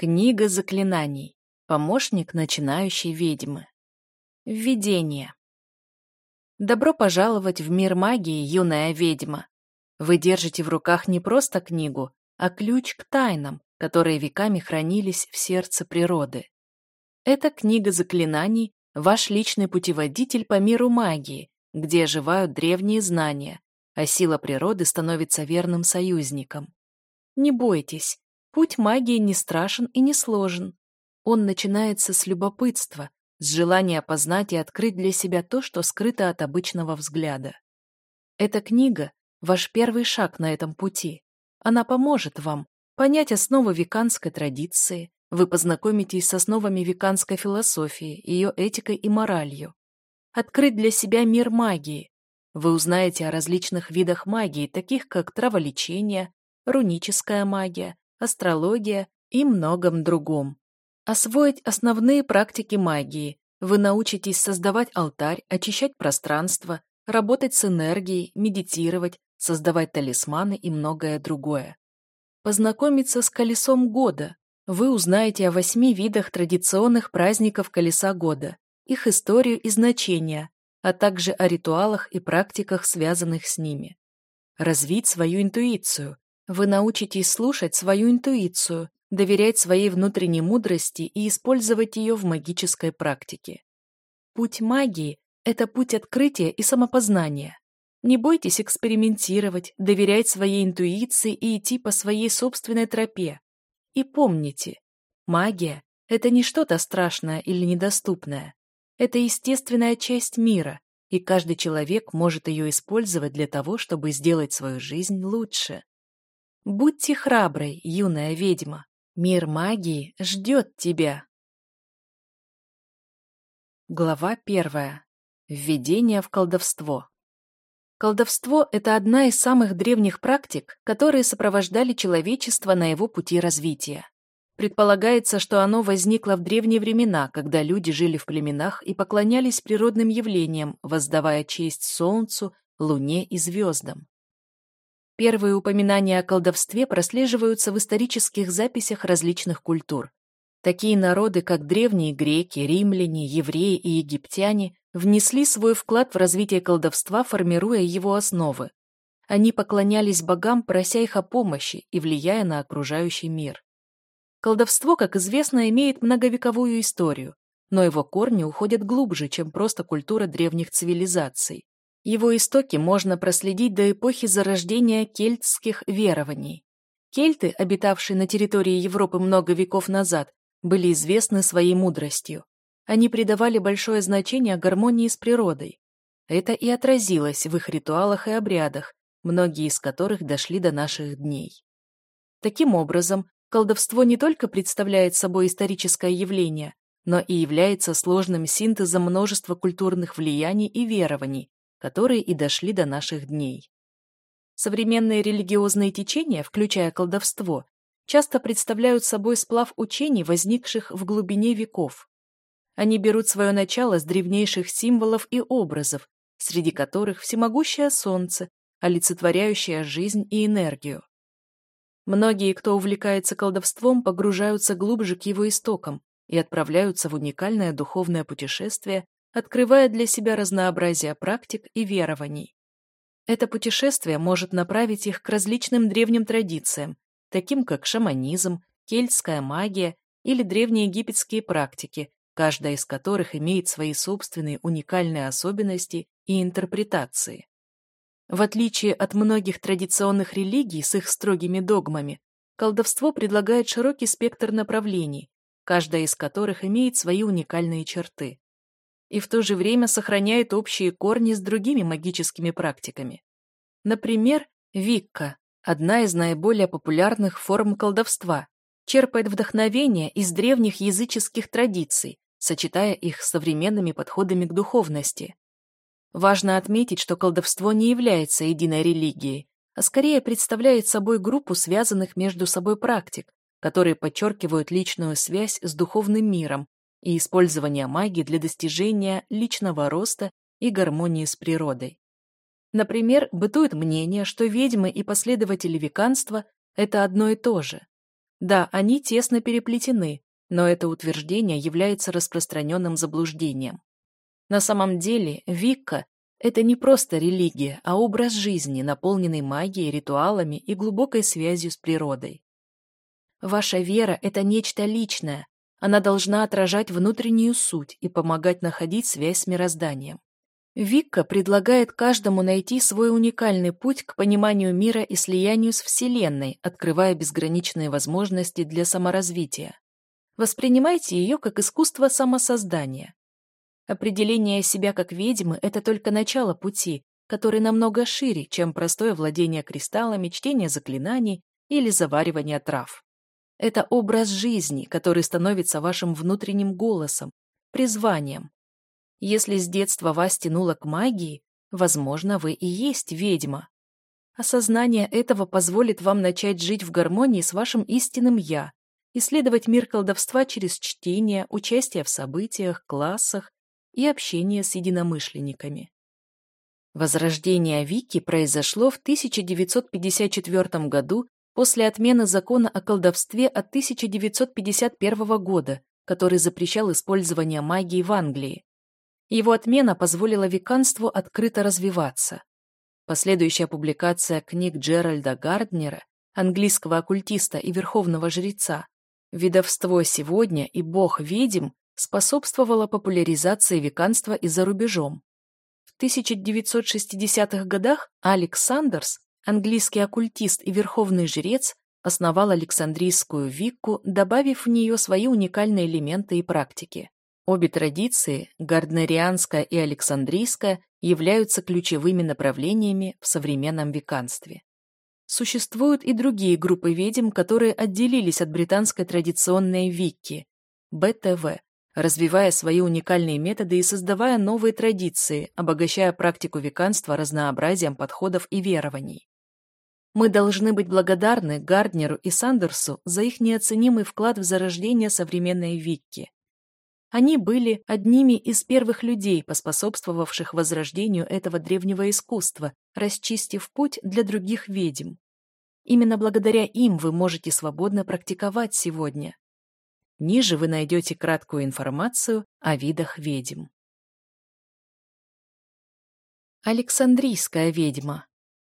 Книга заклинаний. Помощник начинающей ведьмы. Введение. Добро пожаловать в мир магии, юная ведьма. Вы держите в руках не просто книгу, а ключ к тайнам, которые веками хранились в сердце природы. Это книга заклинаний, ваш личный путеводитель по миру магии, где оживают древние знания, а сила природы становится верным союзником. Не бойтесь, Путь магии не страшен и не сложен. Он начинается с любопытства, с желания познать и открыть для себя то, что скрыто от обычного взгляда. Эта книга – ваш первый шаг на этом пути. Она поможет вам понять основы веканской традиции, вы познакомитесь с основами веканской философии, ее этикой и моралью. Открыть для себя мир магии. Вы узнаете о различных видах магии, таких как траволечение, руническая магия, астрология и многом другом. Освоить основные практики магии. Вы научитесь создавать алтарь, очищать пространство, работать с энергией, медитировать, создавать талисманы и многое другое. Познакомиться с колесом года. Вы узнаете о восьми видах традиционных праздников колеса года, их историю и значения, а также о ритуалах и практиках, связанных с ними. Развить свою интуицию, вы научитесь слушать свою интуицию, доверять своей внутренней мудрости и использовать ее в магической практике. Путь магии – это путь открытия и самопознания. Не бойтесь экспериментировать, доверять своей интуиции и идти по своей собственной тропе. И помните, магия – это не что-то страшное или недоступное. Это естественная часть мира, и каждый человек может ее использовать для того, чтобы сделать свою жизнь лучше. Будьте храброй, юная ведьма. Мир магии ждет тебя. Глава первая. Введение в колдовство. Колдовство – это одна из самых древних практик, которые сопровождали человечество на его пути развития. Предполагается, что оно возникло в древние времена, когда люди жили в племенах и поклонялись природным явлениям, воздавая честь солнцу, луне и звездам. Первые упоминания о колдовстве прослеживаются в исторических записях различных культур. Такие народы, как древние греки, римляне, евреи и египтяне, внесли свой вклад в развитие колдовства, формируя его основы. Они поклонялись богам, прося их о помощи и влияя на окружающий мир. Колдовство, как известно, имеет многовековую историю, но его корни уходят глубже, чем просто культура древних цивилизаций. Его истоки можно проследить до эпохи зарождения кельтских верований. Кельты, обитавшие на территории Европы много веков назад, были известны своей мудростью. Они придавали большое значение гармонии с природой. Это и отразилось в их ритуалах и обрядах, многие из которых дошли до наших дней. Таким образом, колдовство не только представляет собой историческое явление, но и является сложным синтезом множества культурных влияний и верований, которые и дошли до наших дней. Современные религиозные течения, включая колдовство, часто представляют собой сплав учений, возникших в глубине веков. Они берут свое начало с древнейших символов и образов, среди которых всемогущее солнце, олицетворяющее жизнь и энергию. Многие, кто увлекается колдовством, погружаются глубже к его истокам и отправляются в уникальное духовное путешествие открывая для себя разнообразие практик и верований. Это путешествие может направить их к различным древним традициям, таким как шаманизм, кельтская магия или древнеегипетские практики, каждая из которых имеет свои собственные уникальные особенности и интерпретации. В отличие от многих традиционных религий с их строгими догмами, колдовство предлагает широкий спектр направлений, каждая из которых имеет свои уникальные черты и в то же время сохраняет общие корни с другими магическими практиками. Например, Викка, одна из наиболее популярных форм колдовства, черпает вдохновение из древних языческих традиций, сочетая их с современными подходами к духовности. Важно отметить, что колдовство не является единой религией, а скорее представляет собой группу связанных между собой практик, которые подчеркивают личную связь с духовным миром и использования магии для достижения личного роста и гармонии с природой. Например, бытует мнение, что ведьмы и последователи веканства – это одно и то же. Да, они тесно переплетены, но это утверждение является распространенным заблуждением. На самом деле, Викка – это не просто религия, а образ жизни, наполненный магией, ритуалами и глубокой связью с природой. Ваша вера – это нечто личное, она должна отражать внутреннюю суть и помогать находить связь с мирозданием. Викка предлагает каждому найти свой уникальный путь к пониманию мира и слиянию с Вселенной, открывая безграничные возможности для саморазвития. Воспринимайте ее как искусство самосоздания. Определение себя как ведьмы – это только начало пути, который намного шире, чем простое владение кристаллами, чтение заклинаний или заваривание трав. Это образ жизни, который становится вашим внутренним голосом, призванием. Если с детства вас тянуло к магии, возможно, вы и есть ведьма. Осознание этого позволит вам начать жить в гармонии с вашим истинным «я», исследовать мир колдовства через чтение, участие в событиях, классах и общение с единомышленниками. Возрождение Вики произошло в 1954 году после отмены закона о колдовстве от 1951 года, который запрещал использование магии в Англии. Его отмена позволила веканству открыто развиваться. Последующая публикация книг Джеральда Гарднера, английского оккультиста и верховного жреца, «Видовство сегодня» и «Бог ведьм» способствовала популяризации веканства и за рубежом. В 1960-х годах Алекс Сандерс Английский оккультист и верховный жрец основал Александрийскую Викку, добавив в нее свои уникальные элементы и практики. Обе традиции, гарднерианская и александрийская, являются ключевыми направлениями в современном веканстве. Существуют и другие группы ведьм, которые отделились от британской традиционной Викки – БТВ, развивая свои уникальные методы и создавая новые традиции, обогащая практику веканства разнообразием подходов и верований. Мы должны быть благодарны Гарднеру и Сандерсу за их неоценимый вклад в зарождение современной Викки. Они были одними из первых людей, поспособствовавших возрождению этого древнего искусства, расчистив путь для других ведьм. Именно благодаря им вы можете свободно практиковать сегодня. Ниже вы найдете краткую информацию о видах ведьм. Александрийская ведьма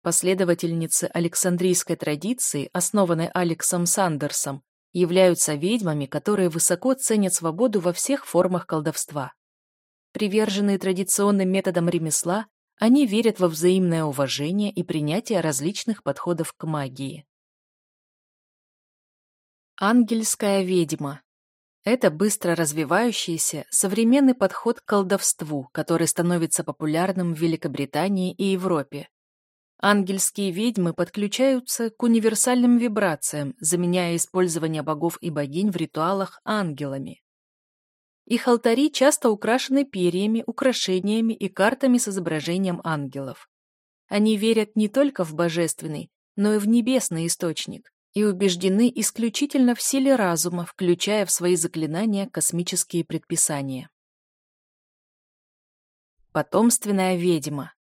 Последовательницы Александрийской традиции, основанной Алексом Сандерсом, являются ведьмами, которые высоко ценят свободу во всех формах колдовства. Приверженные традиционным методам ремесла, они верят во взаимное уважение и принятие различных подходов к магии. Ангельская ведьма это быстро развивающийся, современный подход к колдовству, который становится популярным в Великобритании и Европе. Ангельские ведьмы подключаются к универсальным вибрациям, заменяя использование богов и богинь в ритуалах ангелами. Их алтари часто украшены перьями, украшениями и картами с изображением ангелов. Они верят не только в божественный, но и в небесный источник и убеждены исключительно в силе разума, включая в свои заклинания космические предписания. Потомственная ведьма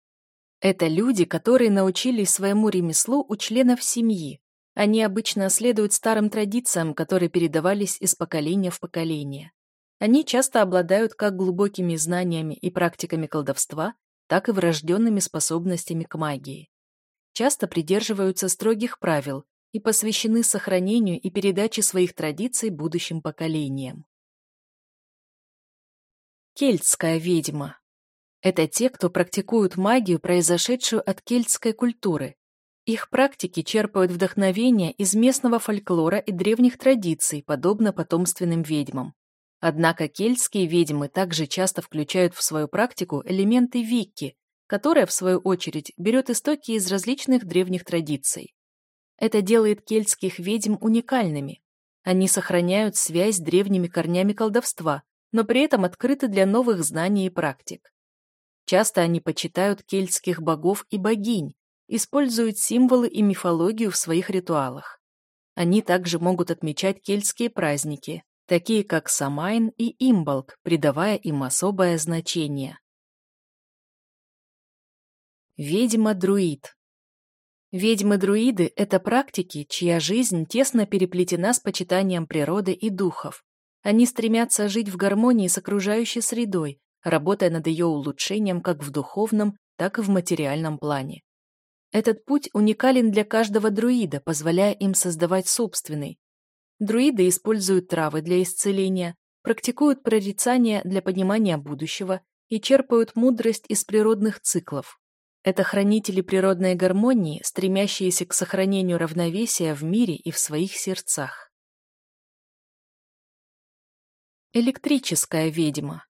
это люди, которые научились своему ремеслу у членов семьи. Они обычно следуют старым традициям, которые передавались из поколения в поколение. Они часто обладают как глубокими знаниями и практиками колдовства, так и врожденными способностями к магии. Часто придерживаются строгих правил и посвящены сохранению и передаче своих традиций будущим поколениям. Кельтская ведьма это те, кто практикуют магию, произошедшую от кельтской культуры. Их практики черпают вдохновение из местного фольклора и древних традиций, подобно потомственным ведьмам. Однако кельтские ведьмы также часто включают в свою практику элементы вики, которая, в свою очередь, берет истоки из различных древних традиций. Это делает кельтских ведьм уникальными. Они сохраняют связь с древними корнями колдовства, но при этом открыты для новых знаний и практик. Часто они почитают кельтских богов и богинь, используют символы и мифологию в своих ритуалах. Они также могут отмечать кельтские праздники, такие как Самайн и Имбалк, придавая им особое значение. Ведьма-друид Ведьмы-друиды – это практики, чья жизнь тесно переплетена с почитанием природы и духов. Они стремятся жить в гармонии с окружающей средой, работая над ее улучшением как в духовном, так и в материальном плане. Этот путь уникален для каждого друида, позволяя им создавать собственный. Друиды используют травы для исцеления, практикуют прорицание для понимания будущего и черпают мудрость из природных циклов. Это хранители природной гармонии, стремящиеся к сохранению равновесия в мире и в своих сердцах. Электрическая ведьма.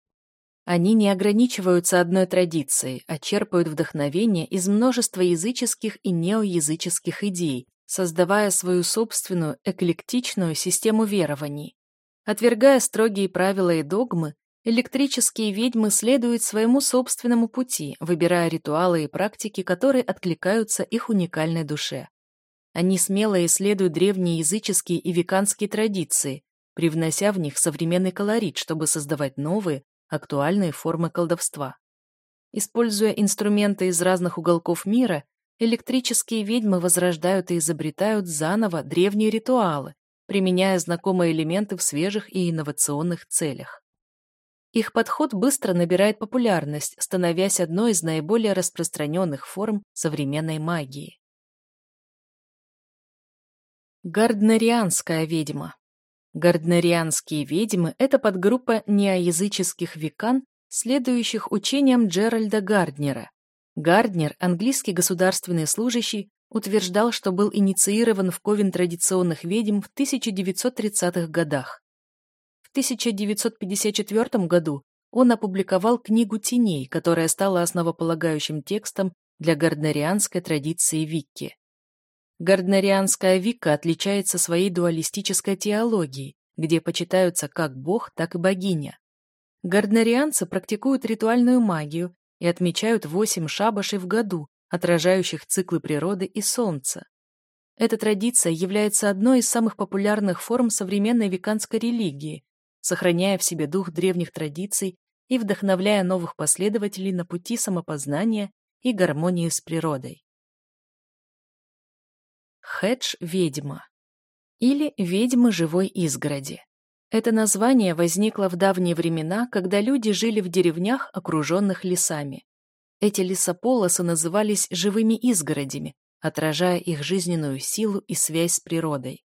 Они не ограничиваются одной традицией, а черпают вдохновение из множества языческих и неоязыческих идей, создавая свою собственную эклектичную систему верований. Отвергая строгие правила и догмы, электрические ведьмы следуют своему собственному пути, выбирая ритуалы и практики, которые откликаются их уникальной душе. Они смело исследуют древние языческие и веканские традиции, привнося в них современный колорит, чтобы создавать новые, актуальные формы колдовства. Используя инструменты из разных уголков мира, электрические ведьмы возрождают и изобретают заново древние ритуалы, применяя знакомые элементы в свежих и инновационных целях. Их подход быстро набирает популярность, становясь одной из наиболее распространенных форм современной магии. Гарднерианская ведьма Гарднерианские ведьмы – это подгруппа неоязыческих векан, следующих учениям Джеральда Гарднера. Гарднер, английский государственный служащий, утверждал, что был инициирован в ковен традиционных ведьм в 1930-х годах. В 1954 году он опубликовал книгу «Теней», которая стала основополагающим текстом для гарднерианской традиции Викки. Гарднерианская Вика отличается своей дуалистической теологией, где почитаются как бог, так и богиня. Гарднерианцы практикуют ритуальную магию и отмечают восемь шабашей в году, отражающих циклы природы и солнца. Эта традиция является одной из самых популярных форм современной веканской религии, сохраняя в себе дух древних традиций и вдохновляя новых последователей на пути самопознания и гармонии с природой. Хедж-ведьма или ведьмы живой изгороди. Это название возникло в давние времена, когда люди жили в деревнях, окруженных лесами. Эти лесополосы назывались живыми изгородями, отражая их жизненную силу и связь с природой.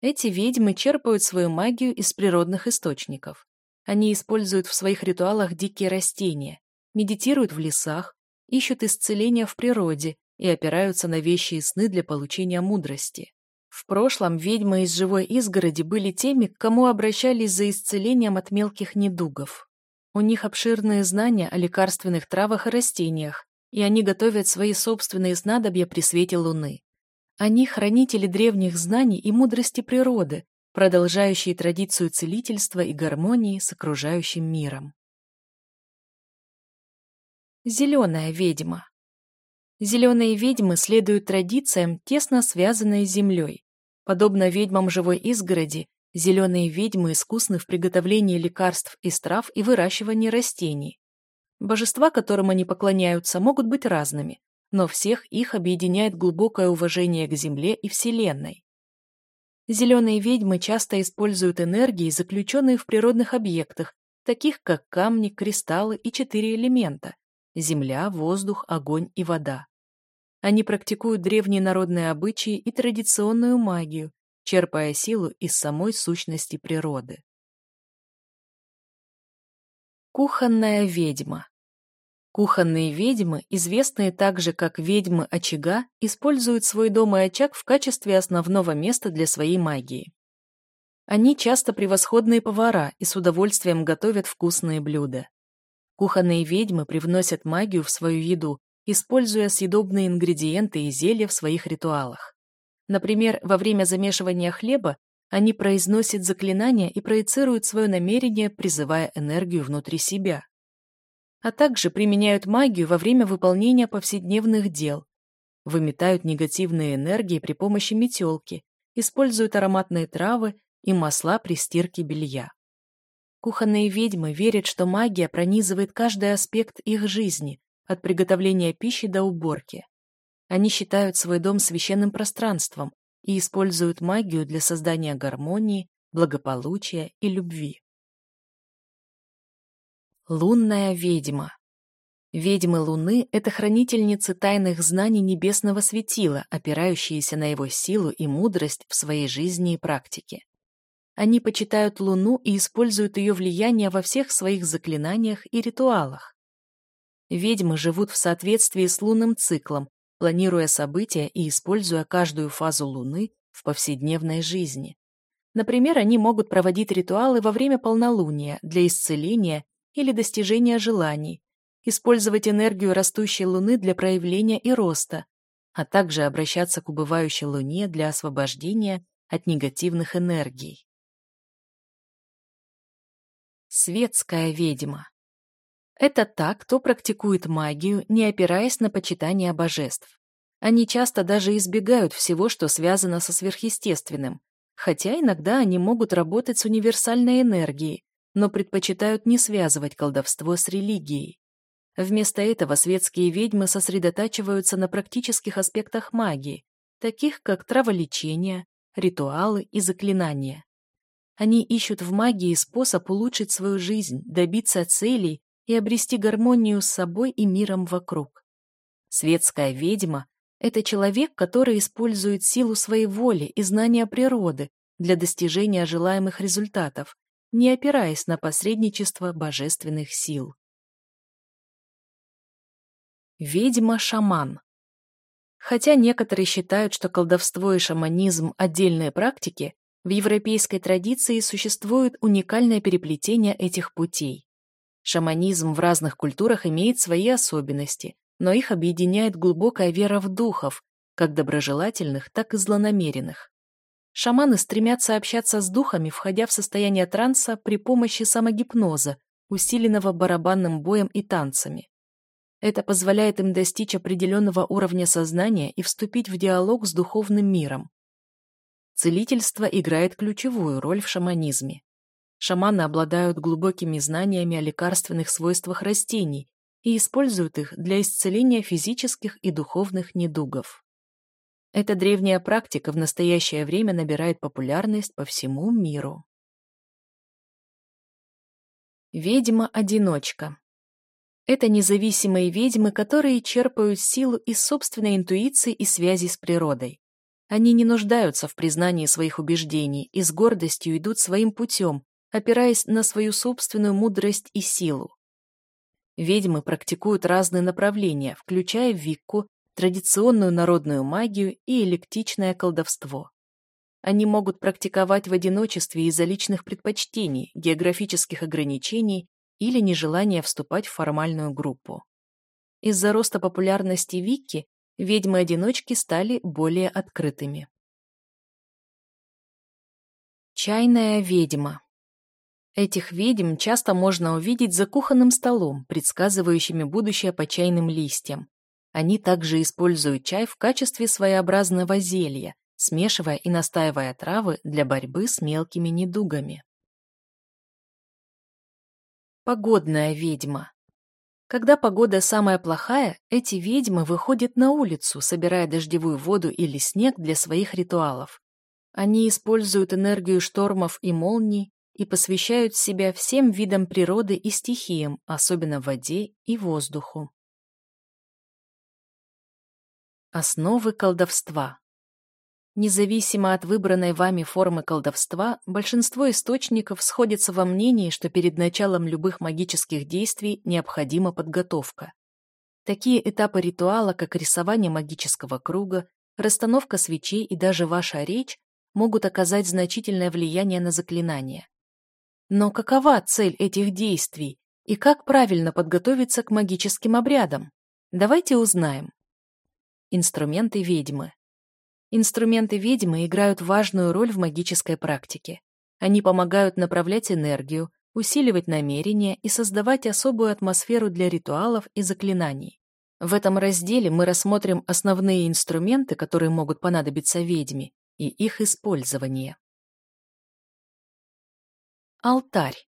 Эти ведьмы черпают свою магию из природных источников. Они используют в своих ритуалах дикие растения, медитируют в лесах, ищут исцеления в природе и опираются на вещи и сны для получения мудрости. В прошлом ведьмы из живой изгороди были теми, к кому обращались за исцелением от мелких недугов. У них обширные знания о лекарственных травах и растениях, и они готовят свои собственные снадобья при свете луны. Они хранители древних знаний и мудрости природы, продолжающие традицию целительства и гармонии с окружающим миром. Зеленая ведьма Зеленые ведьмы следуют традициям, тесно связанные с землей. Подобно ведьмам живой изгороди, зеленые ведьмы искусны в приготовлении лекарств из трав и выращивании растений. Божества, которым они поклоняются, могут быть разными, но всех их объединяет глубокое уважение к Земле и Вселенной. Зеленые ведьмы часто используют энергии, заключенные в природных объектах, таких как камни, кристаллы и четыре элемента – земля, воздух, огонь и вода. Они практикуют древние народные обычаи и традиционную магию, черпая силу из самой сущности природы. Кухонная ведьма Кухонные ведьмы, известные также как ведьмы очага, используют свой дом и очаг в качестве основного места для своей магии. Они часто превосходные повара и с удовольствием готовят вкусные блюда. Кухонные ведьмы привносят магию в свою еду, используя съедобные ингредиенты и зелья в своих ритуалах. Например, во время замешивания хлеба они произносят заклинания и проецируют свое намерение, призывая энергию внутри себя. А также применяют магию во время выполнения повседневных дел, выметают негативные энергии при помощи метелки, используют ароматные травы и масла при стирке белья. Кухонные ведьмы верят, что магия пронизывает каждый аспект их жизни, от приготовления пищи до уборки. Они считают свой дом священным пространством и используют магию для создания гармонии, благополучия и любви. Лунная ведьма Ведьмы Луны – это хранительницы тайных знаний небесного светила, опирающиеся на его силу и мудрость в своей жизни и практике. Они почитают Луну и используют ее влияние во всех своих заклинаниях и ритуалах. Ведьмы живут в соответствии с лунным циклом, планируя события и используя каждую фазу Луны в повседневной жизни. Например, они могут проводить ритуалы во время полнолуния для исцеления или достижения желаний, использовать энергию растущей Луны для проявления и роста, а также обращаться к убывающей Луне для освобождения от негативных энергий. Светская ведьма Это та, кто практикует магию, не опираясь на почитание божеств. Они часто даже избегают всего, что связано со сверхъестественным, хотя иногда они могут работать с универсальной энергией, но предпочитают не связывать колдовство с религией. Вместо этого светские ведьмы сосредотачиваются на практических аспектах магии, таких как траволечение, ритуалы и заклинания. Они ищут в магии способ улучшить свою жизнь, добиться целей и обрести гармонию с собой и миром вокруг. Светская ведьма – это человек, который использует силу своей воли и знания природы для достижения желаемых результатов, не опираясь на посредничество божественных сил. Ведьма-шаман. Хотя некоторые считают, что колдовство и шаманизм – отдельные практики, в европейской традиции существует уникальное переплетение этих путей. Шаманизм в разных культурах имеет свои особенности, но их объединяет глубокая вера в духов, как доброжелательных, так и злонамеренных. Шаманы стремятся общаться с духами, входя в состояние транса при помощи самогипноза, усиленного барабанным боем и танцами. Это позволяет им достичь определенного уровня сознания и вступить в диалог с духовным миром. Целительство играет ключевую роль в шаманизме. Шаманы обладают глубокими знаниями о лекарственных свойствах растений и используют их для исцеления физических и духовных недугов. Эта древняя практика в настоящее время набирает популярность по всему миру. Ведьма-одиночка это независимые ведьмы, которые черпают силу из собственной интуиции и связи с природой. Они не нуждаются в признании своих убеждений и с гордостью идут своим путем, опираясь на свою собственную мудрость и силу. Ведьмы практикуют разные направления, включая викку, традиционную народную магию и электичное колдовство. Они могут практиковать в одиночестве из-за личных предпочтений, географических ограничений или нежелание вступать в формальную группу. Из-за роста популярности Вики ведьмы-одиночки стали более открытыми. Чайная ведьма Этих ведьм часто можно увидеть за кухонным столом, предсказывающими будущее по чайным листьям. Они также используют чай в качестве своеобразного зелья, смешивая и настаивая травы для борьбы с мелкими недугами. Погодная ведьма. Когда погода самая плохая, эти ведьмы выходят на улицу, собирая дождевую воду или снег для своих ритуалов. Они используют энергию штормов и молний и посвящают себя всем видам природы и стихиям, особенно воде и воздуху. Основы колдовства Независимо от выбранной вами формы колдовства, большинство источников сходятся во мнении, что перед началом любых магических действий необходима подготовка. Такие этапы ритуала, как рисование магического круга, расстановка свечей и даже ваша речь, могут оказать значительное влияние на заклинание. Но какова цель этих действий и как правильно подготовиться к магическим обрядам? Давайте узнаем. Инструменты ведьмы. Инструменты ведьмы играют важную роль в магической практике. Они помогают направлять энергию, усиливать намерения и создавать особую атмосферу для ритуалов и заклинаний. В этом разделе мы рассмотрим основные инструменты, которые могут понадобиться ведьме, и их использование. Алтарь.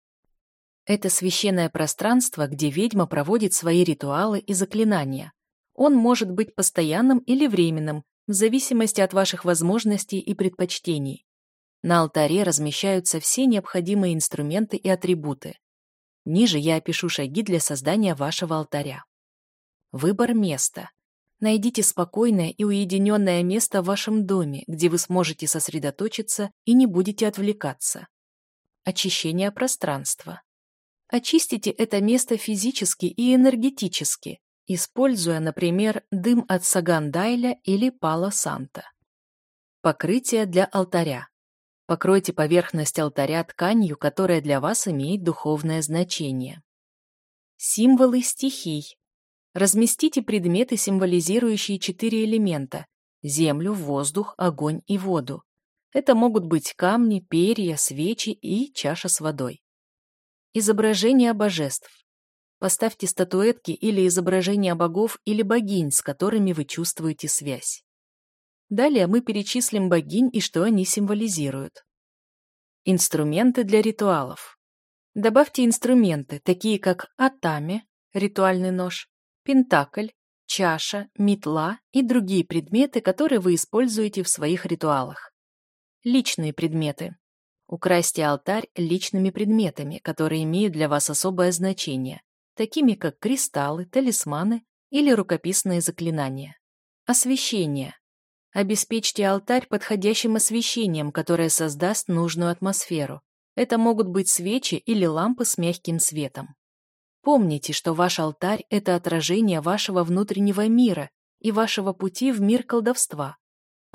Это священное пространство, где ведьма проводит свои ритуалы и заклинания. Он может быть постоянным или временным, в зависимости от ваших возможностей и предпочтений. На алтаре размещаются все необходимые инструменты и атрибуты. Ниже я опишу шаги для создания вашего алтаря. Выбор места. Найдите спокойное и уединенное место в вашем доме, где вы сможете сосредоточиться и не будете отвлекаться. Очищение пространства. Очистите это место физически и энергетически, используя, например, дым от сагандайля или пала санта. Покрытие для алтаря. Покройте поверхность алтаря тканью, которая для вас имеет духовное значение. Символы стихий. Разместите предметы, символизирующие четыре элемента – землю, воздух, огонь и воду. Это могут быть камни, перья, свечи и чаша с водой. Изображение божеств. Поставьте статуэтки или изображения богов или богинь, с которыми вы чувствуете связь. Далее мы перечислим богинь и что они символизируют. Инструменты для ритуалов. Добавьте инструменты, такие как атами, ритуальный нож, пентакль, чаша, метла и другие предметы, которые вы используете в своих ритуалах. Личные предметы. Украсьте алтарь личными предметами, которые имеют для вас особое значение, такими как кристаллы, талисманы или рукописные заклинания. Освещение. Обеспечьте алтарь подходящим освещением, которое создаст нужную атмосферу. Это могут быть свечи или лампы с мягким светом. Помните, что ваш алтарь – это отражение вашего внутреннего мира и вашего пути в мир колдовства.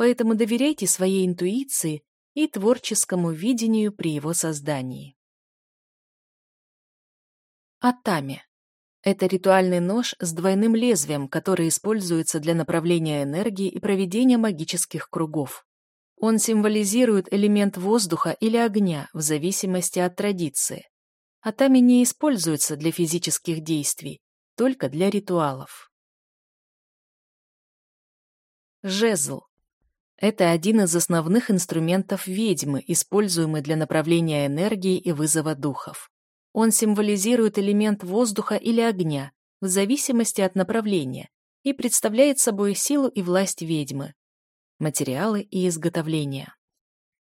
Поэтому доверяйте своей интуиции и творческому видению при его создании. Атами. Это ритуальный нож с двойным лезвием, который используется для направления энергии и проведения магических кругов. Он символизирует элемент воздуха или огня в зависимости от традиции. Атами не используется для физических действий, только для ритуалов. Жезл. Это один из основных инструментов ведьмы, используемый для направления энергии и вызова духов. Он символизирует элемент воздуха или огня, в зависимости от направления, и представляет собой силу и власть ведьмы. Материалы и изготовление.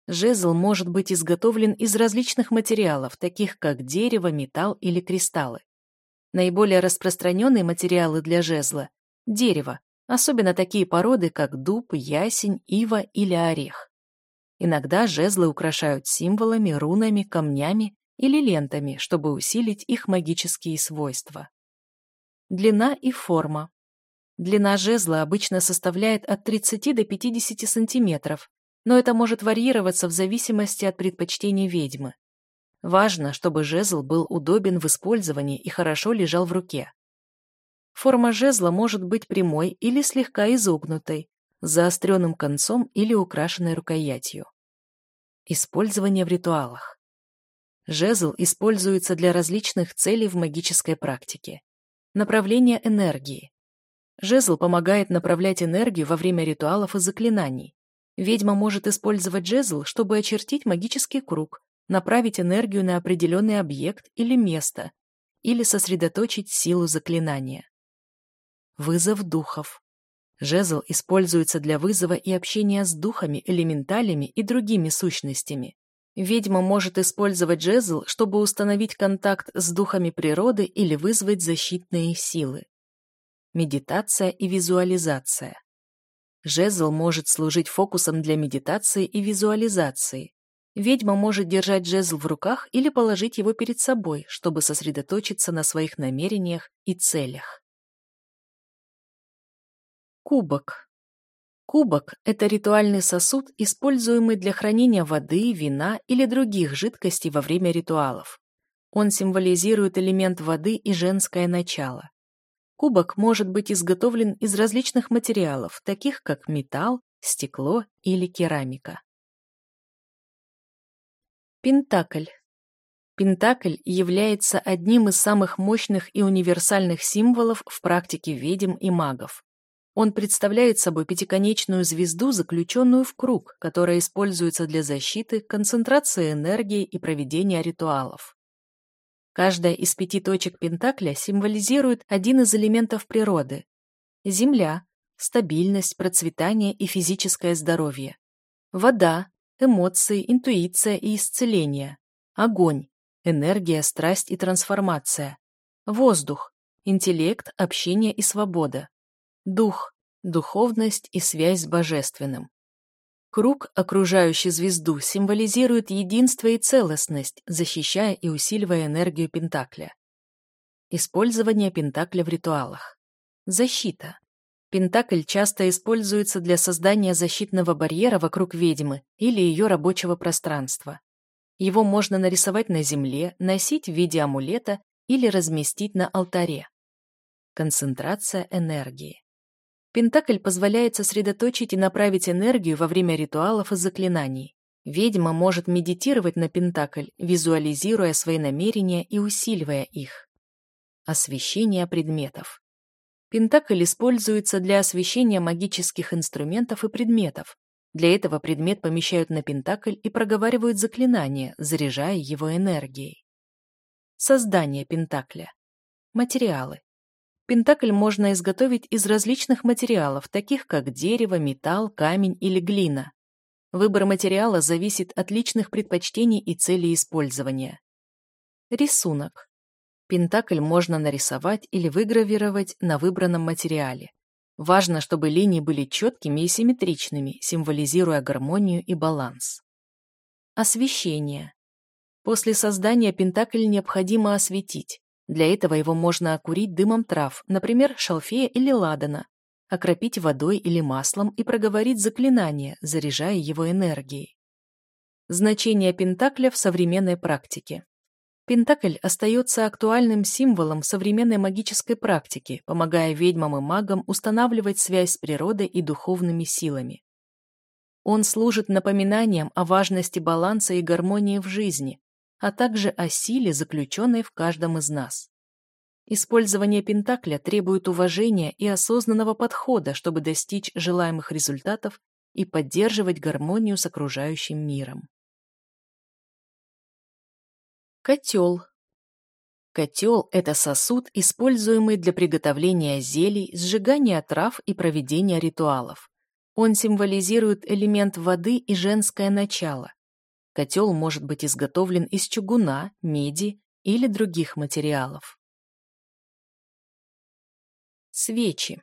Жезл может быть изготовлен из различных материалов, таких как дерево, металл или кристаллы. Наиболее распространенные материалы для жезла – дерево, особенно такие породы, как дуб, ясень, ива или орех. Иногда жезлы украшают символами, рунами, камнями или лентами, чтобы усилить их магические свойства. Длина и форма. Длина жезла обычно составляет от 30 до 50 сантиметров, но это может варьироваться в зависимости от предпочтений ведьмы. Важно, чтобы жезл был удобен в использовании и хорошо лежал в руке. Форма жезла может быть прямой или слегка изогнутой, с заостренным концом или украшенной рукоятью. Использование в ритуалах. Жезл используется для различных целей в магической практике. Направление энергии. Жезл помогает направлять энергию во время ритуалов и заклинаний. Ведьма может использовать жезл, чтобы очертить магический круг, направить энергию на определенный объект или место, или сосредоточить силу заклинания. Вызов духов. Жезл используется для вызова и общения с духами, элементалями и другими сущностями. Ведьма может использовать жезл, чтобы установить контакт с духами природы или вызвать защитные силы. Медитация и визуализация. Жезл может служить фокусом для медитации и визуализации. Ведьма может держать жезл в руках или положить его перед собой, чтобы сосредоточиться на своих намерениях и целях. Кубок. Кубок – это ритуальный сосуд, используемый для хранения воды, вина или других жидкостей во время ритуалов. Он символизирует элемент воды и женское начало. Кубок может быть изготовлен из различных материалов, таких как металл, стекло или керамика. Пентакль. Пентакль является одним из самых мощных и универсальных символов в практике ведьм и магов. Он представляет собой пятиконечную звезду, заключенную в круг, которая используется для защиты, концентрации энергии и проведения ритуалов. Каждая из пяти точек Пентакля символизирует один из элементов природы. Земля – стабильность, процветание и физическое здоровье. Вода – эмоции, интуиция и исцеление. Огонь – энергия, страсть и трансформация. Воздух – интеллект, общение и свобода. Дух – духовность и связь с божественным. Круг, окружающий звезду, символизирует единство и целостность, защищая и усиливая энергию Пентакля. Использование Пентакля в ритуалах. Защита. Пентакль часто используется для создания защитного барьера вокруг ведьмы или ее рабочего пространства. Его можно нарисовать на земле, носить в виде амулета или разместить на алтаре. Концентрация энергии. Пентакль позволяет сосредоточить и направить энергию во время ритуалов и заклинаний. Ведьма может медитировать на Пентакль, визуализируя свои намерения и усиливая их. Освещение предметов. Пентакль используется для освещения магических инструментов и предметов. Для этого предмет помещают на Пентакль и проговаривают заклинание, заряжая его энергией. Создание Пентакля. Материалы. Пентакль можно изготовить из различных материалов, таких как дерево, металл, камень или глина. Выбор материала зависит от личных предпочтений и целей использования. Рисунок. Пентакль можно нарисовать или выгравировать на выбранном материале. Важно, чтобы линии были четкими и симметричными, символизируя гармонию и баланс. Освещение. После создания пентакль необходимо осветить. Для этого его можно окурить дымом трав, например, шалфея или ладана, окропить водой или маслом и проговорить заклинание, заряжая его энергией. Значение Пентакля в современной практике. Пентакль остается актуальным символом современной магической практики, помогая ведьмам и магам устанавливать связь с природой и духовными силами. Он служит напоминанием о важности баланса и гармонии в жизни, а также о силе, заключенной в каждом из нас. Использование Пентакля требует уважения и осознанного подхода, чтобы достичь желаемых результатов и поддерживать гармонию с окружающим миром. Котел. Котел – это сосуд, используемый для приготовления зелий, сжигания трав и проведения ритуалов. Он символизирует элемент воды и женское начало. Котел может быть изготовлен из чугуна, меди или других материалов. Свечи.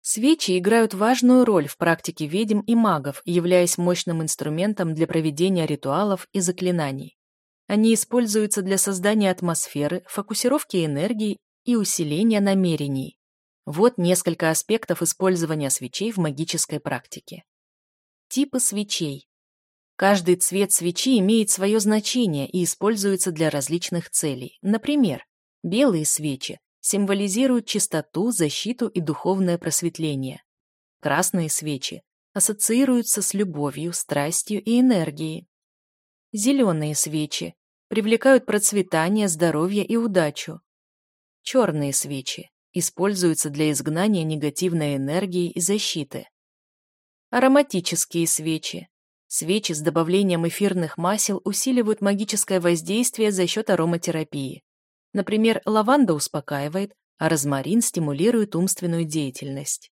Свечи играют важную роль в практике ведьм и магов, являясь мощным инструментом для проведения ритуалов и заклинаний. Они используются для создания атмосферы, фокусировки энергии и усиления намерений. Вот несколько аспектов использования свечей в магической практике. Типы свечей. Каждый цвет свечи имеет свое значение и используется для различных целей. Например, белые свечи символизируют чистоту, защиту и духовное просветление. Красные свечи ассоциируются с любовью, страстью и энергией. Зеленые свечи привлекают процветание, здоровье и удачу. Черные свечи используются для изгнания негативной энергии и защиты. Ароматические свечи Свечи с добавлением эфирных масел усиливают магическое воздействие за счет ароматерапии. Например, лаванда успокаивает, а розмарин стимулирует умственную деятельность.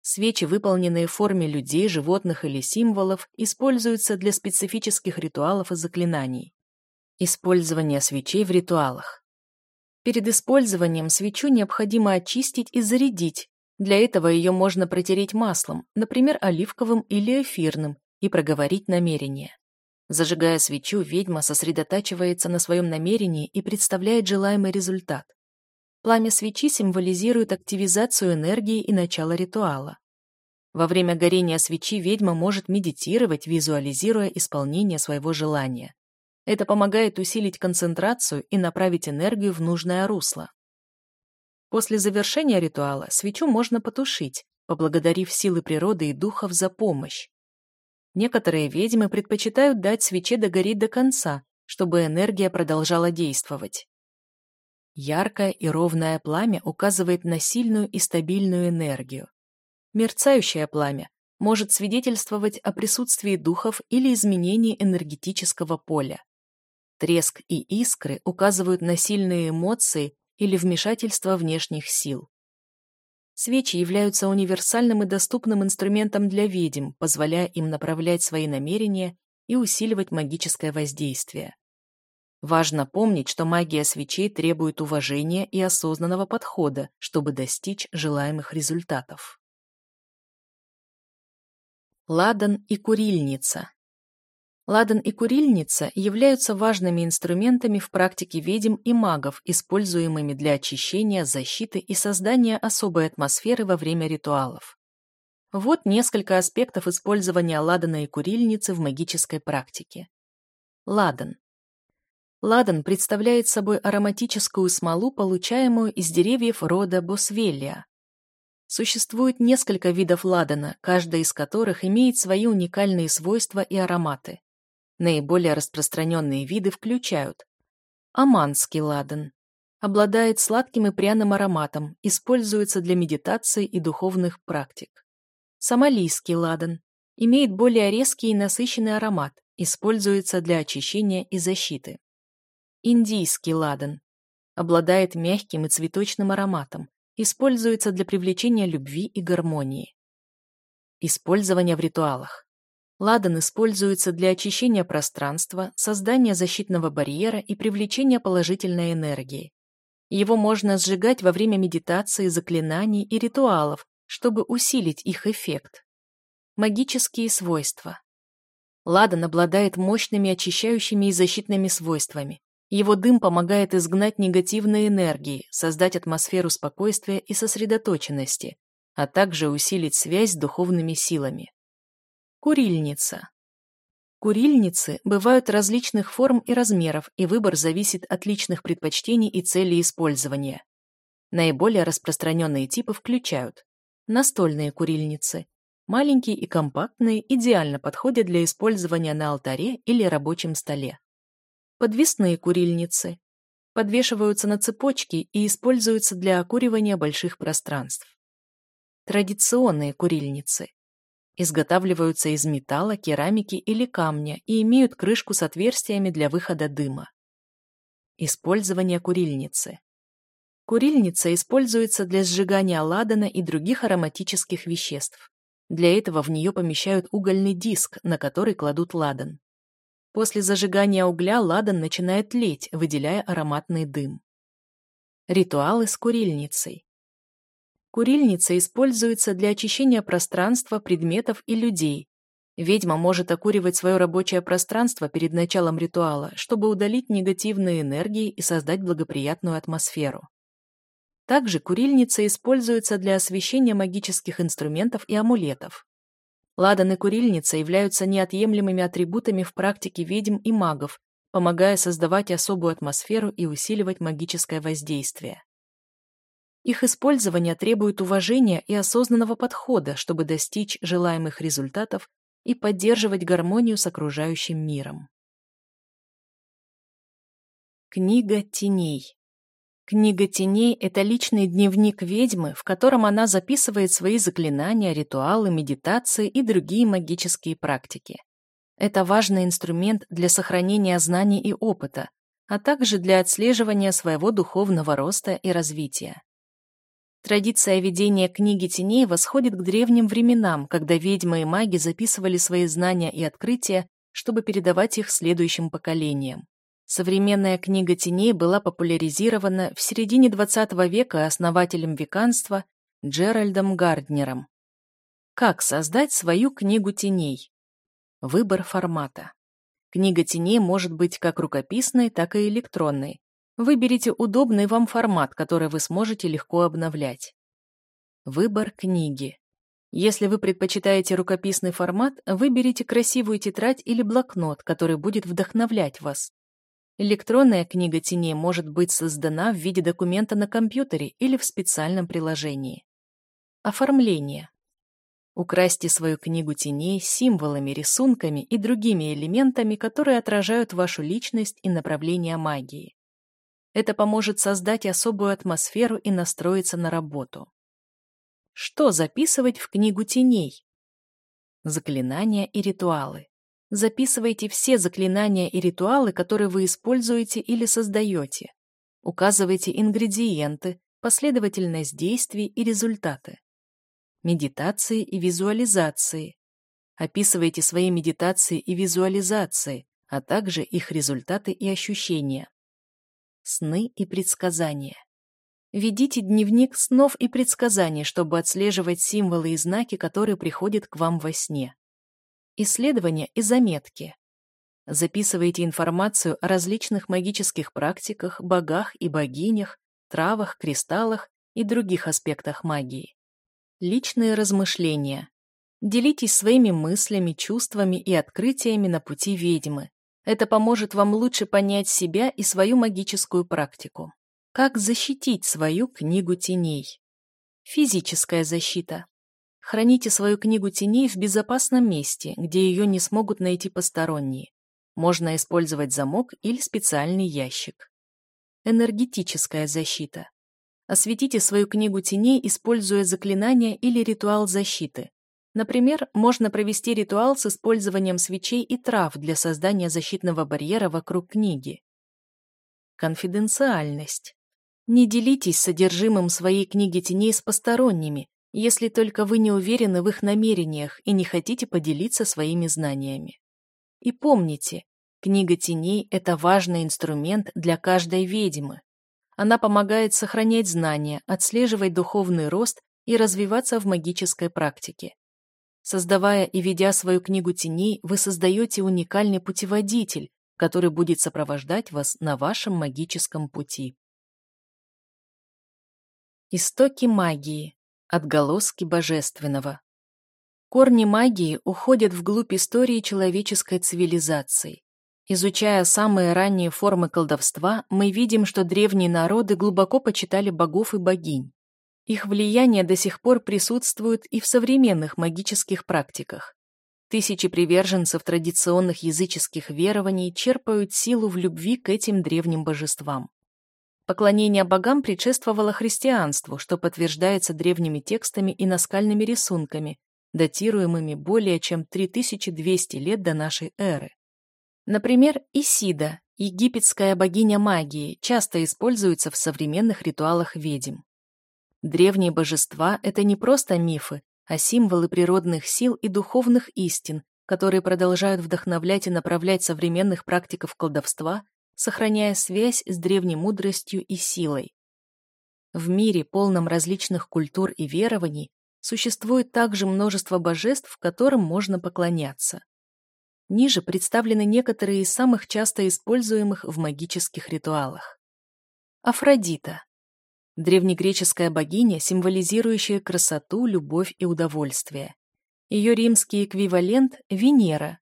Свечи, выполненные в форме людей, животных или символов, используются для специфических ритуалов и заклинаний. Использование свечей в ритуалах. Перед использованием свечу необходимо очистить и зарядить. Для этого ее можно протереть маслом, например, оливковым или эфирным, и проговорить намерение. Зажигая свечу, ведьма сосредотачивается на своем намерении и представляет желаемый результат. Пламя свечи символизирует активизацию энергии и начало ритуала. Во время горения свечи ведьма может медитировать, визуализируя исполнение своего желания. Это помогает усилить концентрацию и направить энергию в нужное русло. После завершения ритуала свечу можно потушить, поблагодарив силы природы и духов за помощь. Некоторые ведьмы предпочитают дать свече догореть до конца, чтобы энергия продолжала действовать. Яркое и ровное пламя указывает на сильную и стабильную энергию. Мерцающее пламя может свидетельствовать о присутствии духов или изменении энергетического поля. Треск и искры указывают на сильные эмоции или вмешательство внешних сил. Свечи являются универсальным и доступным инструментом для ведьм, позволяя им направлять свои намерения и усиливать магическое воздействие. Важно помнить, что магия свечей требует уважения и осознанного подхода, чтобы достичь желаемых результатов. Ладан и курильница Ладан и курильница являются важными инструментами в практике ведьм и магов, используемыми для очищения, защиты и создания особой атмосферы во время ритуалов. Вот несколько аспектов использования ладана и курильницы в магической практике. Ладан. Ладан представляет собой ароматическую смолу, получаемую из деревьев рода Босвеллия. Существует несколько видов ладана, каждый из которых имеет свои уникальные свойства и ароматы. Наиболее распространенные виды включают Аманский ладан. Обладает сладким и пряным ароматом, используется для медитации и духовных практик. Сомалийский ладан. Имеет более резкий и насыщенный аромат, используется для очищения и защиты. Индийский ладан. Обладает мягким и цветочным ароматом, используется для привлечения любви и гармонии. Использование в ритуалах. Ладан используется для очищения пространства, создания защитного барьера и привлечения положительной энергии. Его можно сжигать во время медитации, заклинаний и ритуалов, чтобы усилить их эффект. Магические свойства. Ладан обладает мощными очищающими и защитными свойствами. Его дым помогает изгнать негативные энергии, создать атмосферу спокойствия и сосредоточенности, а также усилить связь с духовными силами. Курильница. Курильницы бывают различных форм и размеров, и выбор зависит от личных предпочтений и целей использования. Наиболее распространенные типы включают настольные курильницы. Маленькие и компактные идеально подходят для использования на алтаре или рабочем столе. Подвесные курильницы. Подвешиваются на цепочки и используются для окуривания больших пространств. Традиционные курильницы изготавливаются из металла, керамики или камня и имеют крышку с отверстиями для выхода дыма. Использование курильницы. Курильница используется для сжигания ладана и других ароматических веществ. Для этого в нее помещают угольный диск, на который кладут ладан. После зажигания угля ладан начинает тлеть, выделяя ароматный дым. Ритуалы с курильницей. Курильница используется для очищения пространства, предметов и людей. Ведьма может окуривать свое рабочее пространство перед началом ритуала, чтобы удалить негативные энергии и создать благоприятную атмосферу. Также курильница используется для освещения магических инструментов и амулетов. Ладан и курильница являются неотъемлемыми атрибутами в практике ведьм и магов, помогая создавать особую атмосферу и усиливать магическое воздействие. Их использование требует уважения и осознанного подхода, чтобы достичь желаемых результатов и поддерживать гармонию с окружающим миром. Книга теней Книга теней – это личный дневник ведьмы, в котором она записывает свои заклинания, ритуалы, медитации и другие магические практики. Это важный инструмент для сохранения знаний и опыта, а также для отслеживания своего духовного роста и развития. Традиция ведения книги теней восходит к древним временам, когда ведьмы и маги записывали свои знания и открытия, чтобы передавать их следующим поколениям. Современная книга теней была популяризирована в середине XX века основателем веканства Джеральдом Гарднером. Как создать свою книгу теней? Выбор формата. Книга теней может быть как рукописной, так и электронной. Выберите удобный вам формат, который вы сможете легко обновлять. Выбор книги. Если вы предпочитаете рукописный формат, выберите красивую тетрадь или блокнот, который будет вдохновлять вас. Электронная книга теней может быть создана в виде документа на компьютере или в специальном приложении. Оформление. Украсьте свою книгу теней символами, рисунками и другими элементами, которые отражают вашу личность и направление магии. Это поможет создать особую атмосферу и настроиться на работу. Что записывать в книгу теней? Заклинания и ритуалы. Записывайте все заклинания и ритуалы, которые вы используете или создаете. Указывайте ингредиенты, последовательность действий и результаты. Медитации и визуализации. Описывайте свои медитации и визуализации, а также их результаты и ощущения. Сны и предсказания. Ведите дневник снов и предсказаний, чтобы отслеживать символы и знаки, которые приходят к вам во сне. Исследования и заметки. Записывайте информацию о различных магических практиках, богах и богинях, травах, кристаллах и других аспектах магии. Личные размышления. Делитесь своими мыслями, чувствами и открытиями на пути ведьмы. Это поможет вам лучше понять себя и свою магическую практику. Как защитить свою книгу теней? Физическая защита. Храните свою книгу теней в безопасном месте, где ее не смогут найти посторонние. Можно использовать замок или специальный ящик. Энергетическая защита. Осветите свою книгу теней, используя заклинание или ритуал защиты. Например, можно провести ритуал с использованием свечей и трав для создания защитного барьера вокруг книги. Конфиденциальность. Не делитесь содержимым своей книги теней с посторонними, если только вы не уверены в их намерениях и не хотите поделиться своими знаниями. И помните, книга теней – это важный инструмент для каждой ведьмы. Она помогает сохранять знания, отслеживать духовный рост и развиваться в магической практике. Создавая и ведя свою книгу теней, вы создаете уникальный путеводитель, который будет сопровождать вас на вашем магическом пути. Истоки магии. Отголоски божественного. Корни магии уходят вглубь истории человеческой цивилизации. Изучая самые ранние формы колдовства, мы видим, что древние народы глубоко почитали богов и богинь. Их влияние до сих пор присутствует и в современных магических практиках. Тысячи приверженцев традиционных языческих верований черпают силу в любви к этим древним божествам. Поклонение богам предшествовало христианству, что подтверждается древними текстами и наскальными рисунками, датируемыми более чем 3200 лет до нашей эры. Например, Исида, египетская богиня магии, часто используется в современных ритуалах ведьм. Древние божества – это не просто мифы, а символы природных сил и духовных истин, которые продолжают вдохновлять и направлять современных практиков колдовства сохраняя связь с древней мудростью и силой. В мире, полном различных культур и верований, существует также множество божеств, которым можно поклоняться. Ниже представлены некоторые из самых часто используемых в магических ритуалах. Афродита. Древнегреческая богиня, символизирующая красоту, любовь и удовольствие. Ее римский эквивалент – Венера,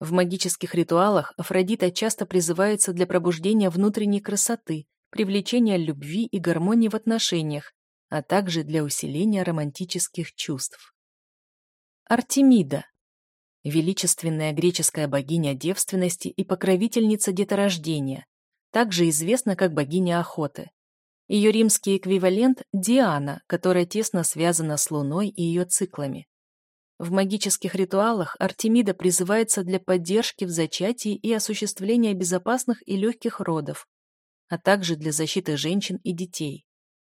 в магических ритуалах Афродита часто призывается для пробуждения внутренней красоты, привлечения любви и гармонии в отношениях, а также для усиления романтических чувств. Артемида – величественная греческая богиня девственности и покровительница деторождения, также известна как богиня охоты. Ее римский эквивалент – Диана, которая тесно связана с Луной и ее циклами. В магических ритуалах Артемида призывается для поддержки в зачатии и осуществления безопасных и легких родов, а также для защиты женщин и детей.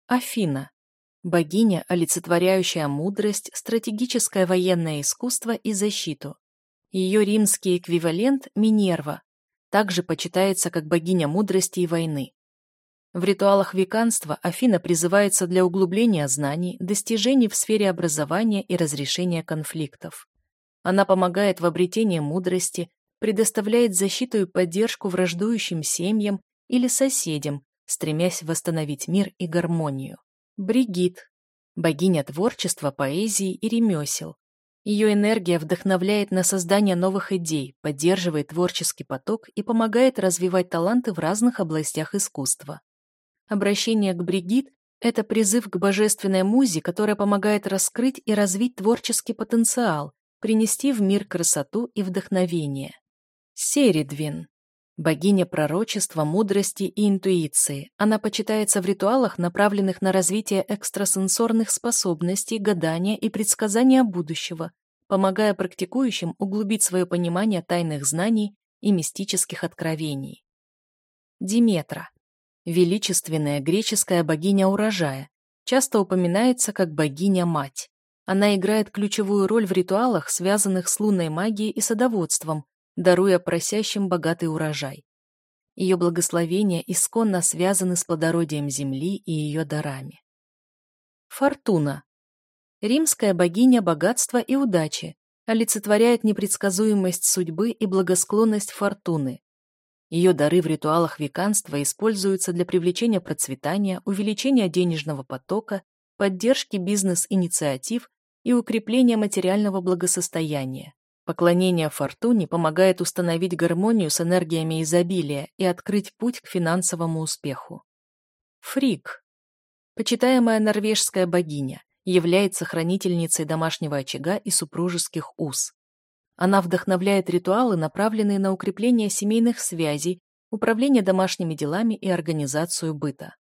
Афина – богиня, олицетворяющая мудрость, стратегическое военное искусство и защиту. Ее римский эквивалент – Минерва, также почитается как богиня мудрости и войны. В ритуалах веканства Афина призывается для углубления знаний, достижений в сфере образования и разрешения конфликтов. Она помогает в обретении мудрости, предоставляет защиту и поддержку враждующим семьям или соседям, стремясь восстановить мир и гармонию. Бригит – богиня творчества, поэзии и ремесел. Ее энергия вдохновляет на создание новых идей, поддерживает творческий поток и помогает развивать таланты в разных областях искусства. Обращение к Бригит – это призыв к божественной музе, которая помогает раскрыть и развить творческий потенциал, принести в мир красоту и вдохновение. Середвин – богиня пророчества, мудрости и интуиции. Она почитается в ритуалах, направленных на развитие экстрасенсорных способностей, гадания и предсказания будущего, помогая практикующим углубить свое понимание тайных знаний и мистических откровений. Диметра Величественная греческая богиня урожая, часто упоминается как богиня-мать. Она играет ключевую роль в ритуалах, связанных с лунной магией и садоводством, даруя просящим богатый урожай. Ее благословения исконно связаны с плодородием земли и ее дарами. Фортуна. Римская богиня богатства и удачи, олицетворяет непредсказуемость судьбы и благосклонность фортуны. Ее дары в ритуалах веканства используются для привлечения процветания, увеличения денежного потока, поддержки бизнес-инициатив и укрепления материального благосостояния. Поклонение фортуне помогает установить гармонию с энергиями изобилия и открыть путь к финансовому успеху. Фрик. Почитаемая норвежская богиня, является хранительницей домашнего очага и супружеских уз. Она вдохновляет ритуалы, направленные на укрепление семейных связей, управление домашними делами и организацию быта.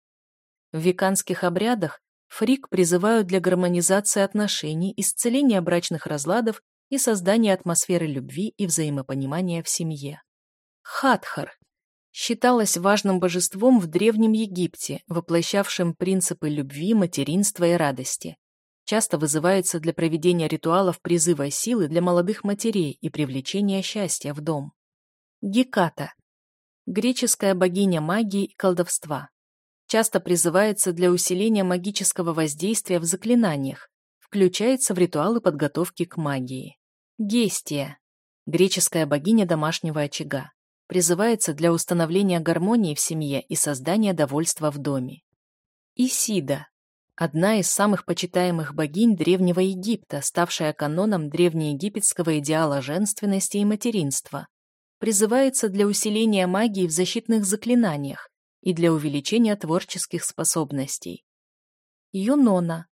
В веканских обрядах фрик призывают для гармонизации отношений, исцеления брачных разладов и создания атмосферы любви и взаимопонимания в семье. Хатхар считалась важным божеством в Древнем Египте, воплощавшим принципы любви, материнства и радости часто вызывается для проведения ритуалов призыва силы для молодых матерей и привлечения счастья в дом. Геката. Греческая богиня магии и колдовства. Часто призывается для усиления магического воздействия в заклинаниях, включается в ритуалы подготовки к магии. Гестия. Греческая богиня домашнего очага. Призывается для установления гармонии в семье и создания довольства в доме. Исида Одна из самых почитаемых богинь Древнего Египта, ставшая каноном древнеегипетского идеала женственности и материнства, призывается для усиления магии в защитных заклинаниях и для увеличения творческих способностей. Юнона.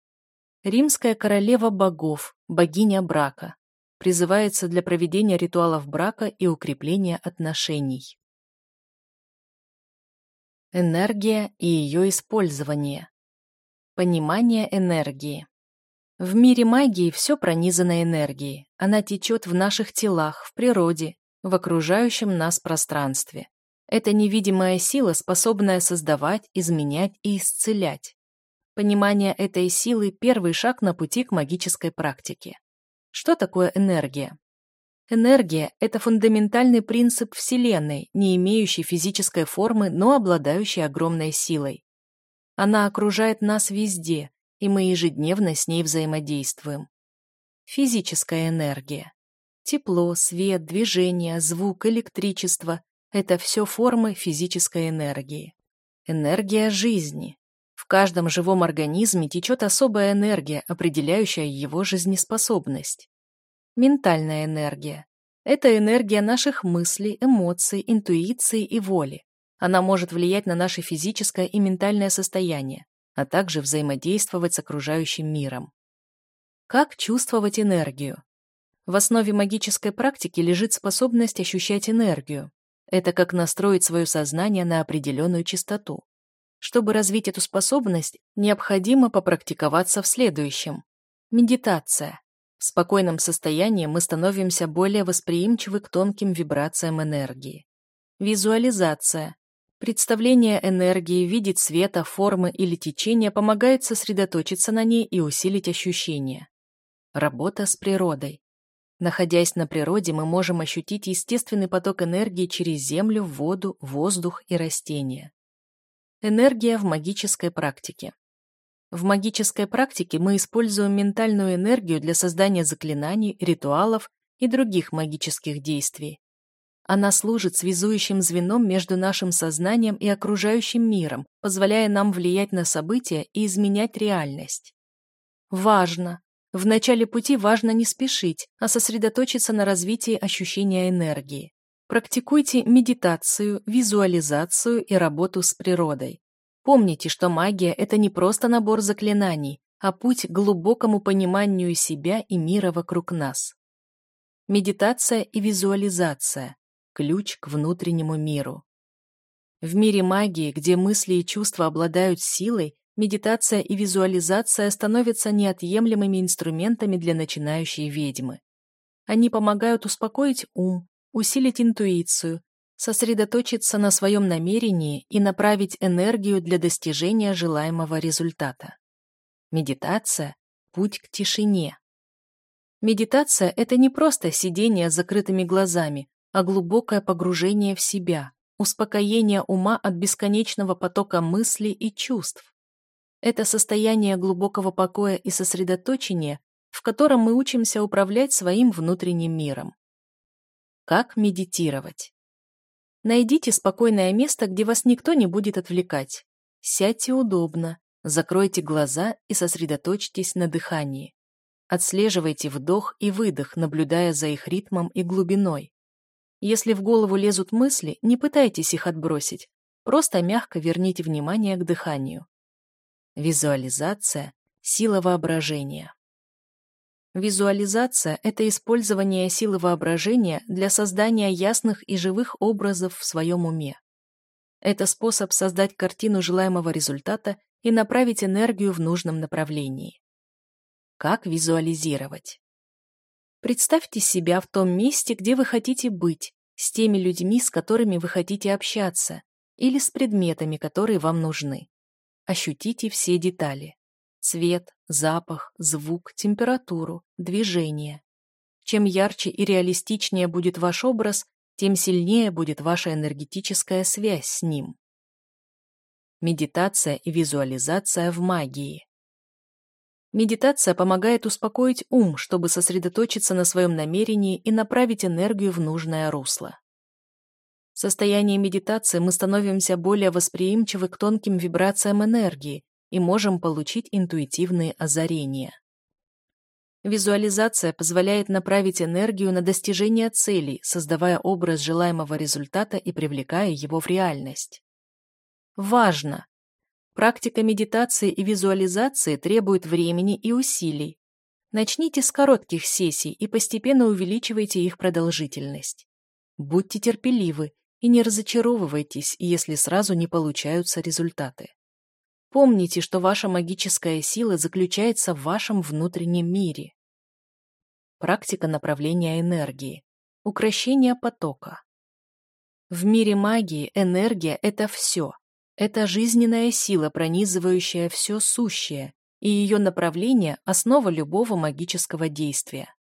Римская королева богов, богиня брака, призывается для проведения ритуалов брака и укрепления отношений. Энергия и ее использование. Понимание энергии. В мире магии все пронизано энергией. Она течет в наших телах, в природе, в окружающем нас пространстве. Это невидимая сила, способная создавать, изменять и исцелять. Понимание этой силы – первый шаг на пути к магической практике. Что такое энергия? Энергия – это фундаментальный принцип Вселенной, не имеющий физической формы, но обладающий огромной силой. Она окружает нас везде, и мы ежедневно с ней взаимодействуем. Физическая энергия. Тепло, свет, движение, звук, электричество – это все формы физической энергии. Энергия жизни. В каждом живом организме течет особая энергия, определяющая его жизнеспособность. Ментальная энергия. Это энергия наших мыслей, эмоций, интуиции и воли. Она может влиять на наше физическое и ментальное состояние, а также взаимодействовать с окружающим миром. Как чувствовать энергию? В основе магической практики лежит способность ощущать энергию. Это как настроить свое сознание на определенную частоту. Чтобы развить эту способность, необходимо попрактиковаться в следующем. Медитация. В спокойном состоянии мы становимся более восприимчивы к тонким вибрациям энергии. Визуализация. Представление энергии в виде цвета, формы или течения помогает сосредоточиться на ней и усилить ощущения. Работа с природой. Находясь на природе, мы можем ощутить естественный поток энергии через землю, воду, воздух и растения. Энергия в магической практике. В магической практике мы используем ментальную энергию для создания заклинаний, ритуалов и других магических действий. Она служит связующим звеном между нашим сознанием и окружающим миром, позволяя нам влиять на события и изменять реальность. Важно. В начале пути важно не спешить, а сосредоточиться на развитии ощущения энергии. Практикуйте медитацию, визуализацию и работу с природой. Помните, что магия – это не просто набор заклинаний, а путь к глубокому пониманию себя и мира вокруг нас. Медитация и визуализация ключ к внутреннему миру. В мире магии, где мысли и чувства обладают силой, медитация и визуализация становятся неотъемлемыми инструментами для начинающей ведьмы. Они помогают успокоить ум, усилить интуицию, Сосредоточиться на своем намерении и направить энергию для достижения желаемого результата. Медитация – путь к тишине. Медитация – это не просто сидение с закрытыми глазами, а глубокое погружение в себя, успокоение ума от бесконечного потока мыслей и чувств. Это состояние глубокого покоя и сосредоточения, в котором мы учимся управлять своим внутренним миром. Как медитировать? Найдите спокойное место, где вас никто не будет отвлекать. Сядьте удобно, закройте глаза и сосредоточьтесь на дыхании. Отслеживайте вдох и выдох, наблюдая за их ритмом и глубиной. Если в голову лезут мысли, не пытайтесь их отбросить, просто мягко верните внимание к дыханию. Визуализация – сила воображения. Визуализация – это использование силы воображения для создания ясных и живых образов в своем уме. Это способ создать картину желаемого результата и направить энергию в нужном направлении. Как визуализировать? Представьте себя в том месте, где вы хотите быть, с теми людьми, с которыми вы хотите общаться, или с предметами, которые вам нужны. Ощутите все детали. Цвет, запах, звук, температуру, движение. Чем ярче и реалистичнее будет ваш образ, тем сильнее будет ваша энергетическая связь с ним. Медитация и визуализация в магии. Медитация помогает успокоить ум, чтобы сосредоточиться на своем намерении и направить энергию в нужное русло. В состоянии медитации мы становимся более восприимчивы к тонким вибрациям энергии, и можем получить интуитивные озарения. Визуализация позволяет направить энергию на достижение целей, создавая образ желаемого результата и привлекая его в реальность. Важно! Практика медитации и визуализации требует времени и усилий. Начните с коротких сессий и постепенно увеличивайте их продолжительность. Будьте терпеливы и не разочаровывайтесь, если сразу не получаются результаты. Помните, что ваша магическая сила заключается в вашем внутреннем мире. Практика направления энергии. Укращение потока. В мире магии энергия – это все. Это жизненная сила, пронизывающая все сущее, и ее направление – основа любого магического действия.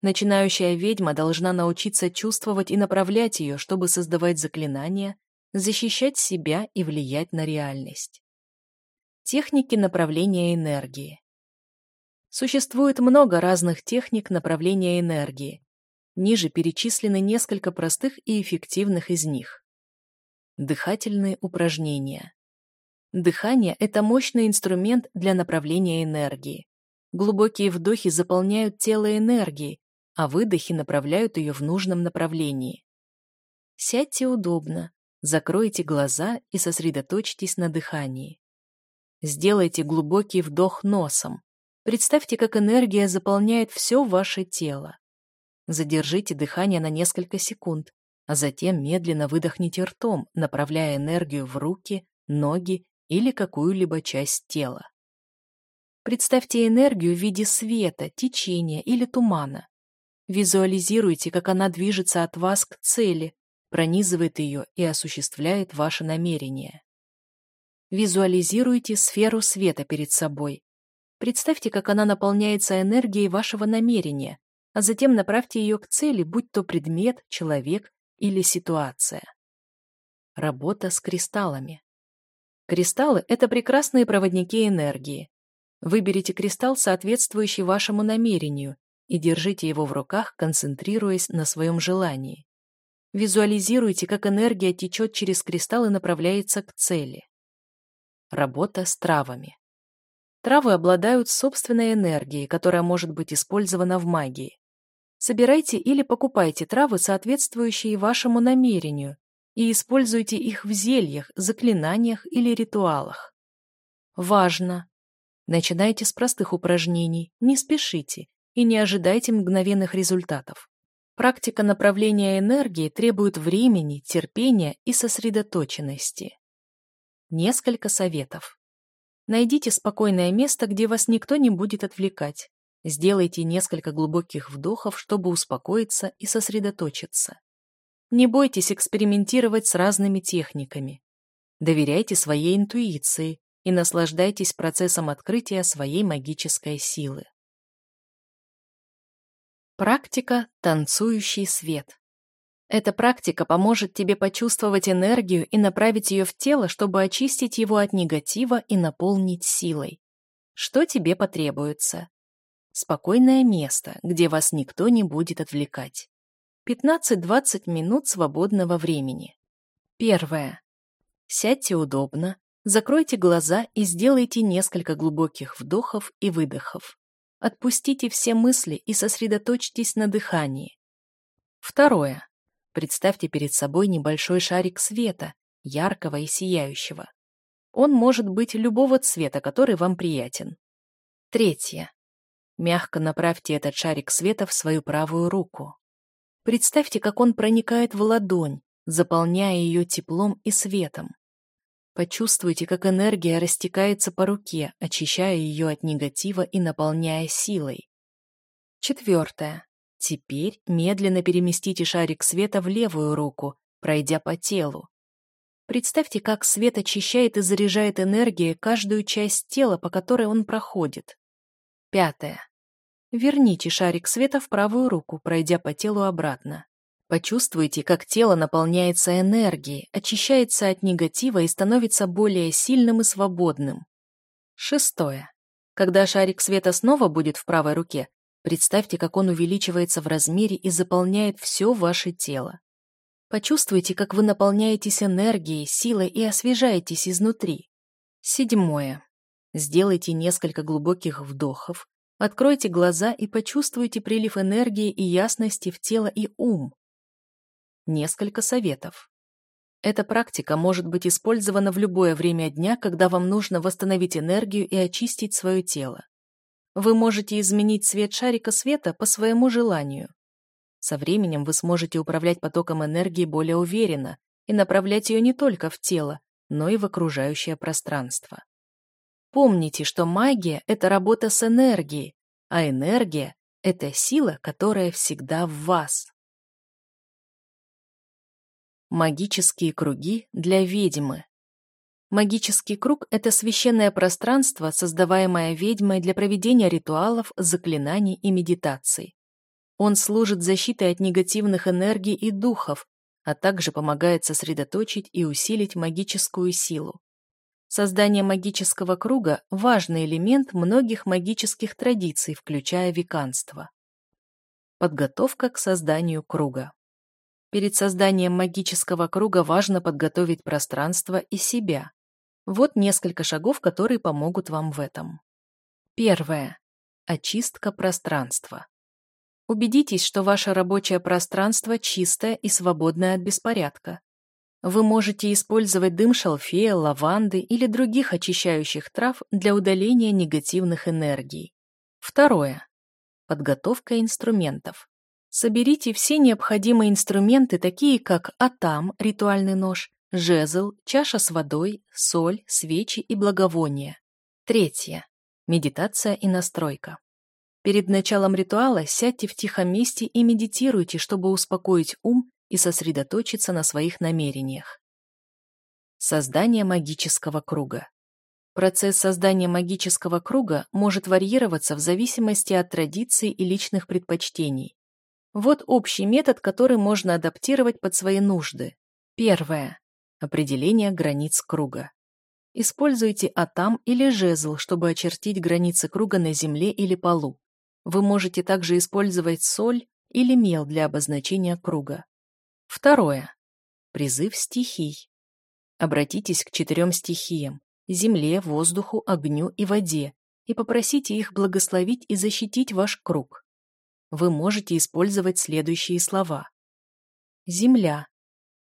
Начинающая ведьма должна научиться чувствовать и направлять ее, чтобы создавать заклинания, защищать себя и влиять на реальность. Техники направления энергии. Существует много разных техник направления энергии. Ниже перечислены несколько простых и эффективных из них. Дыхательные упражнения. Дыхание – это мощный инструмент для направления энергии. Глубокие вдохи заполняют тело энергией, а выдохи направляют ее в нужном направлении. Сядьте удобно, закройте глаза и сосредоточьтесь на дыхании. Сделайте глубокий вдох носом. Представьте, как энергия заполняет все ваше тело. Задержите дыхание на несколько секунд, а затем медленно выдохните ртом, направляя энергию в руки, ноги или какую-либо часть тела. Представьте энергию в виде света, течения или тумана. Визуализируйте, как она движется от вас к цели, пронизывает ее и осуществляет ваше намерение. Визуализируйте сферу света перед собой. Представьте, как она наполняется энергией вашего намерения, а затем направьте ее к цели, будь то предмет, человек или ситуация. Работа с кристаллами. Кристаллы – это прекрасные проводники энергии. Выберите кристалл, соответствующий вашему намерению, и держите его в руках, концентрируясь на своем желании. Визуализируйте, как энергия течет через кристалл и направляется к цели. Работа с травами. Травы обладают собственной энергией, которая может быть использована в магии. Собирайте или покупайте травы, соответствующие вашему намерению, и используйте их в зельях, заклинаниях или ритуалах. Важно! Начинайте с простых упражнений, не спешите и не ожидайте мгновенных результатов. Практика направления энергии требует времени, терпения и сосредоточенности. Несколько советов. Найдите спокойное место, где вас никто не будет отвлекать. Сделайте несколько глубоких вдохов, чтобы успокоиться и сосредоточиться. Не бойтесь экспериментировать с разными техниками. Доверяйте своей интуиции и наслаждайтесь процессом открытия своей магической силы. Практика «Танцующий свет». Эта практика поможет тебе почувствовать энергию и направить ее в тело, чтобы очистить его от негатива и наполнить силой. Что тебе потребуется? Спокойное место, где вас никто не будет отвлекать. 15-20 минут свободного времени. Первое. Сядьте удобно, закройте глаза и сделайте несколько глубоких вдохов и выдохов. Отпустите все мысли и сосредоточьтесь на дыхании. Второе. Представьте перед собой небольшой шарик света, яркого и сияющего. Он может быть любого цвета, который вам приятен. Третье. Мягко направьте этот шарик света в свою правую руку. Представьте, как он проникает в ладонь, заполняя ее теплом и светом. Почувствуйте, как энергия растекается по руке, очищая ее от негатива и наполняя силой. Четвертое. Теперь медленно переместите шарик света в левую руку, пройдя по телу. Представьте, как свет очищает и заряжает энергией каждую часть тела, по которой он проходит. Пятое. Верните шарик света в правую руку, пройдя по телу обратно. Почувствуйте, как тело наполняется энергией, очищается от негатива и становится более сильным и свободным. Шестое. Когда шарик света снова будет в правой руке, представьте, как он увеличивается в размере и заполняет все ваше тело. Почувствуйте, как вы наполняетесь энергией, силой и освежаетесь изнутри. Седьмое. Сделайте несколько глубоких вдохов, откройте глаза и почувствуйте прилив энергии и ясности в тело и ум. Несколько советов. Эта практика может быть использована в любое время дня, когда вам нужно восстановить энергию и очистить свое тело. Вы можете изменить цвет шарика света по своему желанию. Со временем вы сможете управлять потоком энергии более уверенно и направлять ее не только в тело, но и в окружающее пространство. Помните, что магия – это работа с энергией, а энергия – это сила, которая всегда в вас. Магические круги для ведьмы. Магический круг – это священное пространство, создаваемое ведьмой для проведения ритуалов, заклинаний и медитаций. Он служит защитой от негативных энергий и духов, а также помогает сосредоточить и усилить магическую силу. Создание магического круга – важный элемент многих магических традиций, включая веканство. Подготовка к созданию круга. Перед созданием магического круга важно подготовить пространство и себя. Вот несколько шагов, которые помогут вам в этом. Первое. Очистка пространства. Убедитесь, что ваше рабочее пространство чистое и свободное от беспорядка. Вы можете использовать дым шалфея, лаванды или других очищающих трав для удаления негативных энергий. Второе. Подготовка инструментов. Соберите все необходимые инструменты, такие как атам, ритуальный нож, жезл, чаша с водой, соль, свечи и благовония. Третье. Медитация и настройка. Перед началом ритуала сядьте в тихом месте и медитируйте, чтобы успокоить ум и сосредоточиться на своих намерениях. Создание магического круга. Процесс создания магического круга может варьироваться в зависимости от традиций и личных предпочтений. Вот общий метод, который можно адаптировать под свои нужды. Первое. Определение границ круга. Используйте атам или жезл, чтобы очертить границы круга на земле или полу. Вы можете также использовать соль или мел для обозначения круга. Второе. Призыв стихий. Обратитесь к четырем стихиям – земле, воздуху, огню и воде – и попросите их благословить и защитить ваш круг. Вы можете использовать следующие слова. Земля.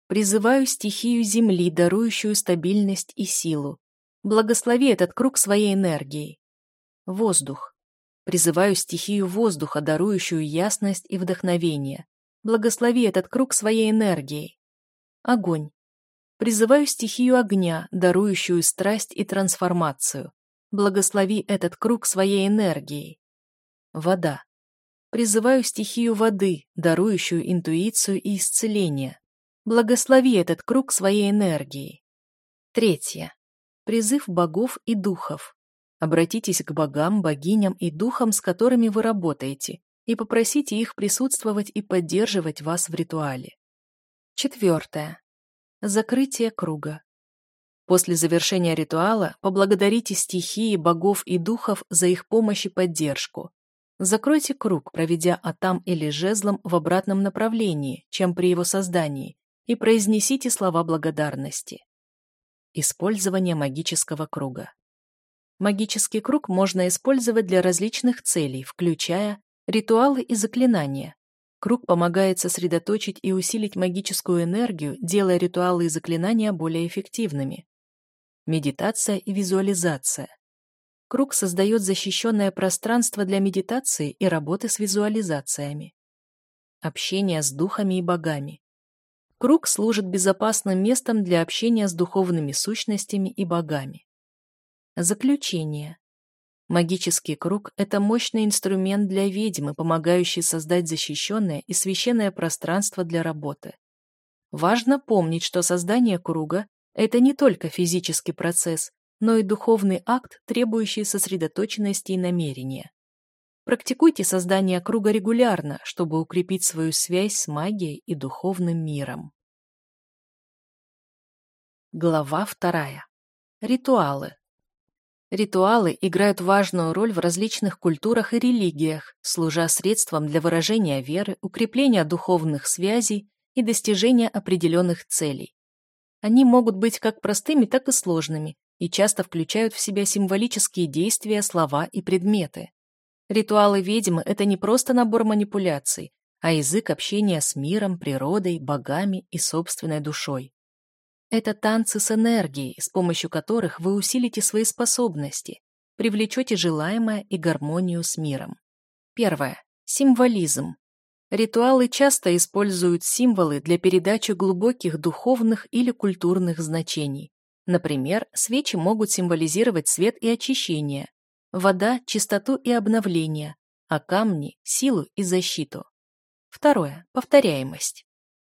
Призываю стихию Земли, дарующую стабильность и силу. Благослови этот круг своей энергией. Воздух. Призываю стихию воздуха, дарующую ясность и вдохновение. Благослови этот круг своей энергией. Огонь. Призываю стихию огня, дарующую страсть и трансформацию. Благослови этот круг своей энергией. Вода. Призываю стихию воды, дарующую интуицию и исцеление. Благослови этот круг своей энергией. Третье. Призыв богов и духов. Обратитесь к богам, богиням и духам, с которыми вы работаете, и попросите их присутствовать и поддерживать вас в ритуале. Четвертое. Закрытие круга. После завершения ритуала поблагодарите стихии, богов и духов за их помощь и поддержку. Закройте круг, проведя атам или жезлом в обратном направлении, чем при его создании, и произнесите слова благодарности. Использование магического круга. Магический круг можно использовать для различных целей, включая ритуалы и заклинания. Круг помогает сосредоточить и усилить магическую энергию, делая ритуалы и заклинания более эффективными. Медитация и визуализация. Круг создает защищенное пространство для медитации и работы с визуализациями. Общение с духами и богами. Круг служит безопасным местом для общения с духовными сущностями и богами. Заключение. Магический круг – это мощный инструмент для ведьмы, помогающий создать защищенное и священное пространство для работы. Важно помнить, что создание круга это не только физический процесс, но и духовный акт, требующий сосредоточенности и намерения. Практикуйте создание круга регулярно, чтобы укрепить свою связь с магией и духовным миром. Глава вторая. Ритуалы. Ритуалы играют важную роль в различных культурах и религиях, служа средством для выражения веры, укрепления духовных связей и достижения определенных целей. Они могут быть как простыми, так и сложными и часто включают в себя символические действия, слова и предметы. Ритуалы ведьмы – это не просто набор манипуляций, а язык общения с миром, природой, богами и собственной душой. Это танцы с энергией, с помощью которых вы усилите свои способности, привлечете желаемое и гармонию с миром. Первое. Символизм. Ритуалы часто используют символы для передачи глубоких духовных или культурных значений. Например, свечи могут символизировать свет и очищение, вода – чистоту и обновление, а камни – силу и защиту. Второе. Повторяемость.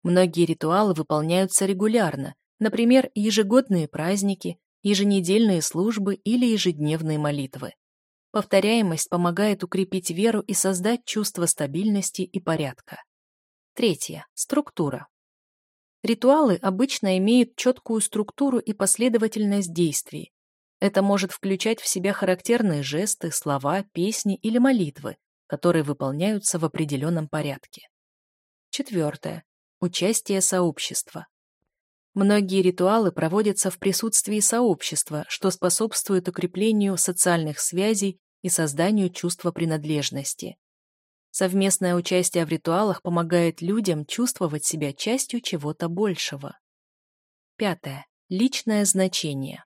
Многие ритуалы выполняются регулярно, например, ежегодные праздники, еженедельные службы или ежедневные молитвы. Повторяемость помогает укрепить веру и создать чувство стабильности и порядка. Третье. Структура. Ритуалы обычно имеют четкую структуру и последовательность действий. Это может включать в себя характерные жесты, слова, песни или молитвы, которые выполняются в определенном порядке. Четвертое. Участие сообщества. Многие ритуалы проводятся в присутствии сообщества, что способствует укреплению социальных связей и созданию чувства принадлежности. Совместное участие в ритуалах помогает людям чувствовать себя частью чего-то большего. Пятое. Личное значение.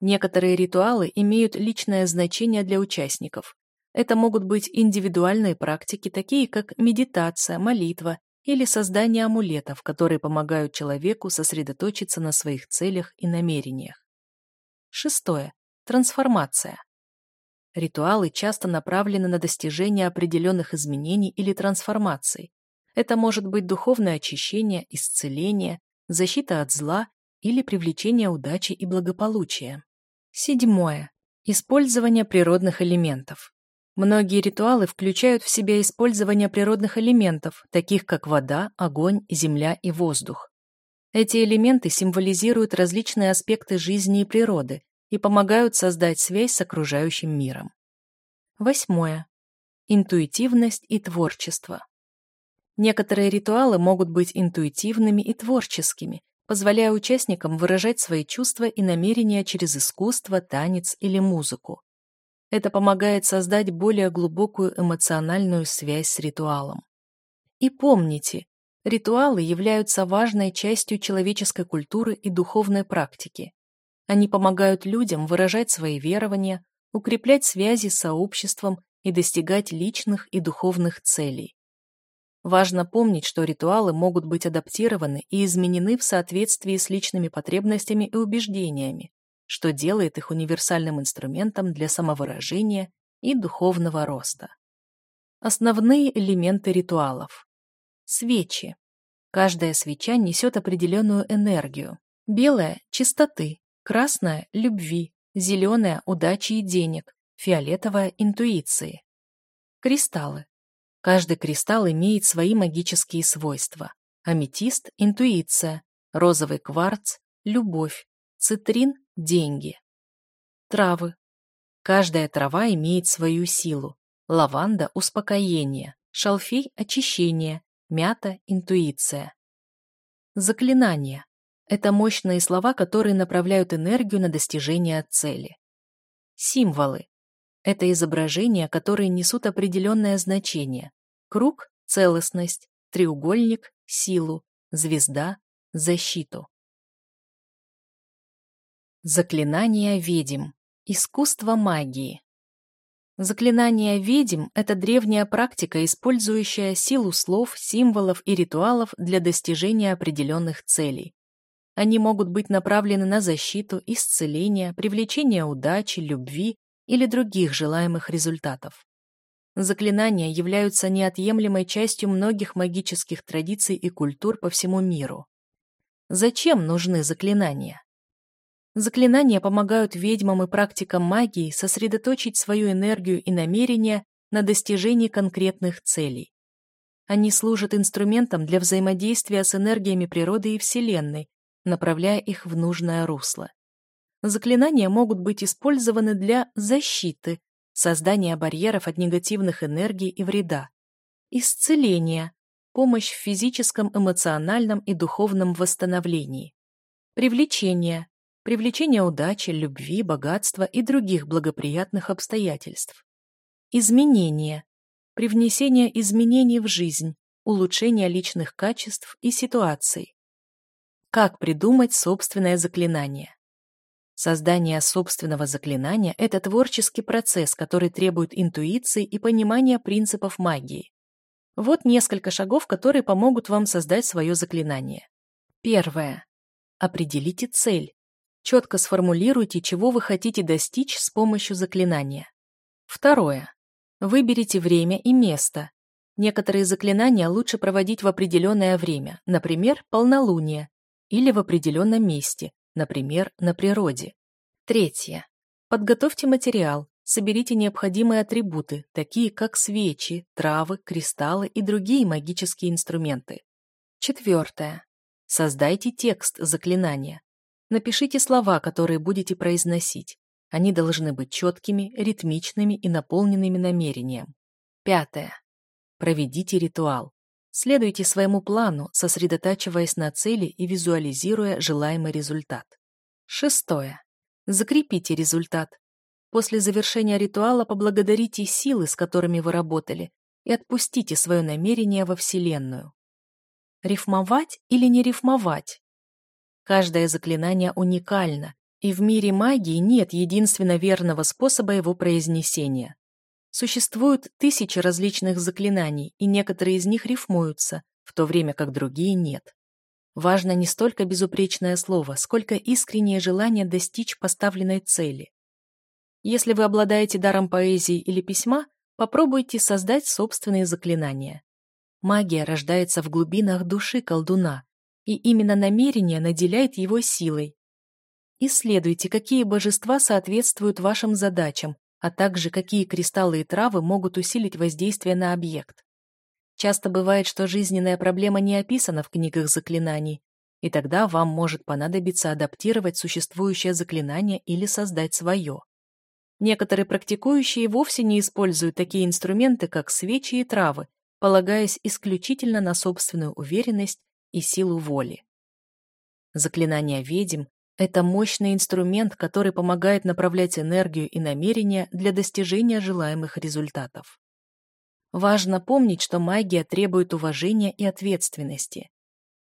Некоторые ритуалы имеют личное значение для участников. Это могут быть индивидуальные практики, такие как медитация, молитва или создание амулетов, которые помогают человеку сосредоточиться на своих целях и намерениях. Шестое. Трансформация. Ритуалы часто направлены на достижение определенных изменений или трансформаций. Это может быть духовное очищение, исцеление, защита от зла или привлечение удачи и благополучия. Седьмое. Использование природных элементов. Многие ритуалы включают в себя использование природных элементов, таких как вода, огонь, земля и воздух. Эти элементы символизируют различные аспекты жизни и природы, и помогают создать связь с окружающим миром. Восьмое. Интуитивность и творчество. Некоторые ритуалы могут быть интуитивными и творческими, позволяя участникам выражать свои чувства и намерения через искусство, танец или музыку. Это помогает создать более глубокую эмоциональную связь с ритуалом. И помните, ритуалы являются важной частью человеческой культуры и духовной практики. Они помогают людям выражать свои верования, укреплять связи с сообществом и достигать личных и духовных целей. Важно помнить, что ритуалы могут быть адаптированы и изменены в соответствии с личными потребностями и убеждениями, что делает их универсальным инструментом для самовыражения и духовного роста. Основные элементы ритуалов. Свечи. Каждая свеча несет определенную энергию. Белая – чистоты, красная – любви, зеленая – удачи и денег, фиолетовая – интуиции. Кристаллы. Каждый кристалл имеет свои магические свойства. Аметист – интуиция, розовый кварц – любовь, цитрин – деньги. Травы. Каждая трава имеет свою силу. Лаванда – успокоение, шалфей – очищение, мята – интуиция. Заклинания. Это мощные слова, которые направляют энергию на достижение цели. Символы. Это изображения, которые несут определенное значение. Круг – целостность, треугольник – силу, звезда – защиту. Заклинания ведьм. Искусство магии. Заклинания ведьм – это древняя практика, использующая силу слов, символов и ритуалов для достижения определенных целей. Они могут быть направлены на защиту, исцеление, привлечение удачи, любви или других желаемых результатов. Заклинания являются неотъемлемой частью многих магических традиций и культур по всему миру. Зачем нужны заклинания? Заклинания помогают ведьмам и практикам магии сосредоточить свою энергию и намерения на достижении конкретных целей. Они служат инструментом для взаимодействия с энергиями природы и Вселенной, направляя их в нужное русло. Заклинания могут быть использованы для защиты, создания барьеров от негативных энергий и вреда, исцеления, помощь в физическом, эмоциональном и духовном восстановлении, привлечения, привлечение удачи, любви, богатства и других благоприятных обстоятельств. Изменение. Привнесение изменений в жизнь, улучшение личных качеств и ситуаций. Как придумать собственное заклинание? Создание собственного заклинания – это творческий процесс, который требует интуиции и понимания принципов магии. Вот несколько шагов, которые помогут вам создать свое заклинание. Первое. Определите цель. Четко сформулируйте, чего вы хотите достичь с помощью заклинания. Второе. Выберите время и место. Некоторые заклинания лучше проводить в определенное время, например, полнолуние, или в определенном месте, например, на природе. Третье. Подготовьте материал, соберите необходимые атрибуты, такие как свечи, травы, кристаллы и другие магические инструменты. Четвертое. Создайте текст заклинания. Напишите слова, которые будете произносить. Они должны быть четкими, ритмичными и наполненными намерением. Пятое. Проведите ритуал. Следуйте своему плану, сосредотачиваясь на цели и визуализируя желаемый результат. Шестое. Закрепите результат. После завершения ритуала поблагодарите силы, с которыми вы работали, и отпустите свое намерение во Вселенную. Рифмовать или не рифмовать? Каждое заклинание уникально, и в мире магии нет единственно верного способа его произнесения. Существуют тысячи различных заклинаний, и некоторые из них рифмуются, в то время как другие нет. Важно не столько безупречное слово, сколько искреннее желание достичь поставленной цели. Если вы обладаете даром поэзии или письма, попробуйте создать собственные заклинания. Магия рождается в глубинах души колдуна, и именно намерение наделяет его силой. Исследуйте, какие божества соответствуют вашим задачам, а также какие кристаллы и травы могут усилить воздействие на объект. Часто бывает, что жизненная проблема не описана в книгах заклинаний, и тогда вам может понадобиться адаптировать существующее заклинание или создать свое. Некоторые практикующие вовсе не используют такие инструменты, как свечи и травы, полагаясь исключительно на собственную уверенность и силу воли. Заклинание ведьм – это мощный инструмент, который помогает направлять энергию и намерения для достижения желаемых результатов. Важно помнить, что магия требует уважения и ответственности.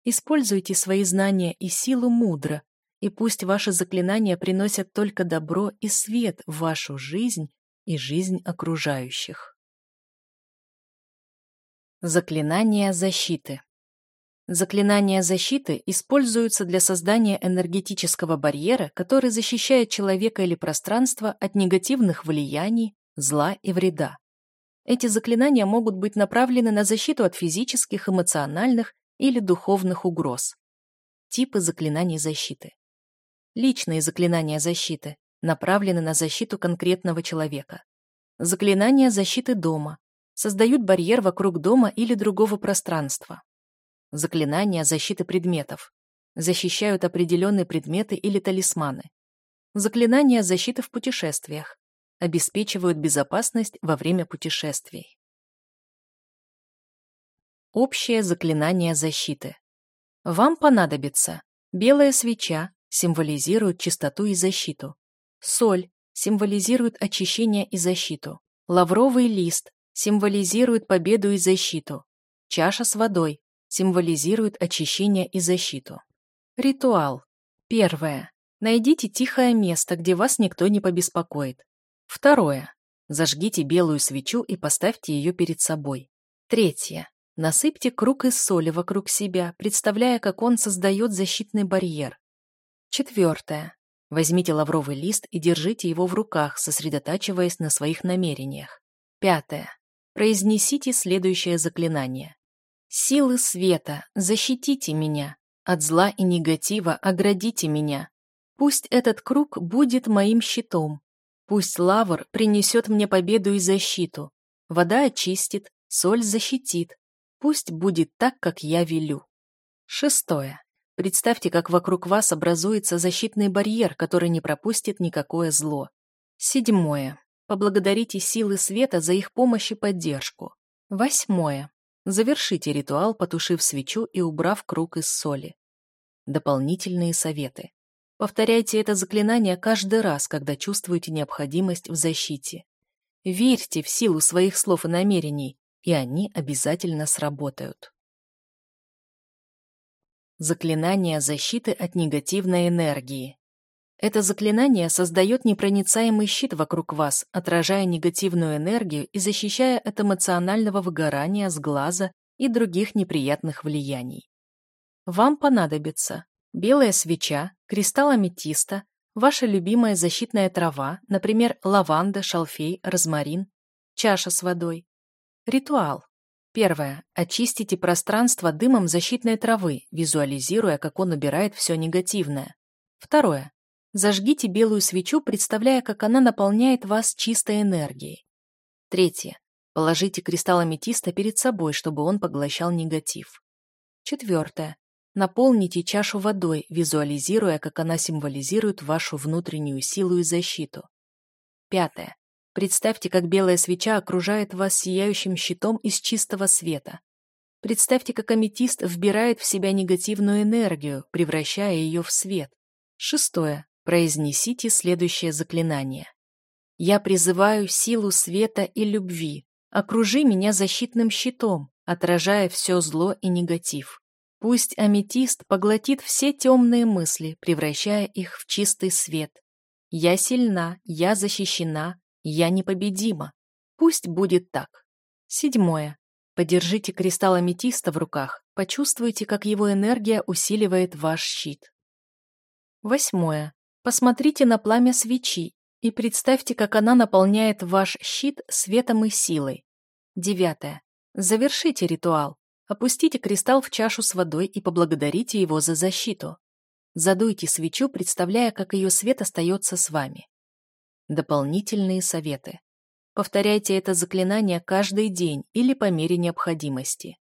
Используйте свои знания и силу мудро, и пусть ваши заклинания приносят только добро и свет в вашу жизнь и жизнь окружающих. Заклинание защиты Заклинания защиты используются для создания энергетического барьера, который защищает человека или пространство от негативных влияний, зла и вреда. Эти заклинания могут быть направлены на защиту от физических, эмоциональных или духовных угроз. Типы заклинаний защиты. Личные заклинания защиты направлены на защиту конкретного человека. Заклинания защиты дома создают барьер вокруг дома или другого пространства. Заклинания защиты предметов защищают определенные предметы или талисманы. Заклинания защиты в путешествиях обеспечивают безопасность во время путешествий. Общее заклинание защиты. Вам понадобится белая свеча, символизирует чистоту и защиту, соль, символизирует очищение и защиту, лавровый лист, символизирует победу и защиту, чаша с водой, символизирует очищение и защиту. Ритуал. Первое. Найдите тихое место, где вас никто не побеспокоит. Второе. Зажгите белую свечу и поставьте ее перед собой. Третье. Насыпьте круг из соли вокруг себя, представляя, как он создает защитный барьер. Четвертое. Возьмите лавровый лист и держите его в руках, сосредотачиваясь на своих намерениях. Пятое. Произнесите следующее заклинание. «Силы света, защитите меня. От зла и негатива оградите меня. Пусть этот круг будет моим щитом. Пусть лавр принесет мне победу и защиту. Вода очистит, соль защитит. Пусть будет так, как я велю». Шестое. Представьте, как вокруг вас образуется защитный барьер, который не пропустит никакое зло. Седьмое. Поблагодарите силы света за их помощь и поддержку. Восьмое. Завершите ритуал, потушив свечу и убрав круг из соли. Дополнительные советы. Повторяйте это заклинание каждый раз, когда чувствуете необходимость в защите. Верьте в силу своих слов и намерений, и они обязательно сработают. Заклинание защиты от негативной энергии. Это заклинание создает непроницаемый щит вокруг вас, отражая негативную энергию и защищая от эмоционального выгорания, сглаза и других неприятных влияний. Вам понадобится белая свеча, кристалл аметиста, ваша любимая защитная трава, например, лаванда, шалфей, розмарин, чаша с водой. Ритуал. Первое. Очистите пространство дымом защитной травы, визуализируя, как он убирает все негативное. Второе. Зажгите белую свечу, представляя, как она наполняет вас чистой энергией. Третье. Положите кристалл аметиста перед собой, чтобы он поглощал негатив. Четвертое. Наполните чашу водой, визуализируя, как она символизирует вашу внутреннюю силу и защиту. Пятое. Представьте, как белая свеча окружает вас сияющим щитом из чистого света. Представьте, как аметист вбирает в себя негативную энергию, превращая ее в свет. Шестое. Произнесите следующее заклинание. «Я призываю силу света и любви. Окружи меня защитным щитом, отражая все зло и негатив. Пусть аметист поглотит все темные мысли, превращая их в чистый свет. Я сильна, я защищена, я непобедима. Пусть будет так. Седьмое. Подержите кристалл аметиста в руках, почувствуйте, как его энергия усиливает ваш щит. Восьмое. Посмотрите на пламя свечи и представьте, как она наполняет ваш щит светом и силой. Девятое. Завершите ритуал. Опустите кристалл в чашу с водой и поблагодарите его за защиту. Задуйте свечу, представляя, как ее свет остается с вами. Дополнительные советы. Повторяйте это заклинание каждый день или по мере необходимости.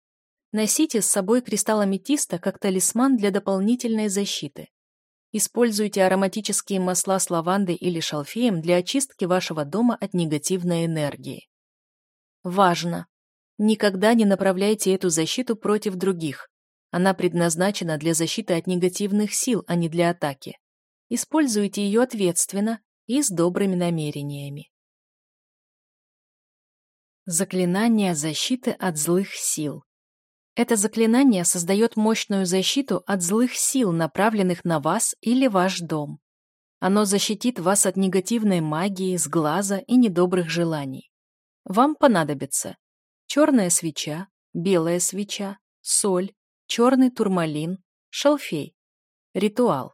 Носите с собой кристалл аметиста как талисман для дополнительной защиты. Используйте ароматические масла с лавандой или шалфеем для очистки вашего дома от негативной энергии. Важно! Никогда не направляйте эту защиту против других. Она предназначена для защиты от негативных сил, а не для атаки. Используйте ее ответственно и с добрыми намерениями. Заклинание защиты от злых сил. Это заклинание создает мощную защиту от злых сил, направленных на вас или ваш дом. Оно защитит вас от негативной магии, сглаза и недобрых желаний. Вам понадобится черная свеча, белая свеча, соль, черный турмалин, шалфей. Ритуал.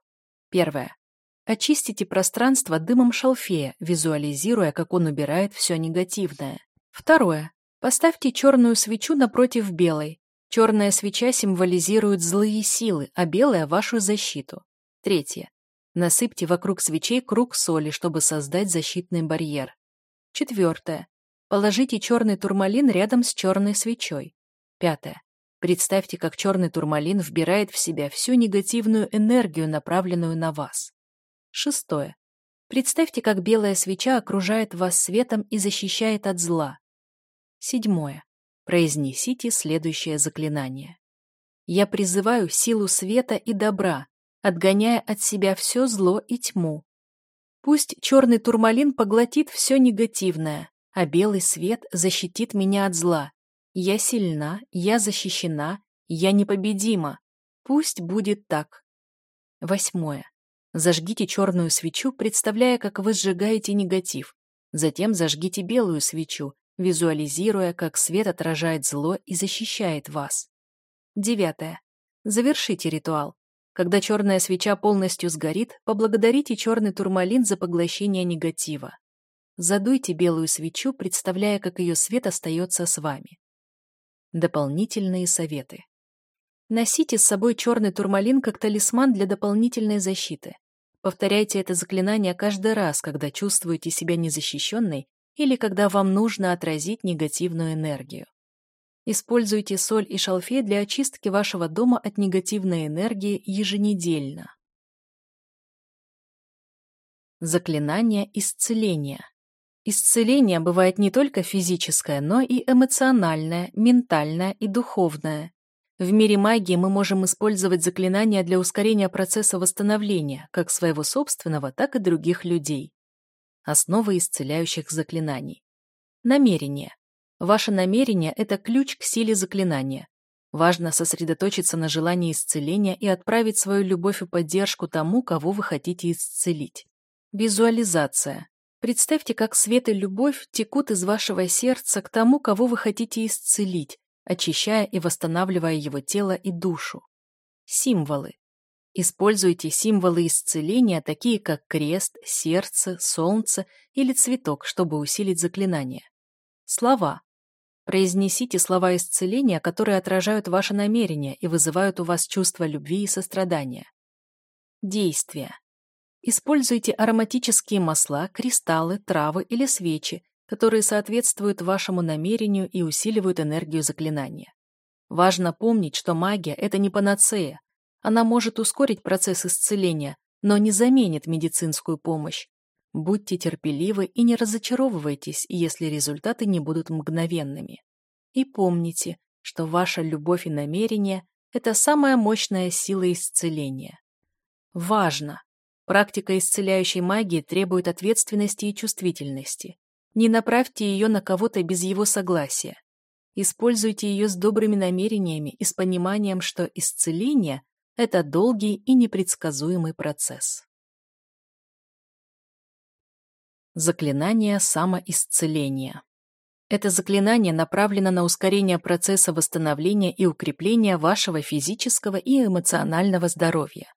Первое. Очистите пространство дымом шалфея, визуализируя, как он убирает все негативное. Второе. Поставьте черную свечу напротив белой. Черная свеча символизирует злые силы, а белая – вашу защиту. Третье. Насыпьте вокруг свечей круг соли, чтобы создать защитный барьер. Четвертое. Положите черный турмалин рядом с черной свечой. Пятое. Представьте, как черный турмалин вбирает в себя всю негативную энергию, направленную на вас. Шестое. Представьте, как белая свеча окружает вас светом и защищает от зла. Седьмое. Произнесите следующее заклинание. Я призываю силу света и добра, отгоняя от себя все зло и тьму. Пусть черный турмалин поглотит все негативное, а белый свет защитит меня от зла. Я сильна, я защищена, я непобедима. Пусть будет так. Восьмое. Зажгите черную свечу, представляя, как вы сжигаете негатив. Затем зажгите белую свечу, визуализируя, как свет отражает зло и защищает вас. Девятое. Завершите ритуал. Когда черная свеча полностью сгорит, поблагодарите черный турмалин за поглощение негатива. Задуйте белую свечу, представляя, как ее свет остается с вами. Дополнительные советы. Носите с собой черный турмалин как талисман для дополнительной защиты. Повторяйте это заклинание каждый раз, когда чувствуете себя незащищенной или когда вам нужно отразить негативную энергию. Используйте соль и шалфей для очистки вашего дома от негативной энергии еженедельно. Заклинание исцеления. Исцеление бывает не только физическое, но и эмоциональное, ментальное и духовное. В мире магии мы можем использовать заклинания для ускорения процесса восстановления, как своего собственного, так и других людей. Основы исцеляющих заклинаний. Намерение. Ваше намерение – это ключ к силе заклинания. Важно сосредоточиться на желании исцеления и отправить свою любовь и поддержку тому, кого вы хотите исцелить. Визуализация. Представьте, как свет и любовь текут из вашего сердца к тому, кого вы хотите исцелить, очищая и восстанавливая его тело и душу. Символы. Используйте символы исцеления, такие как крест, сердце, солнце или цветок, чтобы усилить заклинание. Слова. Произнесите слова исцеления, которые отражают ваше намерение и вызывают у вас чувство любви и сострадания. Действия. Используйте ароматические масла, кристаллы, травы или свечи, которые соответствуют вашему намерению и усиливают энергию заклинания. Важно помнить, что магия – это не панацея, она может ускорить процесс исцеления, но не заменит медицинскую помощь. Будьте терпеливы и не разочаровывайтесь, если результаты не будут мгновенными. И помните, что ваша любовь и намерение – это самая мощная сила исцеления. Важно! Практика исцеляющей магии требует ответственности и чувствительности. Не направьте ее на кого-то без его согласия. Используйте ее с добрыми намерениями и с пониманием, что исцеление это долгий и непредсказуемый процесс. Заклинание самоисцеления. Это заклинание направлено на ускорение процесса восстановления и укрепления вашего физического и эмоционального здоровья.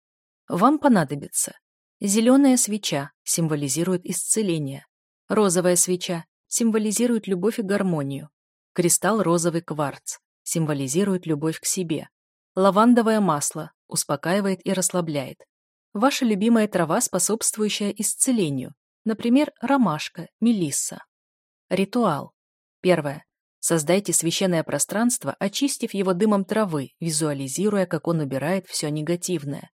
Вам понадобится зеленая свеча, символизирует исцеление, розовая свеча, символизирует любовь и гармонию, кристалл розовый кварц, символизирует любовь к себе, лавандовое масло, успокаивает и расслабляет. Ваша любимая трава, способствующая исцелению, например, ромашка, мелисса. Ритуал. Первое. Создайте священное пространство, очистив его дымом травы, визуализируя, как он убирает все негативное.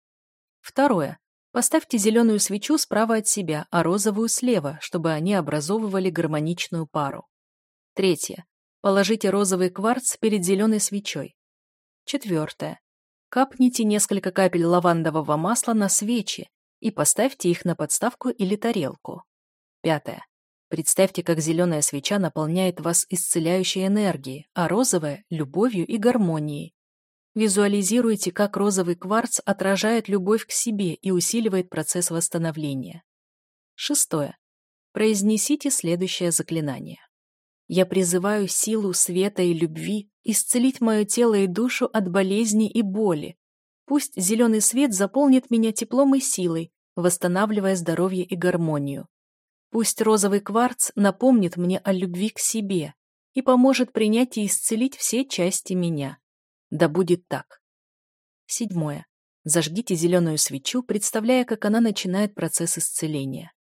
Второе. Поставьте зеленую свечу справа от себя, а розовую слева, чтобы они образовывали гармоничную пару. Третье. Положите розовый кварц перед зеленой свечой. Четвертое. Капните несколько капель лавандового масла на свечи и поставьте их на подставку или тарелку. Пятое. Представьте, как зеленая свеча наполняет вас исцеляющей энергией, а розовая – любовью и гармонией. Визуализируйте, как розовый кварц отражает любовь к себе и усиливает процесс восстановления. Шестое. Произнесите следующее заклинание. Я призываю силу света и любви исцелить мое тело и душу от болезни и боли. Пусть зеленый свет заполнит меня теплом и силой, восстанавливая здоровье и гармонию. Пусть розовый кварц напомнит мне о любви к себе и поможет принять и исцелить все части меня. Да будет так. Седьмое. Зажгите зеленую свечу, представляя, как она начинает процесс исцеления.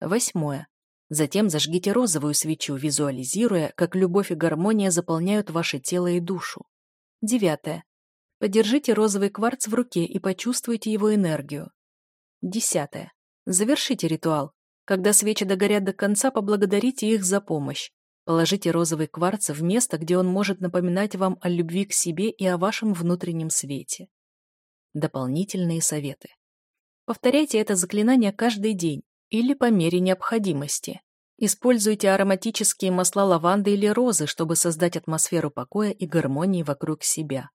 Восьмое. Затем зажгите розовую свечу, визуализируя, как любовь и гармония заполняют ваше тело и душу. Девятое. Подержите розовый кварц в руке и почувствуйте его энергию. Десятое. Завершите ритуал. Когда свечи догорят до конца, поблагодарите их за помощь. Положите розовый кварц в место, где он может напоминать вам о любви к себе и о вашем внутреннем свете. Дополнительные советы. Повторяйте это заклинание каждый день или по мере необходимости. Используйте ароматические масла лаванды или розы, чтобы создать атмосферу покоя и гармонии вокруг себя.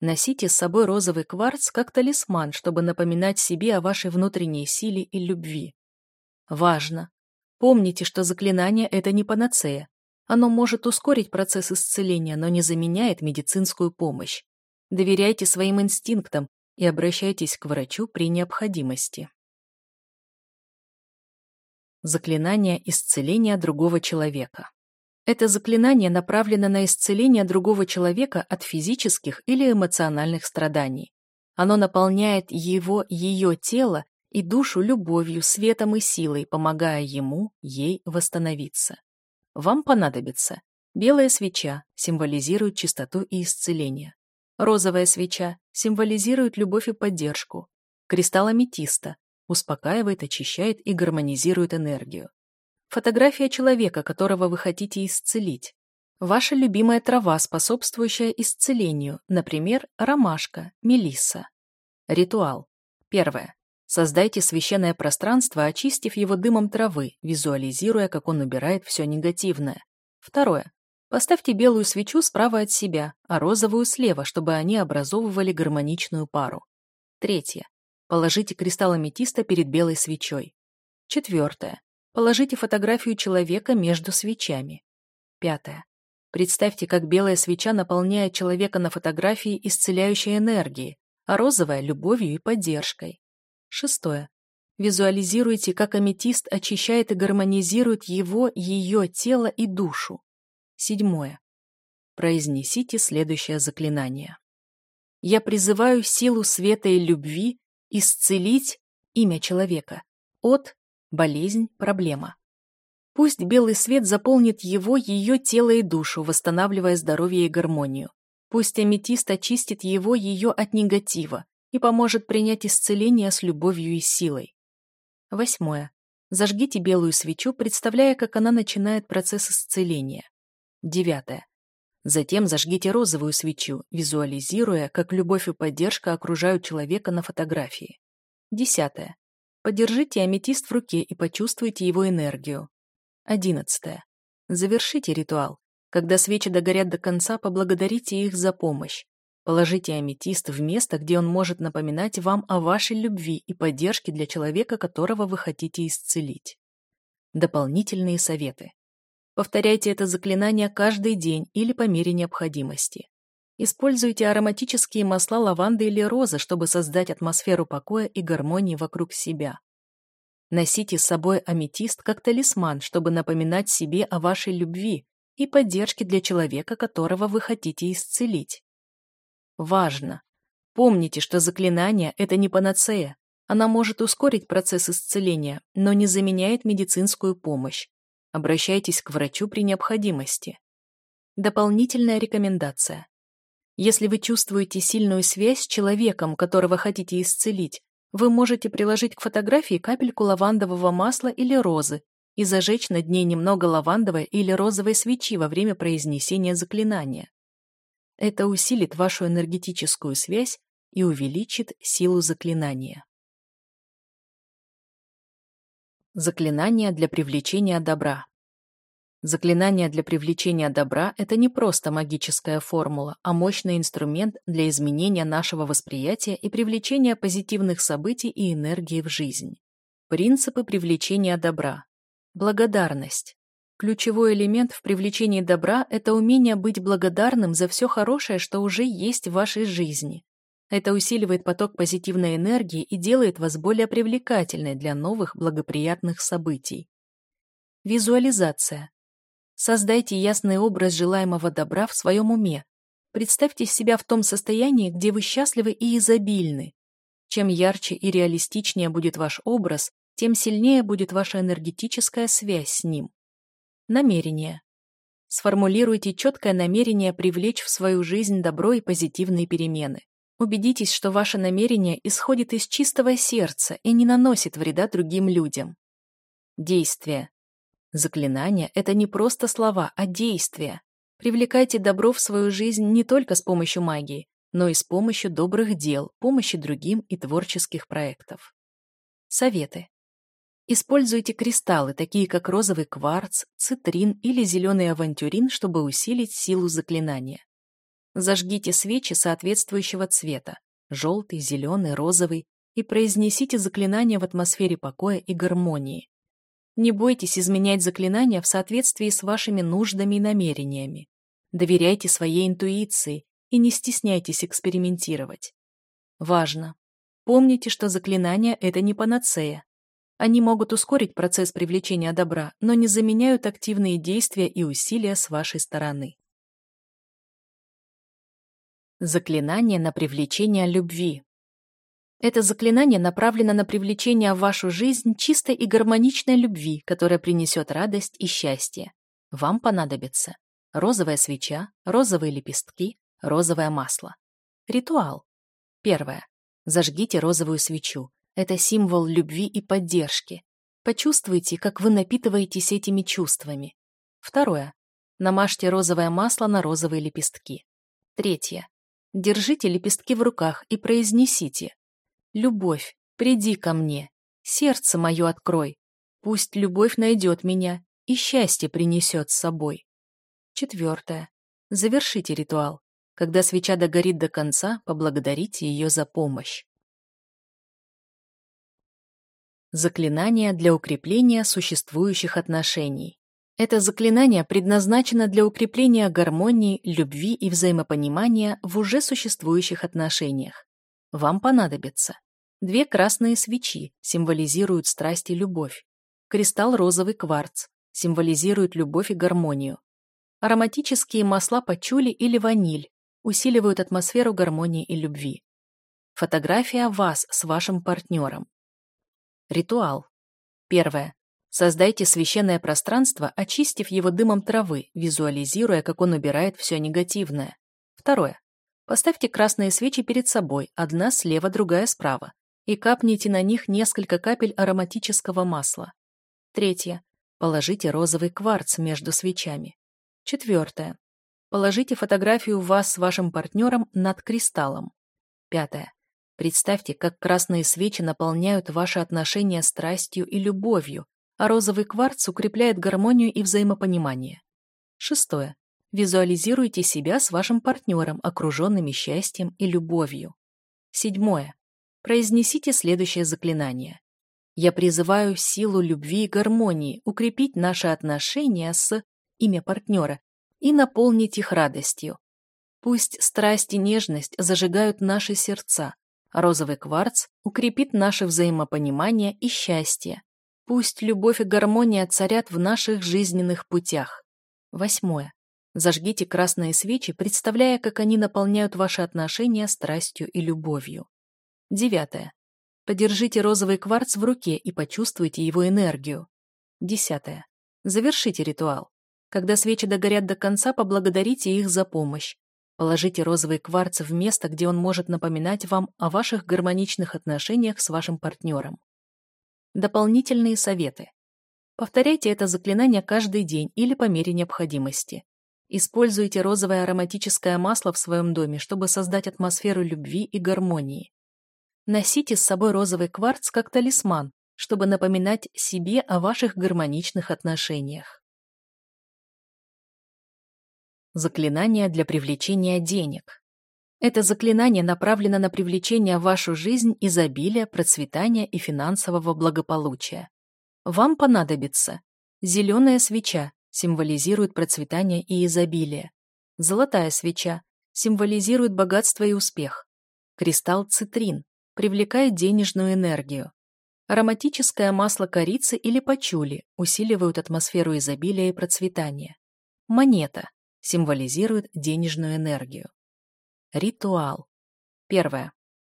Носите с собой розовый кварц как талисман, чтобы напоминать себе о вашей внутренней силе и любви. Важно! Помните, что заклинание – это не панацея. Оно может ускорить процесс исцеления, но не заменяет медицинскую помощь. Доверяйте своим инстинктам и обращайтесь к врачу при необходимости. Заклинание исцеления другого человека. Это заклинание направлено на исцеление другого человека от физических или эмоциональных страданий. Оно наполняет его, ее тело и душу любовью, светом и силой, помогая ему, ей восстановиться. Вам понадобится белая свеча, символизирует чистоту и исцеление. Розовая свеча символизирует любовь и поддержку. Кристалл аметиста успокаивает, очищает и гармонизирует энергию. Фотография человека, которого вы хотите исцелить. Ваша любимая трава, способствующая исцелению, например, ромашка, мелисса. Ритуал. Первое. Создайте священное пространство, очистив его дымом травы, визуализируя, как он убирает все негативное. Второе. Поставьте белую свечу справа от себя, а розовую слева, чтобы они образовывали гармоничную пару. Третье. Положите кристалл аметиста перед белой свечой. Четвертое. Положите фотографию человека между свечами. Пятое. Представьте, как белая свеча наполняет человека на фотографии исцеляющей энергией, а розовая – любовью и поддержкой. Шестое. Визуализируйте, как аметист очищает и гармонизирует его, ее тело и душу. Седьмое. Произнесите следующее заклинание. Я призываю силу света и любви исцелить имя человека от болезнь, проблема. Пусть белый свет заполнит его, ее тело и душу, восстанавливая здоровье и гармонию. Пусть аметист очистит его, ее от негатива и поможет принять исцеление с любовью и силой. Восьмое. Зажгите белую свечу, представляя, как она начинает процесс исцеления. Девятое. Затем зажгите розовую свечу, визуализируя, как любовь и поддержка окружают человека на фотографии. Десятое. Подержите аметист в руке и почувствуйте его энергию. Одиннадцатое. Завершите ритуал. Когда свечи догорят до конца, поблагодарите их за помощь. Положите аметист в место, где он может напоминать вам о вашей любви и поддержке для человека, которого вы хотите исцелить. Дополнительные советы. Повторяйте это заклинание каждый день или по мере необходимости. Используйте ароматические масла лаванды или розы, чтобы создать атмосферу покоя и гармонии вокруг себя. Носите с собой аметист как талисман, чтобы напоминать себе о вашей любви и поддержке для человека, которого вы хотите исцелить. Важно! Помните, что заклинание – это не панацея. Она может ускорить процесс исцеления, но не заменяет медицинскую помощь. Обращайтесь к врачу при необходимости. Дополнительная рекомендация. Если вы чувствуете сильную связь с человеком, которого хотите исцелить, вы можете приложить к фотографии капельку лавандового масла или розы и зажечь над ней немного лавандовой или розовой свечи во время произнесения заклинания. Это усилит вашу энергетическую связь и увеличит силу заклинания. Заклинания для привлечения добра. Заклинание для привлечения добра – это не просто магическая формула, а мощный инструмент для изменения нашего восприятия и привлечения позитивных событий и энергии в жизнь. Принципы привлечения добра. Благодарность. Ключевой элемент в привлечении добра – это умение быть благодарным за все хорошее, что уже есть в вашей жизни. Это усиливает поток позитивной энергии и делает вас более привлекательной для новых благоприятных событий. Визуализация. Создайте ясный образ желаемого добра в своем уме. Представьте себя в том состоянии, где вы счастливы и изобильны. Чем ярче и реалистичнее будет ваш образ, тем сильнее будет ваша энергетическая связь с ним. Намерение. Сформулируйте четкое намерение привлечь в свою жизнь добро и позитивные перемены. Убедитесь, что ваше намерение исходит из чистого сердца и не наносит вреда другим людям. Действие. Заклинание – это не просто слова, а действия. Привлекайте добро в свою жизнь не только с помощью магии, но и с помощью добрых дел, помощи другим и творческих проектов. Советы. Используйте кристаллы, такие как розовый кварц, цитрин или зеленый авантюрин, чтобы усилить силу заклинания. Зажгите свечи соответствующего цвета – желтый, зеленый, розовый – и произнесите заклинание в атмосфере покоя и гармонии. Не бойтесь изменять заклинания в соответствии с вашими нуждами и намерениями. Доверяйте своей интуиции и не стесняйтесь экспериментировать. Важно! Помните, что заклинания – это не панацея. Они могут ускорить процесс привлечения добра, но не заменяют активные действия и усилия с вашей стороны. Заклинание на привлечение любви. Это заклинание направлено на привлечение в вашу жизнь чистой и гармоничной любви, которая принесет радость и счастье. Вам понадобится розовая свеча, розовые лепестки, розовое масло. Ритуал. Первое. Зажгите розовую свечу. Это символ любви и поддержки. Почувствуйте, как вы напитываетесь этими чувствами. Второе. Намажьте розовое масло на розовые лепестки. Третье. Держите лепестки в руках и произнесите «Любовь, приди ко мне, сердце мое открой, пусть любовь найдет меня и счастье принесет с собой». Четвертое. Завершите ритуал. Когда свеча догорит до конца, поблагодарите ее за помощь. Заклинание для укрепления существующих отношений. Это заклинание предназначено для укрепления гармонии, любви и взаимопонимания в уже существующих отношениях. Вам понадобится две красные свечи, символизируют страсть и любовь, кристалл розовый кварц, символизирует любовь и гармонию, ароматические масла пачули или ваниль, усиливают атмосферу гармонии и любви. Фотография вас с вашим партнером. Ритуал. Первое. Создайте священное пространство, очистив его дымом травы, визуализируя, как он убирает все негативное. Второе. Поставьте красные свечи перед собой, одна слева, другая справа, и капните на них несколько капель ароматического масла. Третье. Положите розовый кварц между свечами. Четвертое. Положите фотографию вас с вашим партнером над кристаллом. Пятое. Представьте, как красные свечи наполняют ваши отношения страстью и любовью, а розовый кварц укрепляет гармонию и взаимопонимание. Шестое. Визуализируйте себя с вашим партнером, окруженными счастьем и любовью. Седьмое. Произнесите следующее заклинание. Я призываю силу любви и гармонии укрепить наши отношения с имя партнера и наполнить их радостью. Пусть страсть и нежность зажигают наши сердца, а розовый кварц укрепит наше взаимопонимание и счастье. Пусть любовь и гармония царят в наших жизненных путях. Восьмое. Зажгите красные свечи, представляя, как они наполняют ваши отношения страстью и любовью. Девятое. Подержите розовый кварц в руке и почувствуйте его энергию. Десятое. Завершите ритуал. Когда свечи догорят до конца, поблагодарите их за помощь. Положите розовый кварц в место, где он может напоминать вам о ваших гармоничных отношениях с вашим партнером. Дополнительные советы. Повторяйте это заклинание каждый день или по мере необходимости. Используйте розовое ароматическое масло в своем доме, чтобы создать атмосферу любви и гармонии. Носите с собой розовый кварц как талисман, чтобы напоминать себе о ваших гармоничных отношениях. Заклинание для привлечения денег. Это заклинание направлено на привлечение в вашу жизнь изобилия, процветания и финансового благополучия. Вам понадобится зеленая свеча, символизирует процветание и изобилие. Золотая свеча символизирует богатство и успех. Кристалл цитрин привлекает денежную энергию. Ароматическое масло корицы или пачули усиливают атмосферу изобилия и процветания. Монета символизирует денежную энергию. Ритуал. Первое.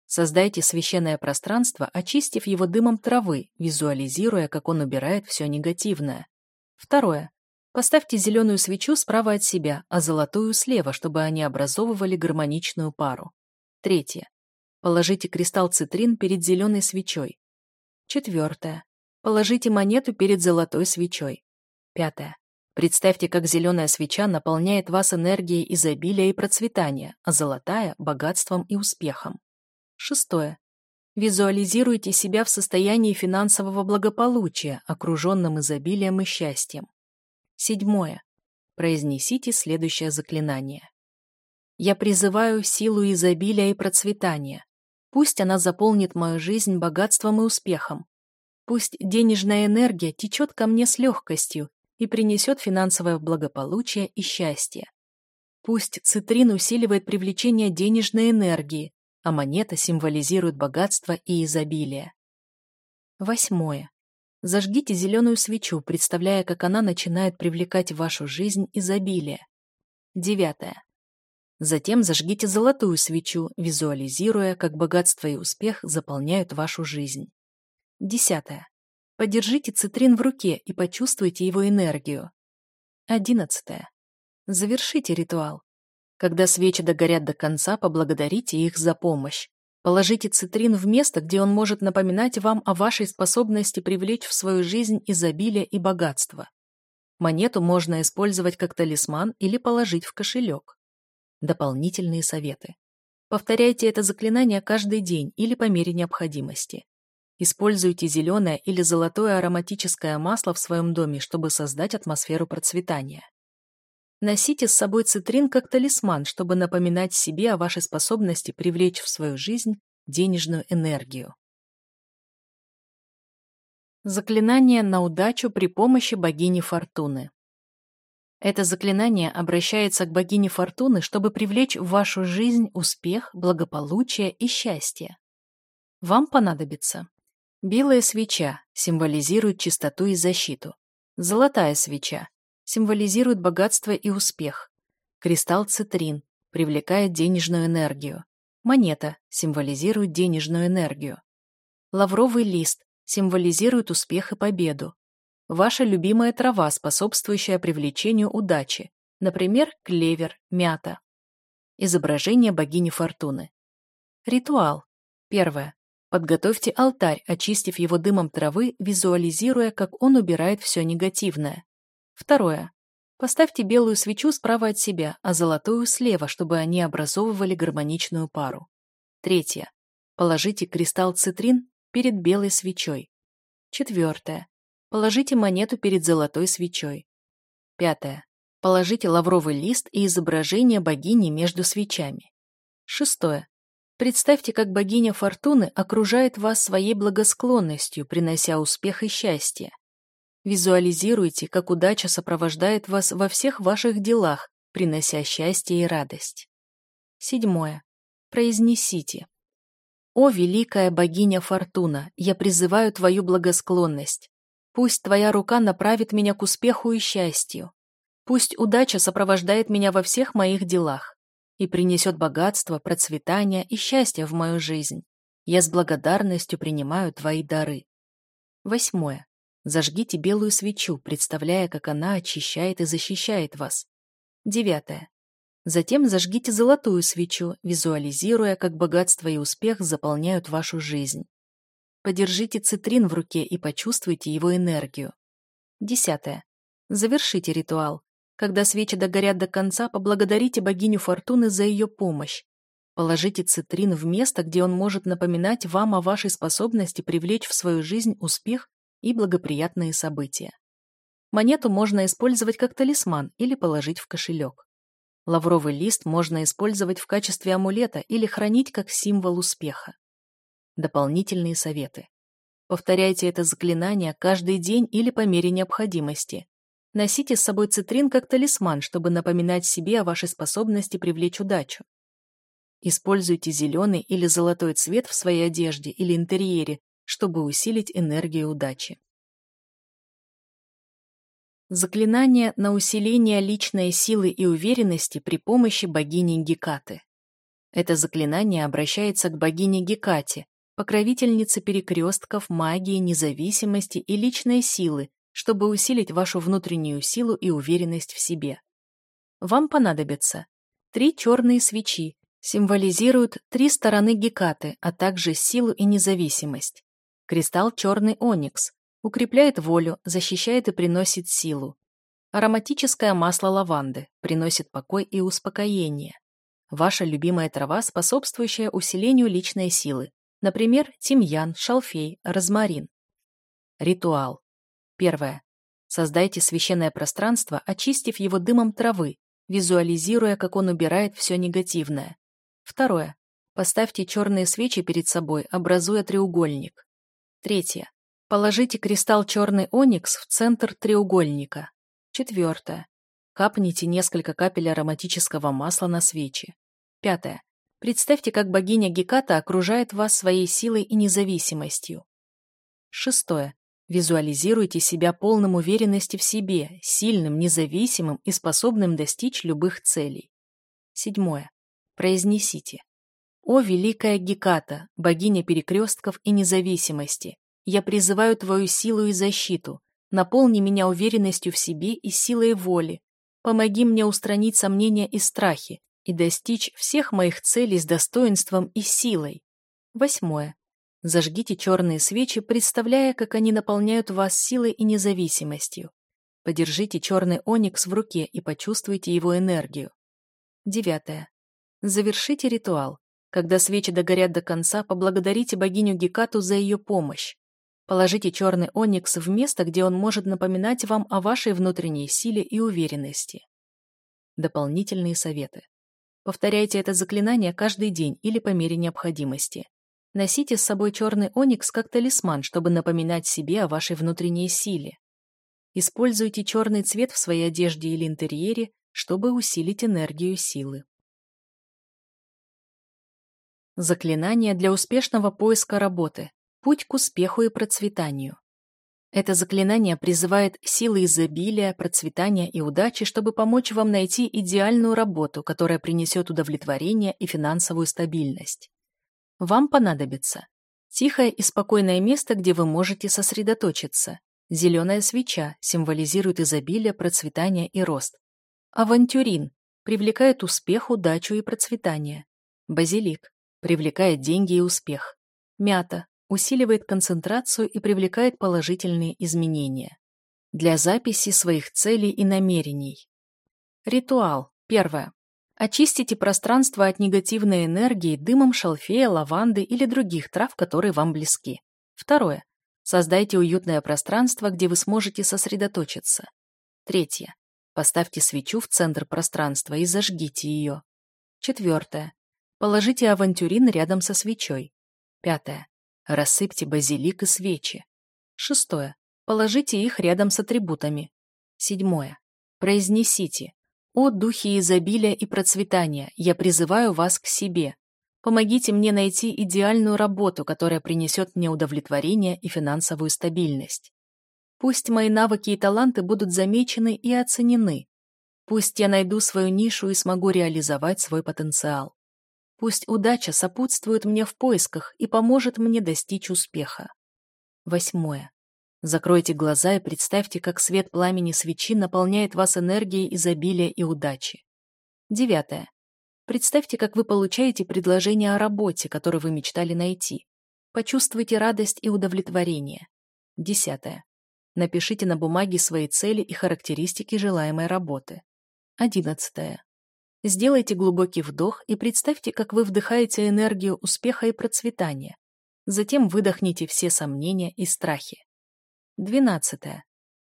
Создайте священное пространство, очистив его дымом травы, визуализируя, как он убирает все негативное. Второе. Поставьте зеленую свечу справа от себя, а золотую слева, чтобы они образовывали гармоничную пару. Третье. Положите кристалл цитрин перед зеленой свечой. Четвертое. Положите монету перед золотой свечой. Пятое. Представьте, как зеленая свеча наполняет вас энергией изобилия и процветания, а золотая – богатством и успехом. Шестое. Визуализируйте себя в состоянии финансового благополучия, окруженном изобилием и счастьем. Седьмое. Произнесите следующее заклинание. Я призываю силу изобилия и процветания. Пусть она заполнит мою жизнь богатством и успехом. Пусть денежная энергия течет ко мне с легкостью и принесет финансовое благополучие и счастье. Пусть цитрин усиливает привлечение денежной энергии, а монета символизирует богатство и изобилие. Восьмое. Зажгите зеленую свечу, представляя, как она начинает привлекать в вашу жизнь изобилие. Девятое. Затем зажгите золотую свечу, визуализируя, как богатство и успех заполняют вашу жизнь. Десятое. Подержите цитрин в руке и почувствуйте его энергию. Одиннадцатое. Завершите ритуал. Когда свечи догорят до конца, поблагодарите их за помощь. Положите цитрин в место, где он может напоминать вам о вашей способности привлечь в свою жизнь изобилие и богатство. Монету можно использовать как талисман или положить в кошелек. Дополнительные советы. Повторяйте это заклинание каждый день или по мере необходимости. Используйте зеленое или золотое ароматическое масло в своем доме, чтобы создать атмосферу процветания. Носите с собой цитрин как талисман, чтобы напоминать себе о вашей способности привлечь в свою жизнь денежную энергию. Заклинание на удачу при помощи богини Фортуны. Это заклинание обращается к богине Фортуны, чтобы привлечь в вашу жизнь успех, благополучие и счастье. Вам понадобится белая свеча, символизирует чистоту и защиту, золотая свеча, символизирует богатство и успех. Кристалл цитрин привлекает денежную энергию. Монета символизирует денежную энергию. Лавровый лист символизирует успех и победу. Ваша любимая трава, способствующая привлечению удачи, например, клевер, мята. Изображение богини Фортуны. Ритуал. Первое. Подготовьте алтарь, очистив его дымом травы, визуализируя, как он убирает все негативное. Второе. Поставьте белую свечу справа от себя, а золотую слева, чтобы они образовывали гармоничную пару. Третье. Положите кристалл цитрин перед белой свечой. Четвертое. Положите монету перед золотой свечой. Пятое. Положите лавровый лист и изображение богини между свечами. Шестое. Представьте, как богиня Фортуны окружает вас своей благосклонностью, принося успех и счастье. Визуализируйте, как удача сопровождает вас во всех ваших делах, принося счастье и радость. Седьмое. Произнесите. «О, великая богиня Фортуна, я призываю твою благосклонность. Пусть твоя рука направит меня к успеху и счастью. Пусть удача сопровождает меня во всех моих делах и принесет богатство, процветание и счастье в мою жизнь. Я с благодарностью принимаю твои дары. Восьмое. Зажгите белую свечу, представляя, как она очищает и защищает вас. Девятое. Затем зажгите золотую свечу, визуализируя, как богатство и успех заполняют вашу жизнь. Подержите цитрин в руке и почувствуйте его энергию. Десятое. Завершите ритуал. Когда свечи догорят до конца, поблагодарите богиню Фортуны за ее помощь. Положите цитрин в место, где он может напоминать вам о вашей способности привлечь в свою жизнь успех и благоприятные события. Монету можно использовать как талисман или положить в кошелек. Лавровый лист можно использовать в качестве амулета или хранить как символ успеха. Дополнительные советы. Повторяйте это заклинание каждый день или по мере необходимости. Носите с собой цитрин как талисман, чтобы напоминать себе о вашей способности привлечь удачу. Используйте зеленый или золотой цвет в своей одежде или интерьере чтобы усилить энергию удачи. Заклинание на усиление личной силы и уверенности при помощи богини Гекаты. Это заклинание обращается к богине Гекате, покровительнице перекрестков, магии, независимости и личной силы, чтобы усилить вашу внутреннюю силу и уверенность в себе. Вам понадобится три черные свечи, символизируют три стороны Гекаты, а также силу и независимость. Кристалл черный оникс, укрепляет волю, защищает и приносит силу. Ароматическое масло лаванды приносит покой и успокоение. Ваша любимая трава, способствующая усилению личной силы. Например, тимьян, шалфей, розмарин. Ритуал. Первое. Создайте священное пространство, очистив его дымом травы, визуализируя, как он убирает все негативное. Второе. Поставьте черные свечи перед собой, образуя треугольник. Третье. Положите кристалл черный оникс в центр треугольника. Четвертое. Капните несколько капель ароматического масла на свечи. Пятое. Представьте, как богиня Геката окружает вас своей силой и независимостью. Шестое. Визуализируйте себя полным уверенности в себе, сильным, независимым и способным достичь любых целей. Седьмое. Произнесите. «О, великая Геката, богиня перекрестков и независимости, я призываю твою силу и защиту, наполни меня уверенностью в себе и силой воли, помоги мне устранить сомнения и страхи, и достичь всех моих целей с достоинством и силой. Восьмое. Зажгите черные свечи, представляя, как они наполняют вас силой и независимостью. Подержите черный оникс в руке и почувствуйте его энергию. Девятое. Завершите ритуал. Когда свечи догорят до конца, поблагодарите богиню Гекату за ее помощь. Положите черный оникс в место, где он может напоминать вам о вашей внутренней силе и уверенности. Дополнительные советы. Повторяйте это заклинание каждый день или по мере необходимости. Носите с собой черный оникс как талисман, чтобы напоминать себе о вашей внутренней силе. Используйте черный цвет в своей одежде или интерьере, чтобы усилить энергию силы. Заклинание для успешного поиска работы. Путь к успеху и процветанию. Это заклинание призывает силы изобилия, процветания и удачи, чтобы помочь вам найти идеальную работу, которая принесет удовлетворение и финансовую стабильность. Вам понадобится тихое и спокойное место, где вы можете сосредоточиться. Зеленая свеча символизирует изобилие, процветание и рост. Авантюрин привлекает успех, удачу и процветание. Базилик привлекает деньги и успех. Мята усиливает концентрацию и привлекает положительные изменения. Для записи своих целей и намерений. Ритуал. Первое. Очистите пространство от негативной энергии дымом шалфея, лаванды или других трав, которые вам близки. Второе. Создайте уютное пространство, где вы сможете сосредоточиться. Третье. Поставьте свечу в центр пространства и зажгите ее. Четвертое. Положите авантюрин рядом со свечой. Пятое. Рассыпьте базилик и свечи. Шестое. Положите их рядом с атрибутами. Седьмое. Произнесите. «О духи изобилия и процветания, я призываю вас к себе. Помогите мне найти идеальную работу, которая принесет мне удовлетворение и финансовую стабильность. Пусть мои навыки и таланты будут замечены и оценены. Пусть я найду свою нишу и смогу реализовать свой потенциал. Пусть удача сопутствует мне в поисках и поможет мне достичь успеха. Восьмое. Закройте глаза и представьте, как свет пламени свечи наполняет вас энергией изобилия и удачи. Девятое. Представьте, как вы получаете предложение о работе, которую вы мечтали найти. Почувствуйте радость и удовлетворение. Десятое. Напишите на бумаге свои цели и характеристики желаемой работы. Одиннадцатое. Сделайте глубокий вдох и представьте, как вы вдыхаете энергию успеха и процветания. Затем выдохните все сомнения и страхи. Двенадцатое.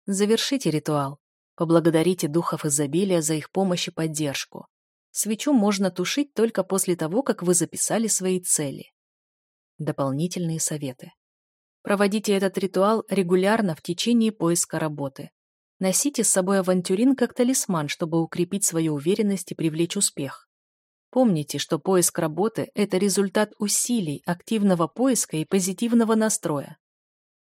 Завершите ритуал. Поблагодарите духов изобилия за их помощь и поддержку. Свечу можно тушить только после того, как вы записали свои цели. Дополнительные советы. Проводите этот ритуал регулярно в течение поиска работы. Носите с собой авантюрин как талисман, чтобы укрепить свою уверенность и привлечь успех. Помните, что поиск работы – это результат усилий, активного поиска и позитивного настроя.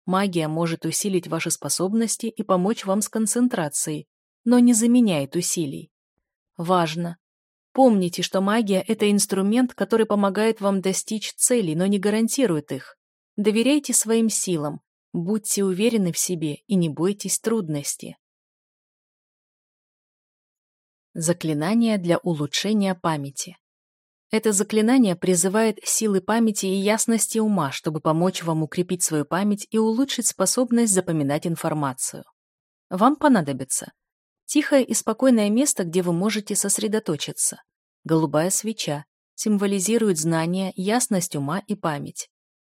Магия может усилить ваши способности и помочь вам с концентрацией, но не заменяет усилий. Важно! Помните, что магия – это инструмент, который помогает вам достичь целей, но не гарантирует их. Доверяйте своим силам, будьте уверены в себе и не бойтесь трудностей. Заклинание для улучшения памяти. Это заклинание призывает силы памяти и ясности ума, чтобы помочь вам укрепить свою память и улучшить способность запоминать информацию. Вам понадобится тихое и спокойное место, где вы можете сосредоточиться. Голубая свеча символизирует знание, ясность ума и память.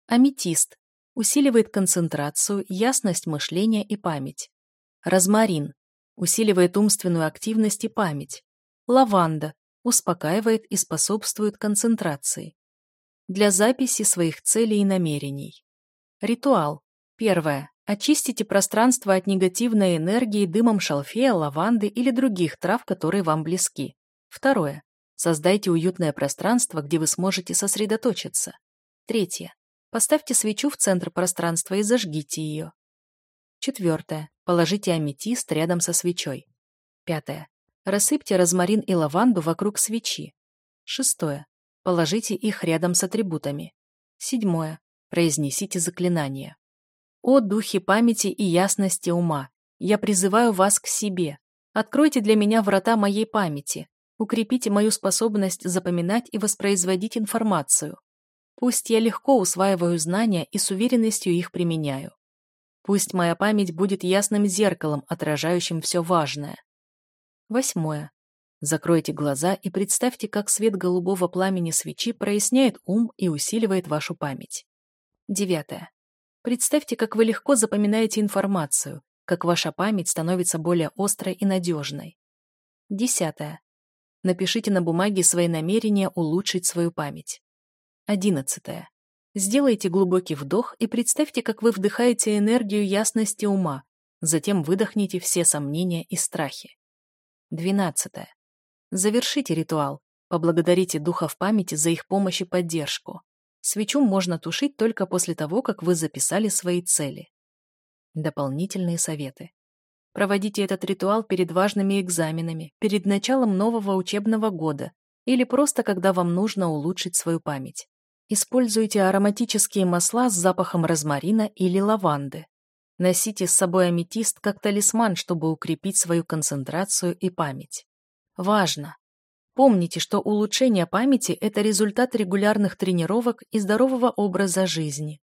Аметист усиливает концентрацию, ясность мышления и память. Розмарин усиливает умственную активность и память. Лаванда успокаивает и способствует концентрации. Для записи своих целей и намерений. Ритуал. Первое. Очистите пространство от негативной энергии дымом шалфея, лаванды или других трав, которые вам близки. Второе. Создайте уютное пространство, где вы сможете сосредоточиться. Третье. Поставьте свечу в центр пространства и зажгите ее. Четвертое. Положите аметист рядом со свечой. Пятое. Рассыпьте розмарин и лаванду вокруг свечи. Шестое. Положите их рядом с атрибутами. Седьмое. Произнесите заклинание. О духе памяти и ясности ума, я призываю вас к себе. Откройте для меня врата моей памяти. Укрепите мою способность запоминать и воспроизводить информацию. Пусть я легко усваиваю знания и с уверенностью их применяю. Пусть моя память будет ясным зеркалом, отражающим все важное. Восьмое. Закройте глаза и представьте, как свет голубого пламени свечи проясняет ум и усиливает вашу память. Девятое. Представьте, как вы легко запоминаете информацию, как ваша память становится более острой и надежной. Десятое. Напишите на бумаге свои намерения улучшить свою память. Одиннадцатое. Сделайте глубокий вдох и представьте, как вы вдыхаете энергию ясности ума, затем выдохните все сомнения и страхи. Двенадцатое. Завершите ритуал, поблагодарите духов памяти за их помощь и поддержку. Свечу можно тушить только после того, как вы записали свои цели. Дополнительные советы. Проводите этот ритуал перед важными экзаменами, перед началом нового учебного года или просто когда вам нужно улучшить свою память. Используйте ароматические масла с запахом розмарина или лаванды. Носите с собой аметист как талисман, чтобы укрепить свою концентрацию и память. Важно! Помните, что улучшение памяти – это результат регулярных тренировок и здорового образа жизни.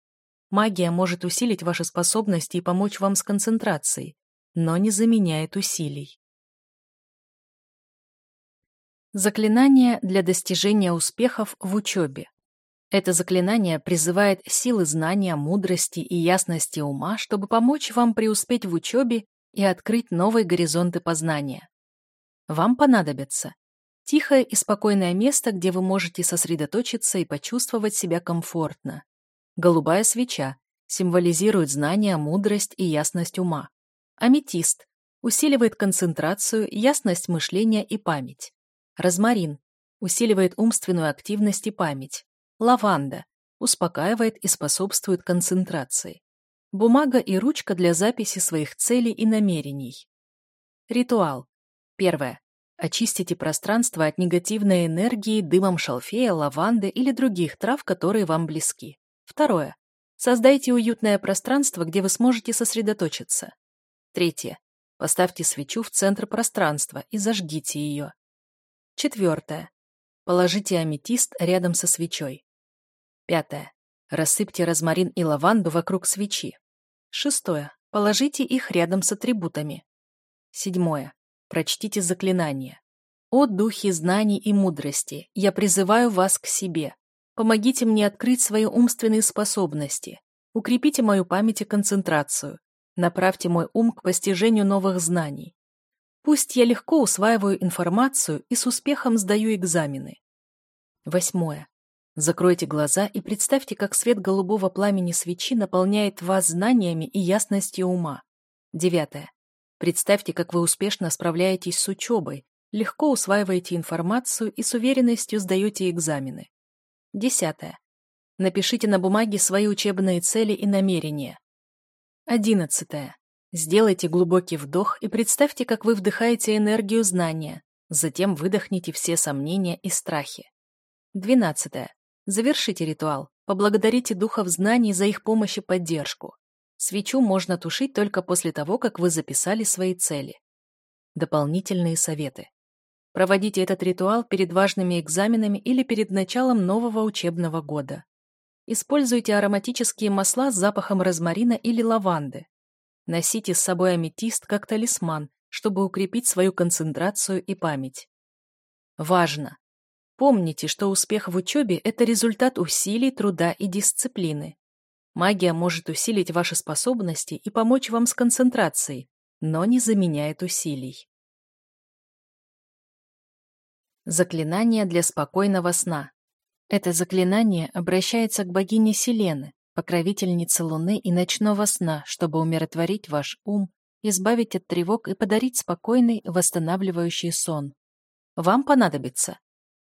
Магия может усилить ваши способности и помочь вам с концентрацией, но не заменяет усилий. Заклинание для достижения успехов в учебе. Это заклинание призывает силы знания, мудрости и ясности ума, чтобы помочь вам преуспеть в учебе и открыть новые горизонты познания. Вам понадобится тихое и спокойное место, где вы можете сосредоточиться и почувствовать себя комфортно. Голубая свеча символизирует знание, мудрость и ясность ума. Аметист усиливает концентрацию, ясность мышления и память. Розмарин усиливает умственную активность и память. Лаванда. Успокаивает и способствует концентрации. Бумага и ручка для записи своих целей и намерений. Ритуал. Первое. Очистите пространство от негативной энергии дымом шалфея, лаванды или других трав, которые вам близки. Второе. Создайте уютное пространство, где вы сможете сосредоточиться. Третье. Поставьте свечу в центр пространства и зажгите ее. Четвертое. Положите аметист рядом со свечой. Пятое. Рассыпьте розмарин и лаванду вокруг свечи. Шестое. Положите их рядом с атрибутами. Седьмое. Прочтите заклинание. «О духи знаний и мудрости, я призываю вас к себе. Помогите мне открыть свои умственные способности. Укрепите мою память и концентрацию. Направьте мой ум к постижению новых знаний. Пусть я легко усваиваю информацию и с успехом сдаю экзамены. Восьмое. Закройте глаза и представьте, как свет голубого пламени свечи наполняет вас знаниями и ясностью ума. Девятое. Представьте, как вы успешно справляетесь с учебой, легко усваиваете информацию и с уверенностью сдаете экзамены. Десятое. Напишите на бумаге свои учебные цели и намерения. Одиннадцатое. Сделайте глубокий вдох и представьте, как вы вдыхаете энергию знания, Затем выдохните все сомнения и страхи. 12. Завершите ритуал. Поблагодарите духов знаний за их помощь и поддержку. Свечу можно тушить только после того, как вы записали свои цели. Дополнительные советы. Проводите этот ритуал перед важными экзаменами или перед началом нового учебного года. Используйте ароматические масла с запахом розмарина или лаванды. Носите с собой аметист как талисман, чтобы укрепить свою концентрацию и память. Важно! Помните, что успех в учебе – это результат усилий, труда и дисциплины. Магия может усилить ваши способности и помочь вам с концентрацией, но не заменяет усилий. Заклинание для спокойного сна. Это заклинание обращается к богине Селены, покровительнице Луны и ночного сна, чтобы умиротворить ваш ум, избавить от тревог и подарить спокойный, восстанавливающий сон. Вам понадобится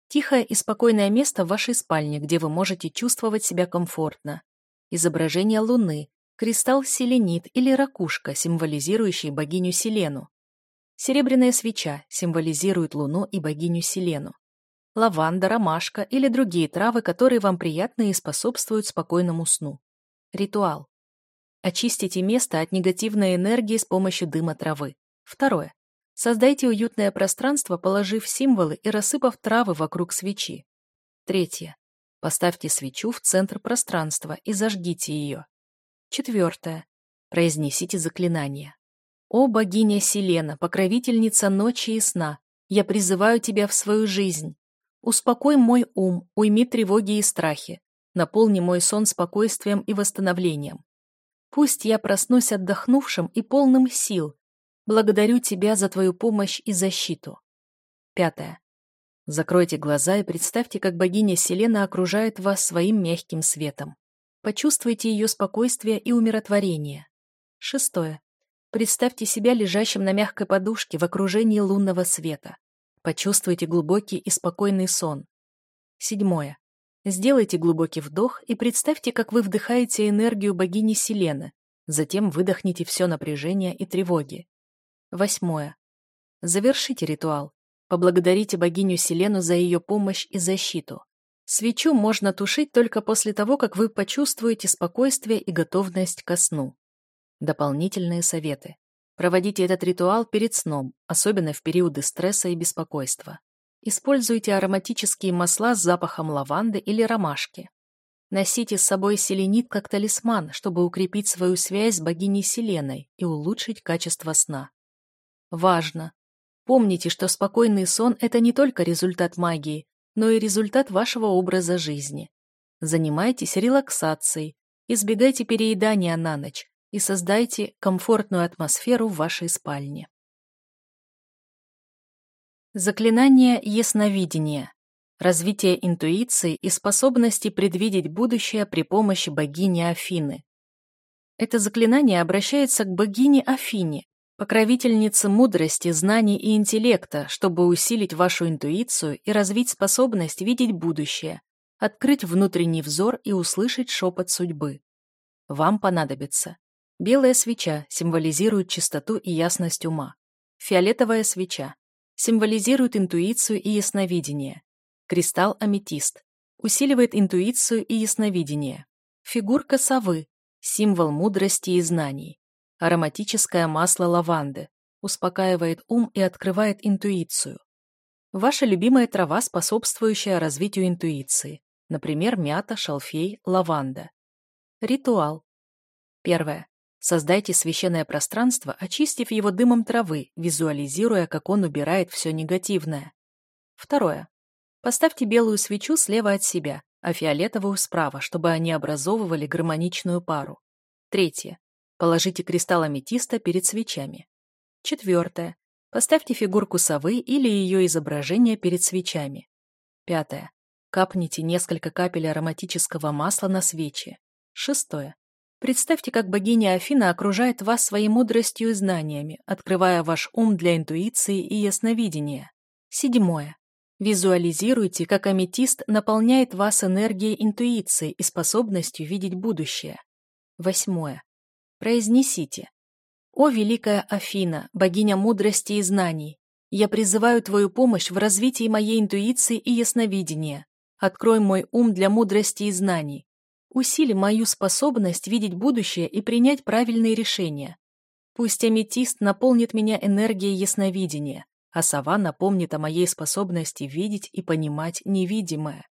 Тихое и спокойное место в вашей спальне, где вы можете чувствовать себя комфортно. Изображение Луны, кристалл селенит или ракушка, символизирующий богиню Селену. Серебряная свеча символизирует Луну и богиню Селену. Лаванда, ромашка или другие травы, которые вам приятны и способствуют спокойному сну. Ритуал. Очистите место от негативной энергии с помощью дыма травы. Второе. Создайте уютное пространство, положив символы и рассыпав травы вокруг свечи. Третье. Поставьте свечу в центр пространства и зажгите ее. Четвертое. Произнесите заклинание. «О богиня Селена, покровительница ночи и сна, я призываю тебя в свою жизнь. Успокой мой ум, уйми тревоги и страхи, наполни мой сон спокойствием и восстановлением. Пусть я проснусь отдохнувшим и полным сил, Благодарю тебя за твою помощь и защиту. Пятое. Закройте глаза и представьте, как богиня Селена окружает вас своим мягким светом. Почувствуйте ее спокойствие и умиротворение. Шестое. Представьте себя лежащим на мягкой подушке в окружении лунного света. Почувствуйте глубокий и спокойный сон. Седьмое. Сделайте глубокий вдох и представьте, как вы вдыхаете энергию богини Селены, затем выдохните все напряжение и тревоги. Восьмое. Завершите ритуал. Поблагодарите богиню Селену за ее помощь и защиту. Свечу можно тушить только после того, как вы почувствуете спокойствие и готовность ко сну. Дополнительные советы. Проводите этот ритуал перед сном, особенно в периоды стресса и беспокойства. Используйте ароматические масла с запахом лаванды или ромашки. Носите с собой селенит как талисман, чтобы укрепить свою связь с богиней Селеной и улучшить качество сна. Важно. Помните, что спокойный сон – это не только результат магии, но и результат вашего образа жизни. Занимайтесь релаксацией, избегайте переедания на ночь и создайте комфортную атмосферу в вашей спальне. Заклинание ясновидения. Развитие интуиции и способности предвидеть будущее при помощи богини Афины. Это заклинание обращается к богине Афине, покровительница мудрости, знаний и интеллекта, чтобы усилить вашу интуицию и развить способность видеть будущее, открыть внутренний взор и услышать шепот судьбы. Вам понадобится. Белая свеча, символизирует чистоту и ясность ума, фиолетовая свеча, символизирует интуицию и ясновидение, кристалл аметист, усиливает интуицию и ясновидение, фигурка совы, символ мудрости и знаний, Ароматическое масло лаванды. Успокаивает ум и открывает интуицию. Ваша любимая трава, способствующая развитию интуиции. Например, мята, шалфей, лаванда. Ритуал. Первое. Создайте священное пространство, очистив его дымом травы, визуализируя, как он убирает все негативное. Второе. Поставьте белую свечу слева от себя, а фиолетовую справа, чтобы они образовывали гармоничную пару. Третье. Положите кристалл аметиста перед свечами. Четвертое. Поставьте фигурку совы или ее изображение перед свечами. Пятое. Капните несколько капель ароматического масла на свечи. Шестое. Представьте, как богиня Афина окружает вас своей мудростью и знаниями, открывая ваш ум для интуиции и ясновидения. Седьмое. Визуализируйте, как аметист наполняет вас энергией интуиции и способностью видеть будущее. Восьмое. Произнесите. «О, великая Афина, богиня мудрости и знаний, Я призываю твою помощь в развитии моей интуиции и ясновидения. Открой мой ум для мудрости и знаний. Усили мою способность видеть будущее и принять правильные решения. Пусть аметист наполнит меня энергией ясновидения, а сова напомнит о моей способности видеть и понимать невидимое.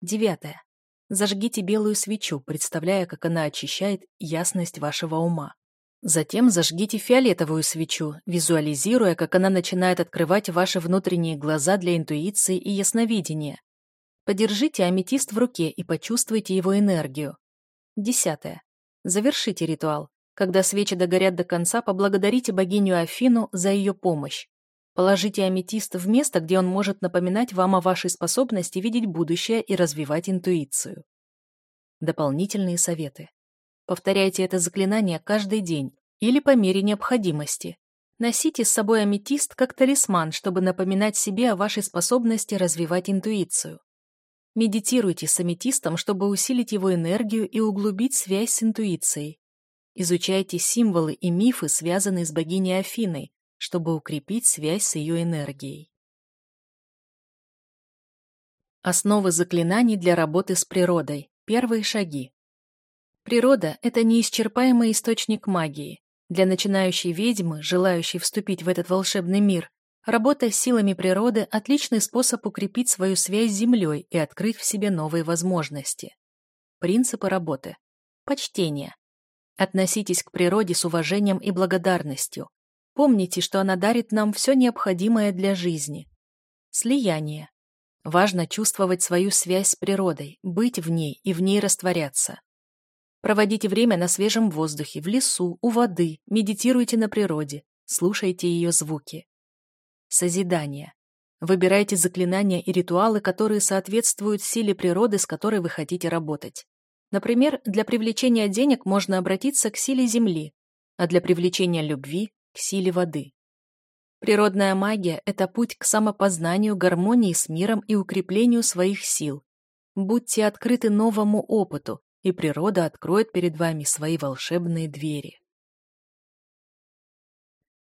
Девятое. Зажгите белую свечу, представляя, как она очищает ясность вашего ума. Затем зажгите фиолетовую свечу, визуализируя, как она начинает открывать ваши внутренние глаза для интуиции и ясновидения. Подержите аметист в руке и почувствуйте его энергию. Десятое. Завершите ритуал. Когда свечи догорят до конца, поблагодарите богиню Афину за ее помощь. Положите аметист в место, где он может напоминать вам о вашей способности видеть будущее и развивать интуицию. Дополнительные советы. Повторяйте это заклинание каждый день или по мере необходимости. Носите с собой аметист как талисман, чтобы напоминать себе о вашей способности развивать интуицию. Медитируйте с аметистом, чтобы усилить его энергию и углубить связь с интуицией. Изучайте символы и мифы, связанные с богиней Афиной, чтобы укрепить связь с ее энергией. Основы заклинаний для работы с природой. Первые шаги. Природа – это неисчерпаемый источник магии. Для начинающей ведьмы, желающей вступить в этот волшебный мир, работа с силами природы – отличный способ укрепить свою связь с Землей и открыть в себе новые возможности. Принципы работы. Почтение. Относитесь к природе с уважением и благодарностью. Помните, что она дарит нам все необходимое для жизни. Слияние. Важно чувствовать свою связь с природой, быть в ней и в ней растворяться. Проводите время на свежем воздухе, в лесу, у воды, медитируйте на природе, слушайте ее звуки. Созидание. Выбирайте заклинания и ритуалы, которые соответствуют силе природы, с которой вы хотите работать. Например, для привлечения денег можно обратиться к силе Земли, а для привлечения любви – к силе воды. Природная магия – это путь к самопознанию, гармонии с миром и укреплению своих сил. Будьте открыты новому опыту, и природа откроет перед вами свои волшебные двери.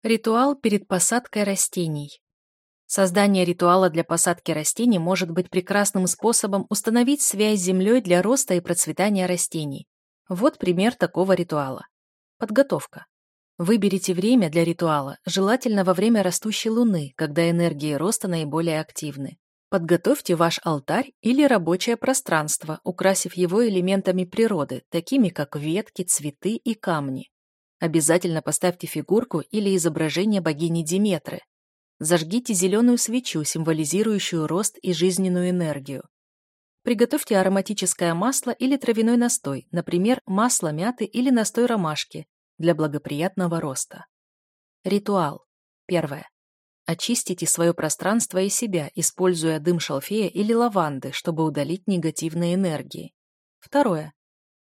Ритуал перед посадкой растений. Создание ритуала для посадки растений может быть прекрасным способом установить связь с землей для роста и процветания растений. Вот пример такого ритуала. Подготовка. Выберите время для ритуала, желательно во время растущей луны, когда энергии роста наиболее активны. Подготовьте ваш алтарь или рабочее пространство, украсив его элементами природы, такими как ветки, цветы и камни. Обязательно поставьте фигурку или изображение богини Диметры. Зажгите зеленую свечу, символизирующую рост и жизненную энергию. Приготовьте ароматическое масло или травяной настой, например, масло мяты или настой ромашки, для благоприятного роста. Ритуал. Первое. Очистите свое пространство и себя, используя дым шалфея или лаванды, чтобы удалить негативные энергии. Второе.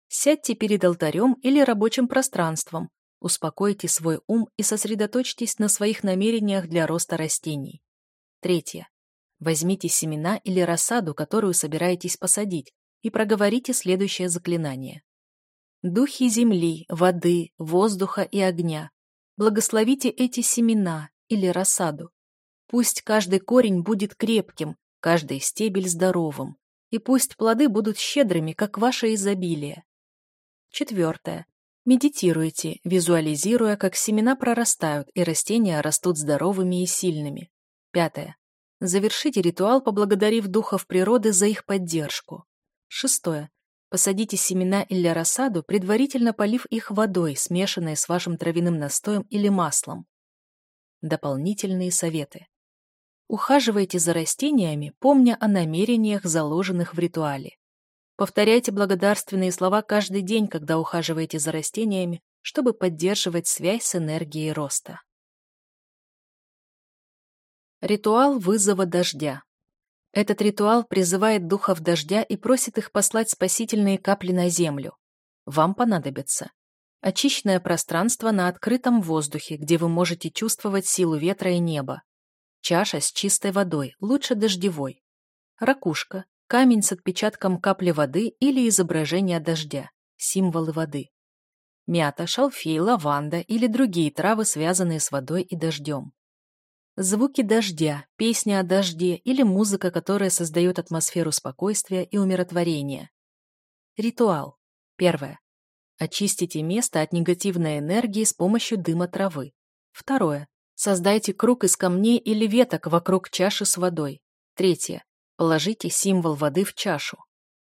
Сядьте перед алтарем или рабочим пространством, успокойте свой ум и сосредоточьтесь на своих намерениях для роста растений. Третье. Возьмите семена или рассаду, которую собираетесь посадить, и проговорите следующее заклинание. Духи земли, воды, воздуха и огня, благословите эти семена или рассаду. Пусть каждый корень будет крепким, каждый стебель здоровым, и пусть плоды будут щедрыми, как ваше изобилие. Четвертое. Медитируйте, визуализируя, как семена прорастают и растения растут здоровыми и сильными. Пятое. Завершите ритуал, поблагодарив духов природы за их поддержку. Шестое. Посадите семена или рассаду, предварительно полив их водой, смешанной с вашим травяным настоем или маслом. Дополнительные советы. Ухаживайте за растениями, помня о намерениях, заложенных в ритуале. Повторяйте благодарственные слова каждый день, когда ухаживаете за растениями, чтобы поддерживать связь с энергией роста. Ритуал вызова дождя. Этот ритуал призывает духов дождя и просит их послать спасительные капли на землю. Вам понадобится очищенное пространство на открытом воздухе, где вы можете чувствовать силу ветра и неба, Чаша с чистой водой, лучше дождевой. Ракушка, камень с отпечатком капли воды или изображение дождя, символы воды. Мята, шалфей, лаванда или другие травы, связанные с водой и дождем. Звуки дождя, песня о дожде или музыка, которая создает атмосферу спокойствия и умиротворения. Ритуал. Первое. Очистите место от негативной энергии с помощью дыма травы. Второе. Создайте круг из камней или веток вокруг чаши с водой. Третье. Положите символ воды в чашу.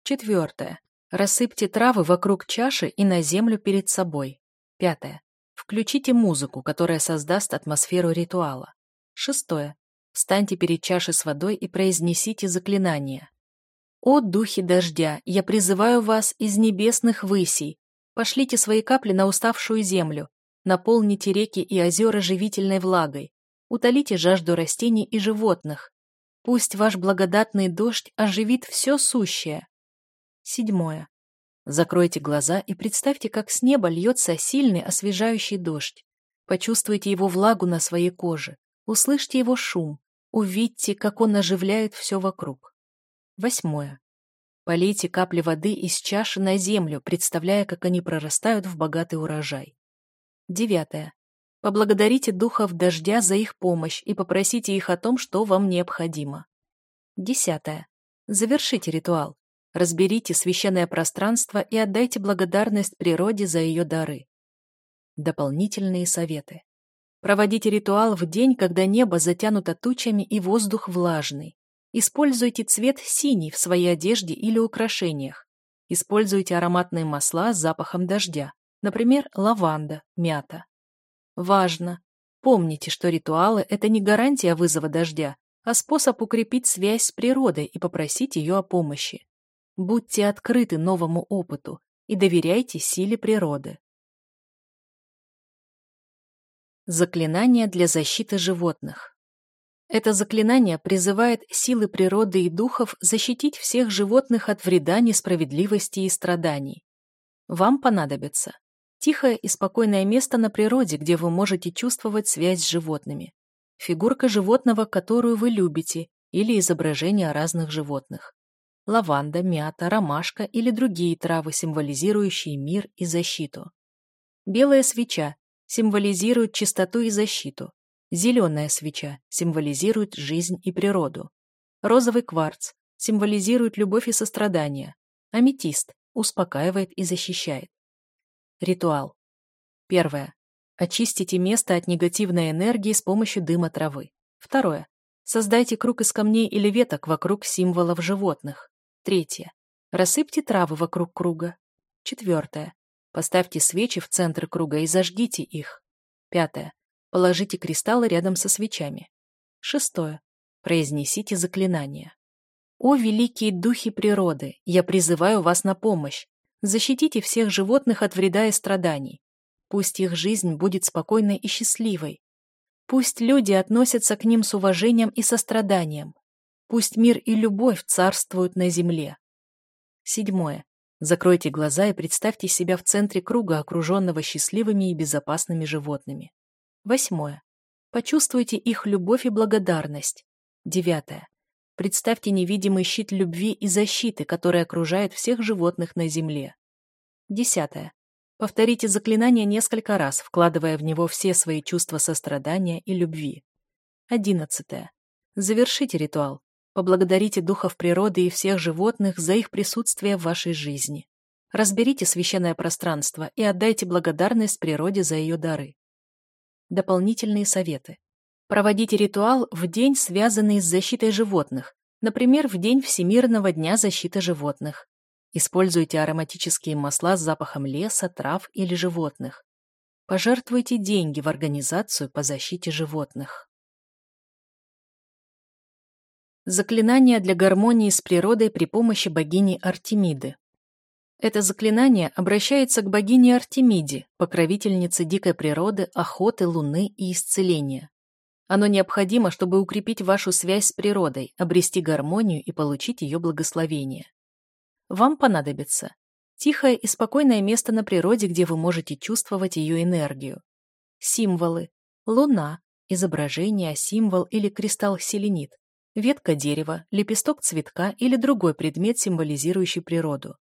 Четвертое. Рассыпьте травы вокруг чаши и на землю перед собой. Пятое. Включите музыку, которая создаст атмосферу ритуала. Шестое. Встаньте перед чашей с водой и произнесите заклинание. «О, духи дождя, я призываю вас из небесных высей. Пошлите свои капли на уставшую землю, наполните реки и озера живительной влагой, утолите жажду растений и животных. Пусть ваш благодатный дождь оживит все сущее. Седьмое. Закройте глаза и представьте, как с неба льется сильный освежающий дождь. Почувствуйте его влагу на своей коже, услышьте его шум, увидьте, как он оживляет все вокруг. Восьмое. Полейте капли воды из чаши на землю, представляя, как они прорастают в богатый урожай. Девятое. Поблагодарите духов дождя за их помощь и попросите их о том, что вам необходимо. Десятое. Завершите ритуал. Разберите священное пространство и отдайте благодарность природе за ее дары. Дополнительные советы. Проводите ритуал в день, когда небо затянуто тучами и воздух влажный. Используйте цвет синий в своей одежде или украшениях. Используйте ароматные масла с запахом дождя, например, лаванда, мята. Важно! Помните, что ритуалы – это не гарантия вызова дождя, а способ укрепить связь с природой и попросить ее о помощи. Будьте открыты новому опыту и доверяйте силе природы. Заклинание для защиты животных. Это заклинание призывает силы природы и духов защитить всех животных от вреда, несправедливости и страданий. Вам понадобится тихое и спокойное место на природе, где вы можете чувствовать связь с животными, фигурка животного, которую вы любите, или изображение разных животных лаванда, мята, ромашка или другие травы, символизирующие мир и защиту. Белая свеча символизирует чистоту и защиту. Зеленая свеча символизирует жизнь и природу. Розовый кварц символизирует любовь и сострадание. Аметист успокаивает и защищает. Ритуал. Первое. Очистите место от негативной энергии с помощью дыма травы. Второе. Создайте круг из камней или веток вокруг символов животных. Третье. Рассыпьте травы вокруг круга. Четвертое. Поставьте свечи в центр круга и зажгите их. Пятое. Положите кристаллы рядом со свечами. Шестое. Произнесите заклинание. «О, великие духи природы, я призываю вас на помощь. Защитите всех животных от вреда и страданий. Пусть их жизнь будет спокойной и счастливой. Пусть люди относятся к ним с уважением и состраданием. Пусть мир и любовь царствуют на земле. Седьмое. Закройте глаза и представьте себя в центре круга, окруженного счастливыми и безопасными животными. Восьмое. Почувствуйте их любовь и благодарность. Девятое. Представьте невидимый щит любви и защиты, который окружает всех животных на земле. Десятое. Повторите заклинание несколько раз, вкладывая в него все свои чувства сострадания и любви. Одиннадцатое. Завершите ритуал, Поблагодарите духов природы и всех животных за их присутствие в вашей жизни. Разберите священное пространство и отдайте благодарность природе за ее дары. Дополнительные советы. Проводите ритуал в день, связанный с защитой животных, например, в день Всемирного дня защиты животных. Используйте ароматические масла с запахом леса, трав или животных. Пожертвуйте деньги в организацию по защите животных. Заклинание для гармонии с природой при помощи богини Артемиды. Это заклинание обращается к богине Артемиде, покровительнице дикой природы, охоты, луны и исцеления. Оно необходимо, чтобы укрепить вашу связь с природой, обрести гармонию и получить ее благословение. Вам понадобится тихое и спокойное место на природе, где вы можете чувствовать ее энергию. Символы. Луна, изображение, символ или кристалл селенит ветка дерева, лепесток цветка или другой предмет, символизирующий природу.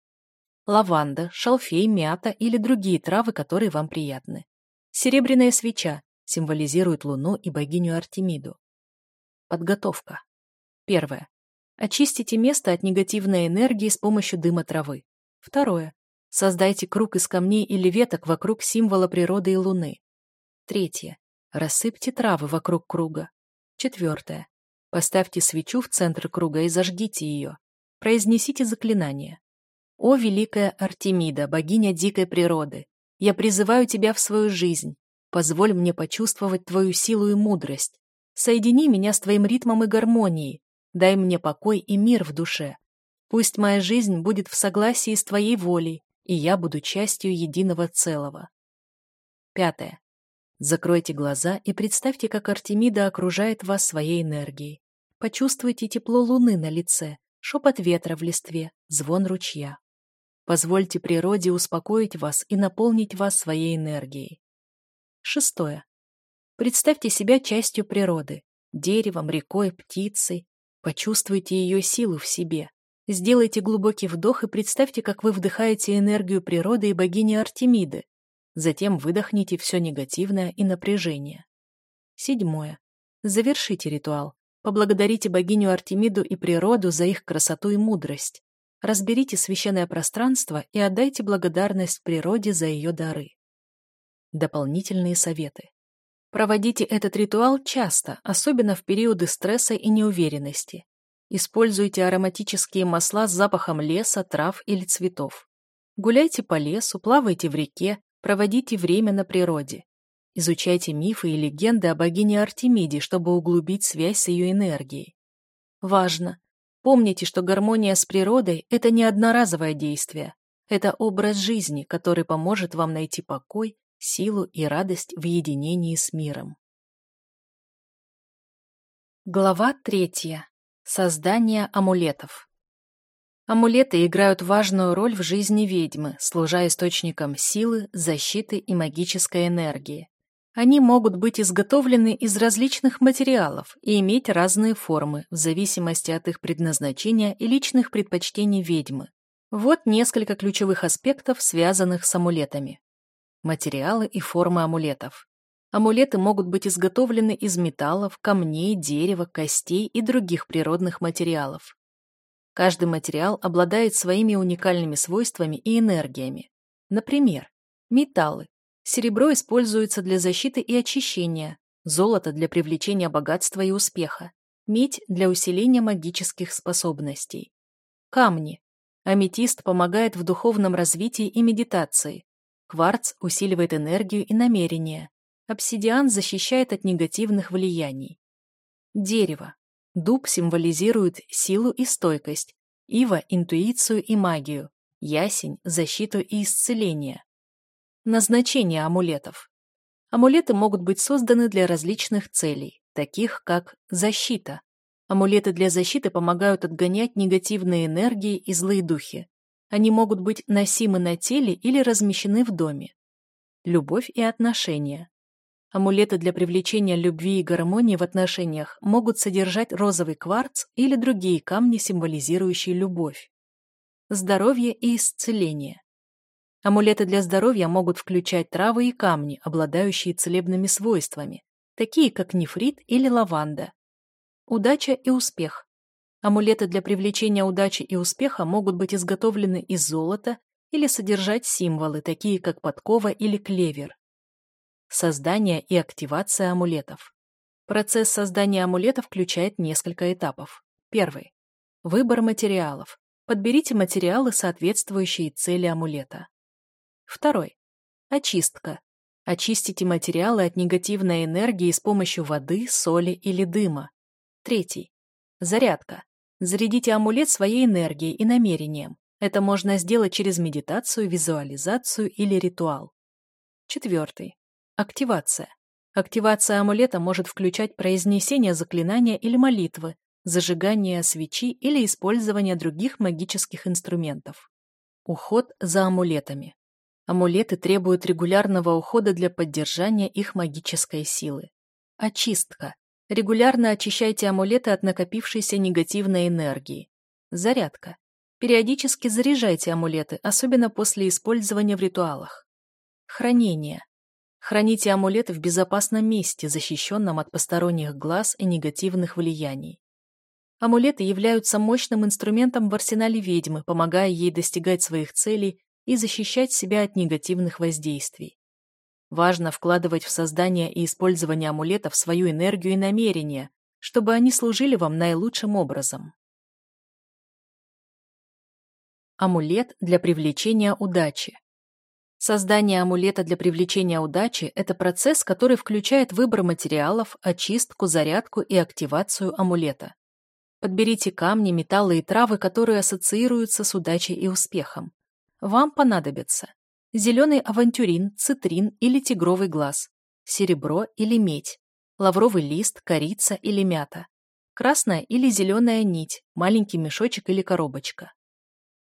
Лаванда, шалфей, мята или другие травы, которые вам приятны. Серебряная свеча символизирует Луну и богиню Артемиду. Подготовка. Первое. Очистите место от негативной энергии с помощью дыма травы. Второе. Создайте круг из камней или веток вокруг символа природы и луны. Третье. Рассыпьте травы вокруг круга. Четвертое. Поставьте свечу в центр круга и зажгите ее. Произнесите заклинание. «О, великая Артемида, богиня дикой природы, я призываю тебя в свою жизнь. Позволь мне почувствовать твою силу и мудрость. Соедини меня с твоим ритмом и гармонией. Дай мне покой и мир в душе. Пусть моя жизнь будет в согласии с твоей волей, и я буду частью единого целого. Пятое. Закройте глаза и представьте, как Артемида окружает вас своей энергией. Почувствуйте тепло луны на лице, шепот ветра в листве, звон ручья. Позвольте природе успокоить вас и наполнить вас своей энергией. Шестое. Представьте себя частью природы, деревом, рекой, птицей. Почувствуйте ее силу в себе. Сделайте глубокий вдох и представьте, как вы вдыхаете энергию природы и богини Артемиды. Затем выдохните все негативное и напряжение. Седьмое. Завершите ритуал. Поблагодарите богиню Артемиду и природу за их красоту и мудрость. Разберите священное пространство и отдайте благодарность природе за ее дары. Дополнительные советы. Проводите этот ритуал часто, особенно в периоды стресса и неуверенности. Используйте ароматические масла с запахом леса, трав или цветов. Гуляйте по лесу, плавайте в реке, проводите время на природе. Изучайте мифы и легенды о богине Артемиде, чтобы углубить связь с ее энергией. Важно! Помните, что гармония с природой – это не одноразовое действие. Это образ жизни, который поможет вам найти покой, силу и радость в единении с миром. Глава третья. Создание амулетов. Амулеты играют важную роль в жизни ведьмы, служа источником силы, защиты и магической энергии. Они могут быть изготовлены из различных материалов и иметь разные формы, в зависимости от их предназначения и личных предпочтений ведьмы. Вот несколько ключевых аспектов, связанных с амулетами. Материалы и формы амулетов. Амулеты могут быть изготовлены из металлов, камней, дерева, костей и других природных материалов. Каждый материал обладает своими уникальными свойствами и энергиями. Например, металлы. Серебро используется для защиты и очищения, золото для привлечения богатства и успеха, медь для усиления магических способностей. Камни. Аметист помогает в духовном развитии и медитации. Кварц усиливает энергию и намерения. Обсидиан защищает от негативных влияний. Дерево. Дуб символизирует силу и стойкость, ива – интуицию и магию, ясень – защиту и исцеление. Назначение амулетов. Амулеты могут быть созданы для различных целей, таких как защита. Амулеты для защиты помогают отгонять негативные энергии и злые духи. Они могут быть носимы на теле или размещены в доме. Любовь и отношения. Амулеты для привлечения любви и гармонии в отношениях могут содержать розовый кварц или другие камни, символизирующие любовь. Здоровье и исцеление. Амулеты для здоровья могут включать травы и камни, обладающие целебными свойствами, такие как нефрит или лаванда. Удача и успех. Амулеты для привлечения удачи и успеха могут быть изготовлены из золота или содержать символы, такие как подкова или клевер. Создание и активация амулетов. Процесс создания амулета включает несколько этапов. Первый. Выбор материалов. Подберите материалы, соответствующие цели амулета. Второй. Очистка. Очистите материалы от негативной энергии с помощью воды, соли или дыма. Третий. Зарядка. Зарядите амулет своей энергией и намерением. Это можно сделать через медитацию, визуализацию или ритуал. Четвертый. Активация. Активация амулета может включать произнесение заклинания или молитвы, зажигание свечи или использование других магических инструментов. Уход за амулетами. Амулеты требуют регулярного ухода для поддержания их магической силы. Очистка. Регулярно очищайте амулеты от накопившейся негативной энергии. Зарядка. Периодически заряжайте амулеты, особенно после использования в ритуалах. Хранение. Храните амулет в безопасном месте, защищенном от посторонних глаз и негативных влияний. Амулеты являются мощным инструментом в арсенале ведьмы, помогая ей достигать своих целей и защищать себя от негативных воздействий. Важно вкладывать в создание и использование амулетов свою энергию и намерения, чтобы они служили вам наилучшим образом. Амулет для привлечения удачи. Создание амулета для привлечения удачи – это процесс, который включает выбор материалов, очистку, зарядку и активацию амулета. Подберите камни, металлы и травы, которые ассоциируются с удачей и успехом. Вам понадобится зеленый авантюрин, цитрин или тигровый глаз, серебро или медь, лавровый лист, корица или мята, красная или зеленая нить, маленький мешочек или коробочка.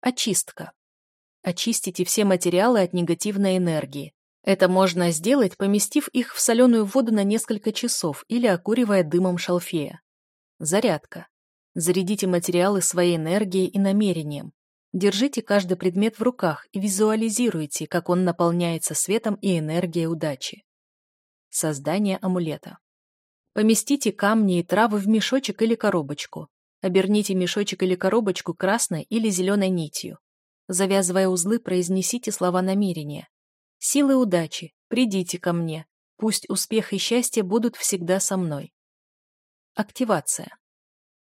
Очистка. Очистите все материалы от негативной энергии. Это можно сделать, поместив их в соленую воду на несколько часов или окуривая дымом шалфея. Зарядка. Зарядите материалы своей энергией и намерением. Держите каждый предмет в руках и визуализируйте, как он наполняется светом и энергией удачи. Создание амулета. Поместите камни и травы в мешочек или коробочку. Оберните мешочек или коробочку красной или зеленой нитью. Завязывая узлы, произнесите слова намерения. «Силы удачи, придите ко мне. Пусть успех и счастье будут всегда со мной». Активация.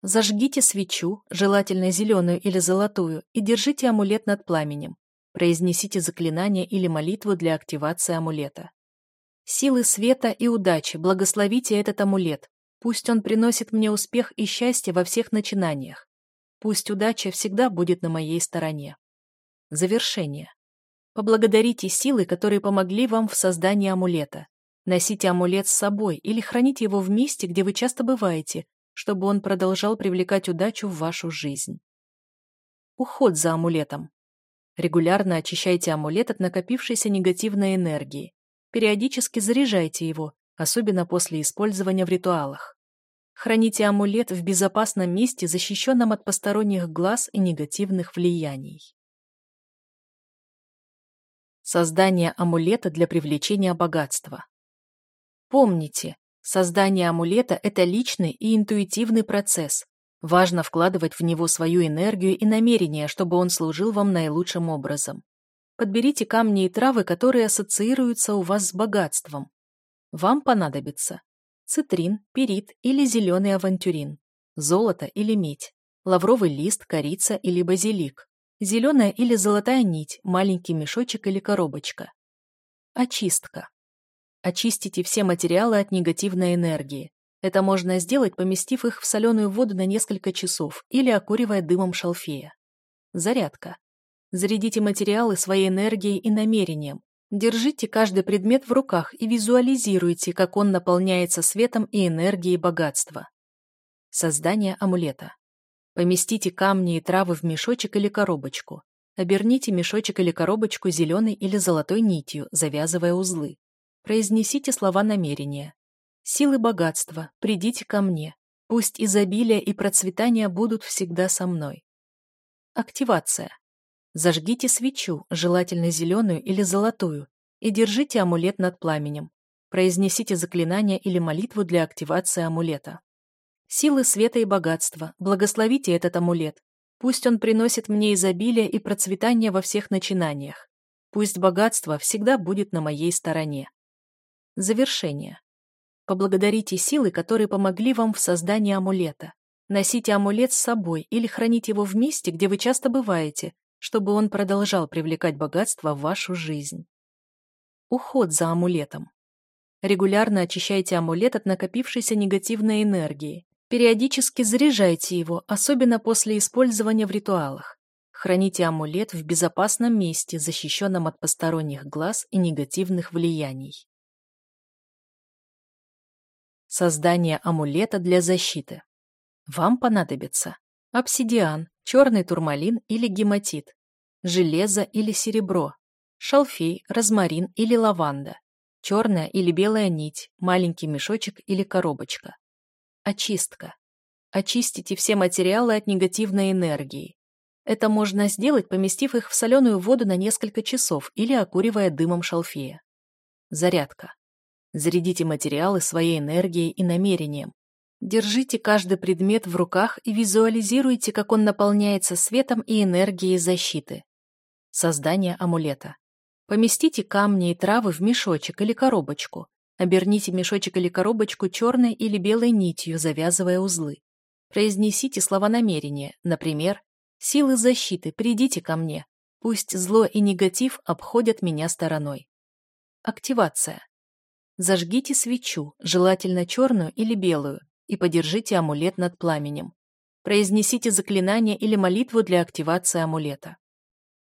Зажгите свечу, желательно зеленую или золотую, и держите амулет над пламенем. Произнесите заклинание или молитву для активации амулета. Силы света и удачи, благословите этот амулет. Пусть он приносит мне успех и счастье во всех начинаниях. Пусть удача всегда будет на моей стороне. Завершение. Поблагодарите силы, которые помогли вам в создании амулета. Носите амулет с собой или храните его в месте, где вы часто бываете, чтобы он продолжал привлекать удачу в вашу жизнь. Уход за амулетом. Регулярно очищайте амулет от накопившейся негативной энергии. Периодически заряжайте его, особенно после использования в ритуалах. Храните амулет в безопасном месте, защищенном от посторонних глаз и негативных влияний. Создание амулета для привлечения богатства. Помните, создание амулета – это личный и интуитивный процесс. Важно вкладывать в него свою энергию и намерение, чтобы он служил вам наилучшим образом. Подберите камни и травы, которые ассоциируются у вас с богатством. Вам понадобится цитрин, перит или зеленый авантюрин, золото или медь, лавровый лист, корица или базилик, Зеленая или золотая нить, маленький мешочек или коробочка. Очистка. Очистите все материалы от негативной энергии. Это можно сделать, поместив их в соленую воду на несколько часов или окуривая дымом шалфея. Зарядка. Зарядите материалы своей энергией и намерением. Держите каждый предмет в руках и визуализируйте, как он наполняется светом и энергией богатства. Создание амулета. Поместите камни и травы в мешочек или коробочку. Оберните мешочек или коробочку зеленой или золотой нитью, завязывая узлы. Произнесите слова намерения. «Силы богатства, придите ко мне. Пусть изобилие и процветание будут всегда со мной». Активация. Зажгите свечу, желательно зеленую или золотую, и держите амулет над пламенем. Произнесите заклинание или молитву для активации амулета. Силы света и богатства, благословите этот амулет. Пусть он приносит мне изобилие и процветание во всех начинаниях. Пусть богатство всегда будет на моей стороне. Завершение. Поблагодарите силы, которые помогли вам в создании амулета. Носите амулет с собой или храните его в месте, где вы часто бываете, чтобы он продолжал привлекать богатство в вашу жизнь. Уход за амулетом. Регулярно очищайте амулет от накопившейся негативной энергии. Периодически заряжайте его, особенно после использования в ритуалах. Храните амулет в безопасном месте, защищенном от посторонних глаз и негативных влияний. Создание амулета для защиты. Вам понадобится обсидиан, черный турмалин или гематит, железо или серебро, шалфей, розмарин или лаванда, черная или белая нить, маленький мешочек или коробочка, Очистка. Очистите все материалы от негативной энергии. Это можно сделать, поместив их в соленую воду на несколько часов или окуривая дымом шалфея. Зарядка. Зарядите материалы своей энергией и намерением. Держите каждый предмет в руках и визуализируйте, как он наполняется светом и энергией защиты. Создание амулета. Поместите камни и травы в мешочек или коробочку. Оберните мешочек или коробочку черной или белой нитью, завязывая узлы. Произнесите слова намерения, например, «Силы защиты, придите ко мне. Пусть зло и негатив обходят меня стороной». Активация. Зажгите свечу, желательно черную или белую, и подержите амулет над пламенем. Произнесите заклинание или молитву для активации амулета.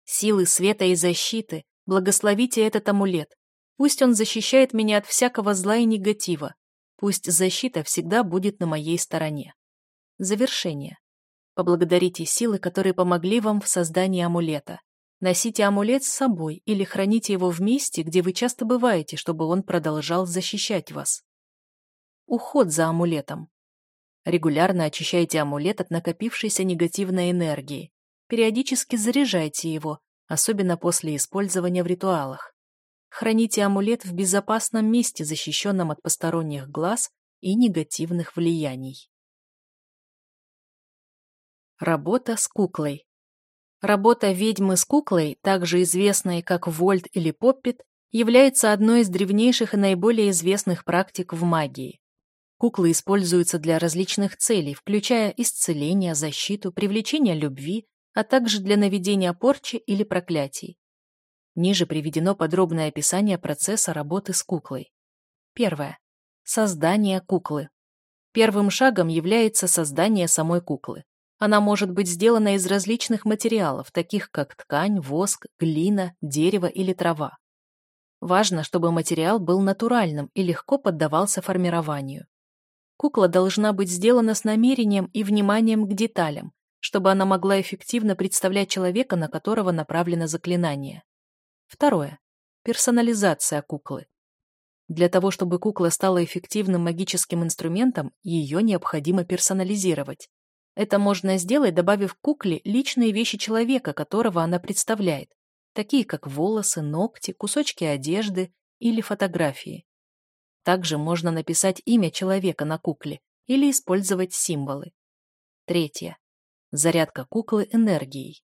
Силы света и защиты, благословите этот амулет. Пусть он защищает меня от всякого зла и негатива. Пусть защита всегда будет на моей стороне. Завершение. Поблагодарите силы, которые помогли вам в создании амулета. Носите амулет с собой или храните его в месте, где вы часто бываете, чтобы он продолжал защищать вас. Уход за амулетом. Регулярно очищайте амулет от накопившейся негативной энергии. Периодически заряжайте его, особенно после использования в ритуалах. Храните амулет в безопасном месте, защищенном от посторонних глаз и негативных влияний. Работа с куклой. Работа ведьмы с куклой, также известной как вольт или поппит, является одной из древнейших и наиболее известных практик в магии. Куклы используются для различных целей, включая исцеление, защиту, привлечение любви, а также для наведения порчи или проклятий. Ниже приведено подробное описание процесса работы с куклой. Первое. Создание куклы. Первым шагом является создание самой куклы. Она может быть сделана из различных материалов, таких как ткань, воск, глина, дерево или трава. Важно, чтобы материал был натуральным и легко поддавался формированию. Кукла должна быть сделана с намерением и вниманием к деталям, чтобы она могла эффективно представлять человека, на которого направлено заклинание. Второе. Персонализация куклы. Для того, чтобы кукла стала эффективным магическим инструментом, ее необходимо персонализировать. Это можно сделать, добавив к кукле личные вещи человека, которого она представляет, такие как волосы, ногти, кусочки одежды или фотографии. Также можно написать имя человека на кукле или использовать символы. Третье. Зарядка куклы энергией.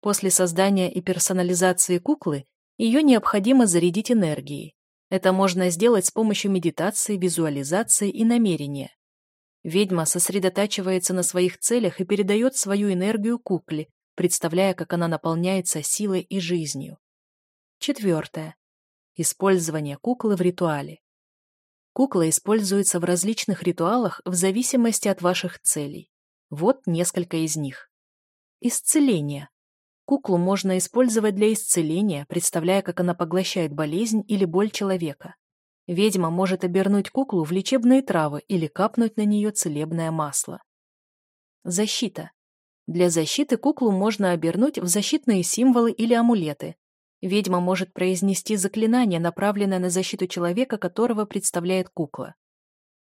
После создания и персонализации куклы ее необходимо зарядить энергией. Это можно сделать с помощью медитации, визуализации и намерения. Ведьма сосредотачивается на своих целях и передает свою энергию кукле, представляя, как она наполняется силой и жизнью. Четвертое. Использование куклы в ритуале. Кукла используется в различных ритуалах в зависимости от ваших целей. Вот несколько из них. Исцеление. Куклу можно использовать для исцеления, представляя, как она поглощает болезнь или боль человека. Ведьма может обернуть куклу в лечебные травы или капнуть на нее целебное масло. Защита. Для защиты куклу можно обернуть в защитные символы или амулеты. Ведьма может произнести заклинание, направленное на защиту человека, которого представляет кукла.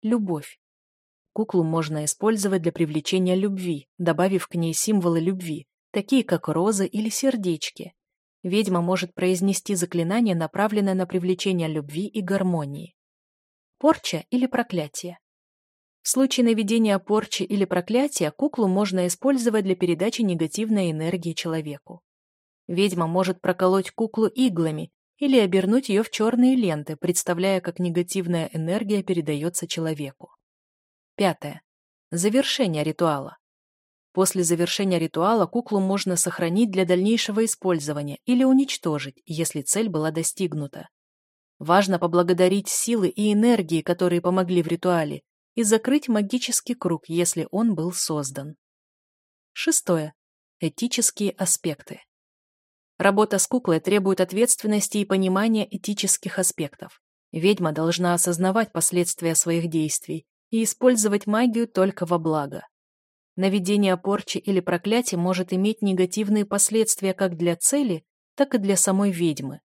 Любовь. Куклу можно использовать для привлечения любви, добавив к ней символы любви, такие как розы или сердечки ведьма может произнести заклинание, направленное на привлечение любви и гармонии. Порча или проклятие. В случае наведения порчи или проклятия куклу можно использовать для передачи негативной энергии человеку. Ведьма может проколоть куклу иглами или обернуть ее в черные ленты, представляя, как негативная энергия передается человеку. Пятое. Завершение ритуала. После завершения ритуала куклу можно сохранить для дальнейшего использования или уничтожить, если цель была достигнута. Важно поблагодарить силы и энергии, которые помогли в ритуале, и закрыть магический круг, если он был создан. Шестое. Этические аспекты. Работа с куклой требует ответственности и понимания этических аспектов. Ведьма должна осознавать последствия своих действий и использовать магию только во благо. Наведение порчи или проклятия может иметь негативные последствия как для цели, так и для самой ведьмы.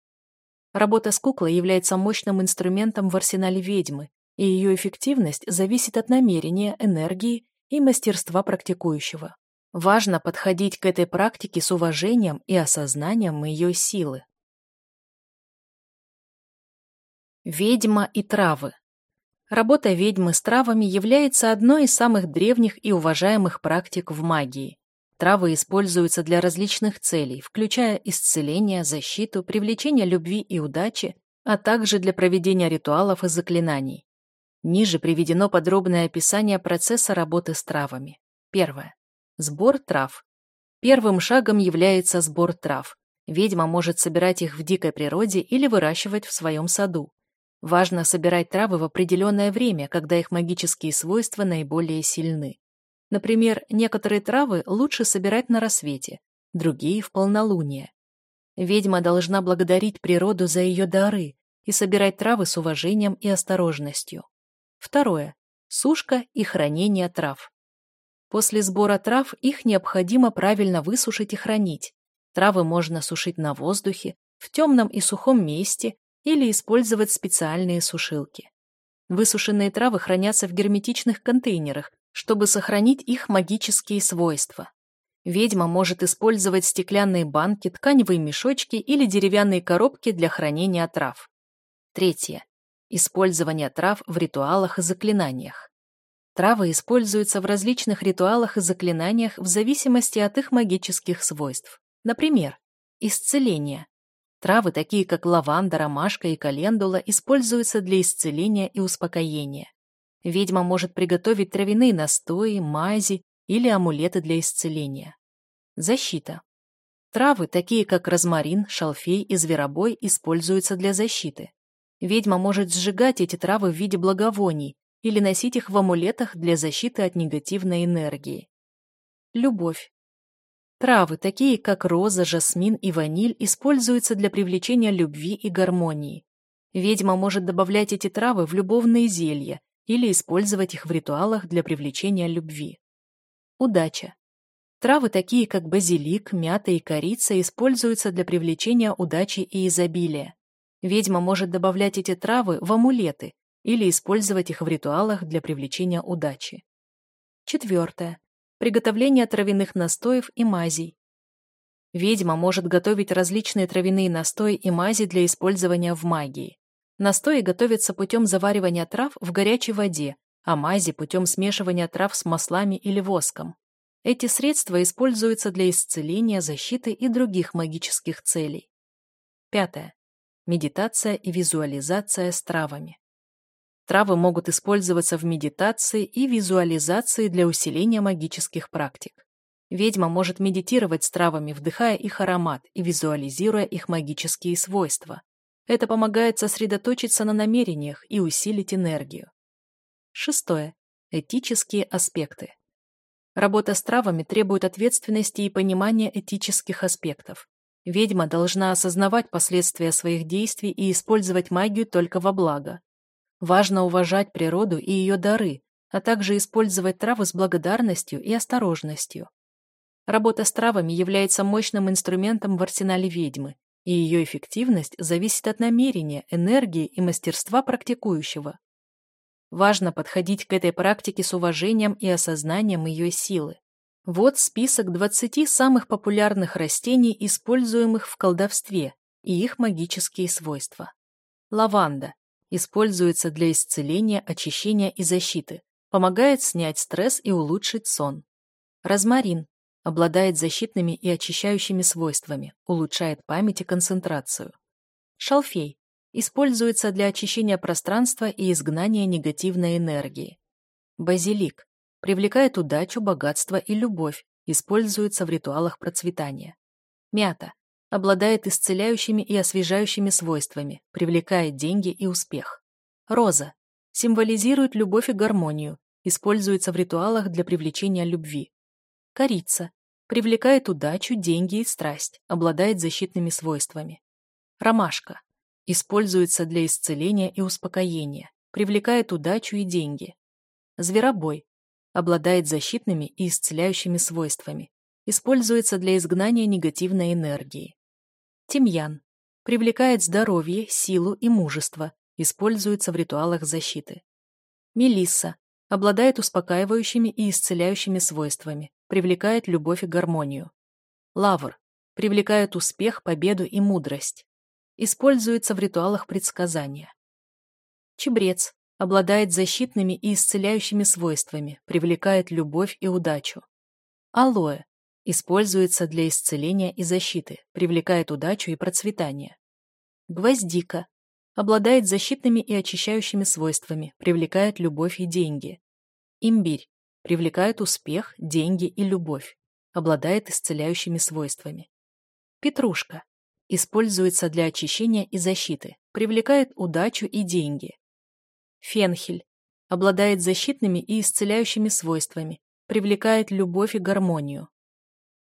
Работа с куклой является мощным инструментом в арсенале ведьмы, и ее эффективность зависит от намерения, энергии и мастерства практикующего. Важно подходить к этой практике с уважением и осознанием ее силы. Ведьма и травы. Работа ведьмы с травами является одной из самых древних и уважаемых практик в магии. Травы используются для различных целей, включая исцеление, защиту, привлечение любви и удачи, а также для проведения ритуалов и заклинаний. Ниже приведено подробное описание процесса работы с травами. Первое. Сбор трав. Первым шагом является сбор трав. Ведьма может собирать их в дикой природе или выращивать в своем саду. Важно собирать травы в определенное время, когда их магические свойства наиболее сильны. Например, некоторые травы лучше собирать на рассвете, другие – в полнолуние. Ведьма должна благодарить природу за ее дары и собирать травы с уважением и осторожностью. Второе. Сушка и хранение трав. После сбора трав их необходимо правильно высушить и хранить. Травы можно сушить на воздухе, в темном и сухом месте или использовать специальные сушилки. Высушенные травы хранятся в герметичных контейнерах, чтобы сохранить их магические свойства. Ведьма может использовать стеклянные банки, тканевые мешочки или деревянные коробки для хранения трав. Третье. Использование трав в ритуалах и заклинаниях. Травы используются в различных ритуалах и заклинаниях в зависимости от их магических свойств. Например, исцеление. Травы, такие как лаванда, ромашка и календула, используются для исцеления и успокоения. Ведьма может приготовить травяные настои, мази или амулеты для исцеления. Защита. Травы, такие как розмарин, шалфей и зверобой, используются для защиты. Ведьма может сжигать эти травы в виде благовоний или носить их в амулетах для защиты от негативной энергии. Любовь. Травы, такие как роза, жасмин и ваниль, используются для привлечения любви и гармонии. Ведьма может добавлять эти травы в любовные зелья или использовать их в ритуалах для привлечения любви. Удача. Травы, такие как базилик, мята и корица, используются для привлечения удачи и изобилия. Ведьма может добавлять эти травы в амулеты или использовать их в ритуалах для привлечения удачи. Четвертое. Приготовление травяных настоев и мазей. Ведьма может готовить различные травяные настои и мази для использования в магии. Настои готовятся путем заваривания трав в горячей воде, а мази путем смешивания трав с маслами или воском. Эти средства используются для исцеления, защиты и других магических целей. Пятое. Медитация и визуализация с травами. Травы могут использоваться в медитации и визуализации для усиления магических практик. Ведьма может медитировать с травами, вдыхая их аромат и визуализируя их магические свойства. Это помогает сосредоточиться на намерениях и усилить энергию. Шестое. Этические аспекты. Работа с травами требует ответственности и понимания этических аспектов. Ведьма должна осознавать последствия своих действий и использовать магию только во благо. Важно уважать природу и ее дары, а также использовать травы с благодарностью и осторожностью. Работа с травами является мощным инструментом в арсенале ведьмы, и ее эффективность зависит от намерения, энергии и мастерства практикующего. Важно подходить к этой практике с уважением и осознанием ее силы. Вот список 20 самых популярных растений, используемых в колдовстве, и их магические свойства. Лаванда Используется для исцеления, очищения и защиты. Помогает снять стресс и улучшить сон. Розмарин. Обладает защитными и очищающими свойствами, улучшает память и концентрацию. Шалфей. Используется для очищения пространства и изгнания негативной энергии. Базилик. Привлекает удачу, богатство и любовь, используется в ритуалах процветания. Мята Обладает исцеляющими и освежающими свойствами, привлекает деньги и успех. Роза. Символизирует любовь и гармонию, используется в ритуалах для привлечения любви. Корица. Привлекает удачу, деньги и страсть, обладает защитными свойствами. Ромашка. Используется для исцеления и успокоения, привлекает удачу и деньги. Зверобой. Обладает защитными и исцеляющими свойствами, используется для изгнания негативной энергии. Тимьян. Привлекает здоровье, силу и мужество. Используется в ритуалах защиты. Мелисса. Обладает успокаивающими и исцеляющими свойствами. Привлекает любовь и гармонию. Лавр. Привлекает успех, победу и мудрость. Используется в ритуалах предсказания. Чебрец. Обладает защитными и исцеляющими свойствами, привлекает любовь и удачу. Алоэ. Используется для исцеления и защиты, привлекает удачу и процветание. Гвоздика. Обладает защитными и очищающими свойствами, привлекает любовь и деньги. Имбирь. Привлекает успех, деньги и любовь. Обладает исцеляющими свойствами. Петрушка. Используется для очищения и защиты, привлекает удачу и деньги. Фенхель. Обладает защитными и исцеляющими свойствами, привлекает любовь и гармонию.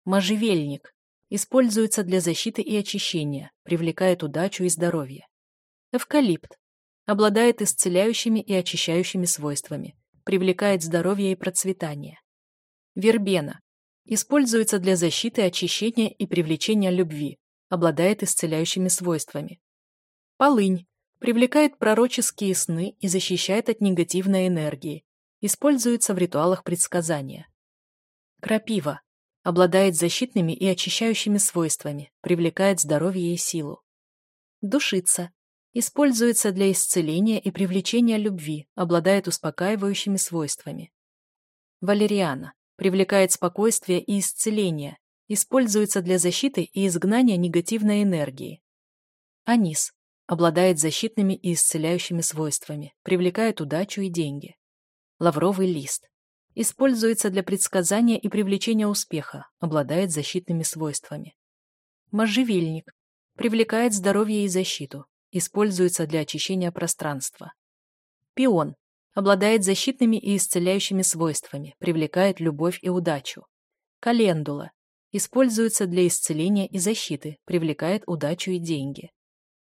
Можжевельник. Используется для защиты и очищения, привлекает удачу и здоровье. Эвкалипт. Обладает исцеляющими и очищающими свойствами, привлекает здоровье и процветание. Вербена. Используется для защиты, очищения и привлечения любви, обладает исцеляющими свойствами. Полынь привлекает пророческие сны и защищает от негативной энергии, используется в ритуалах предсказания. Крапива обладает защитными и очищающими свойствами, привлекает здоровье и силу. Душица используется для исцеления и привлечения любви, обладает успокаивающими свойствами. Валериана привлекает спокойствие и исцеление, используется для защиты и изгнания негативной энергии. Анис обладает защитными и исцеляющими свойствами, привлекает удачу и деньги. Лавровый лист используется для предсказания и привлечения успеха, обладает защитными свойствами. Можжевельник привлекает здоровье и защиту, используется для очищения пространства. Пион обладает защитными и исцеляющими свойствами, привлекает любовь и удачу. Календула используется для исцеления и защиты, привлекает удачу и деньги.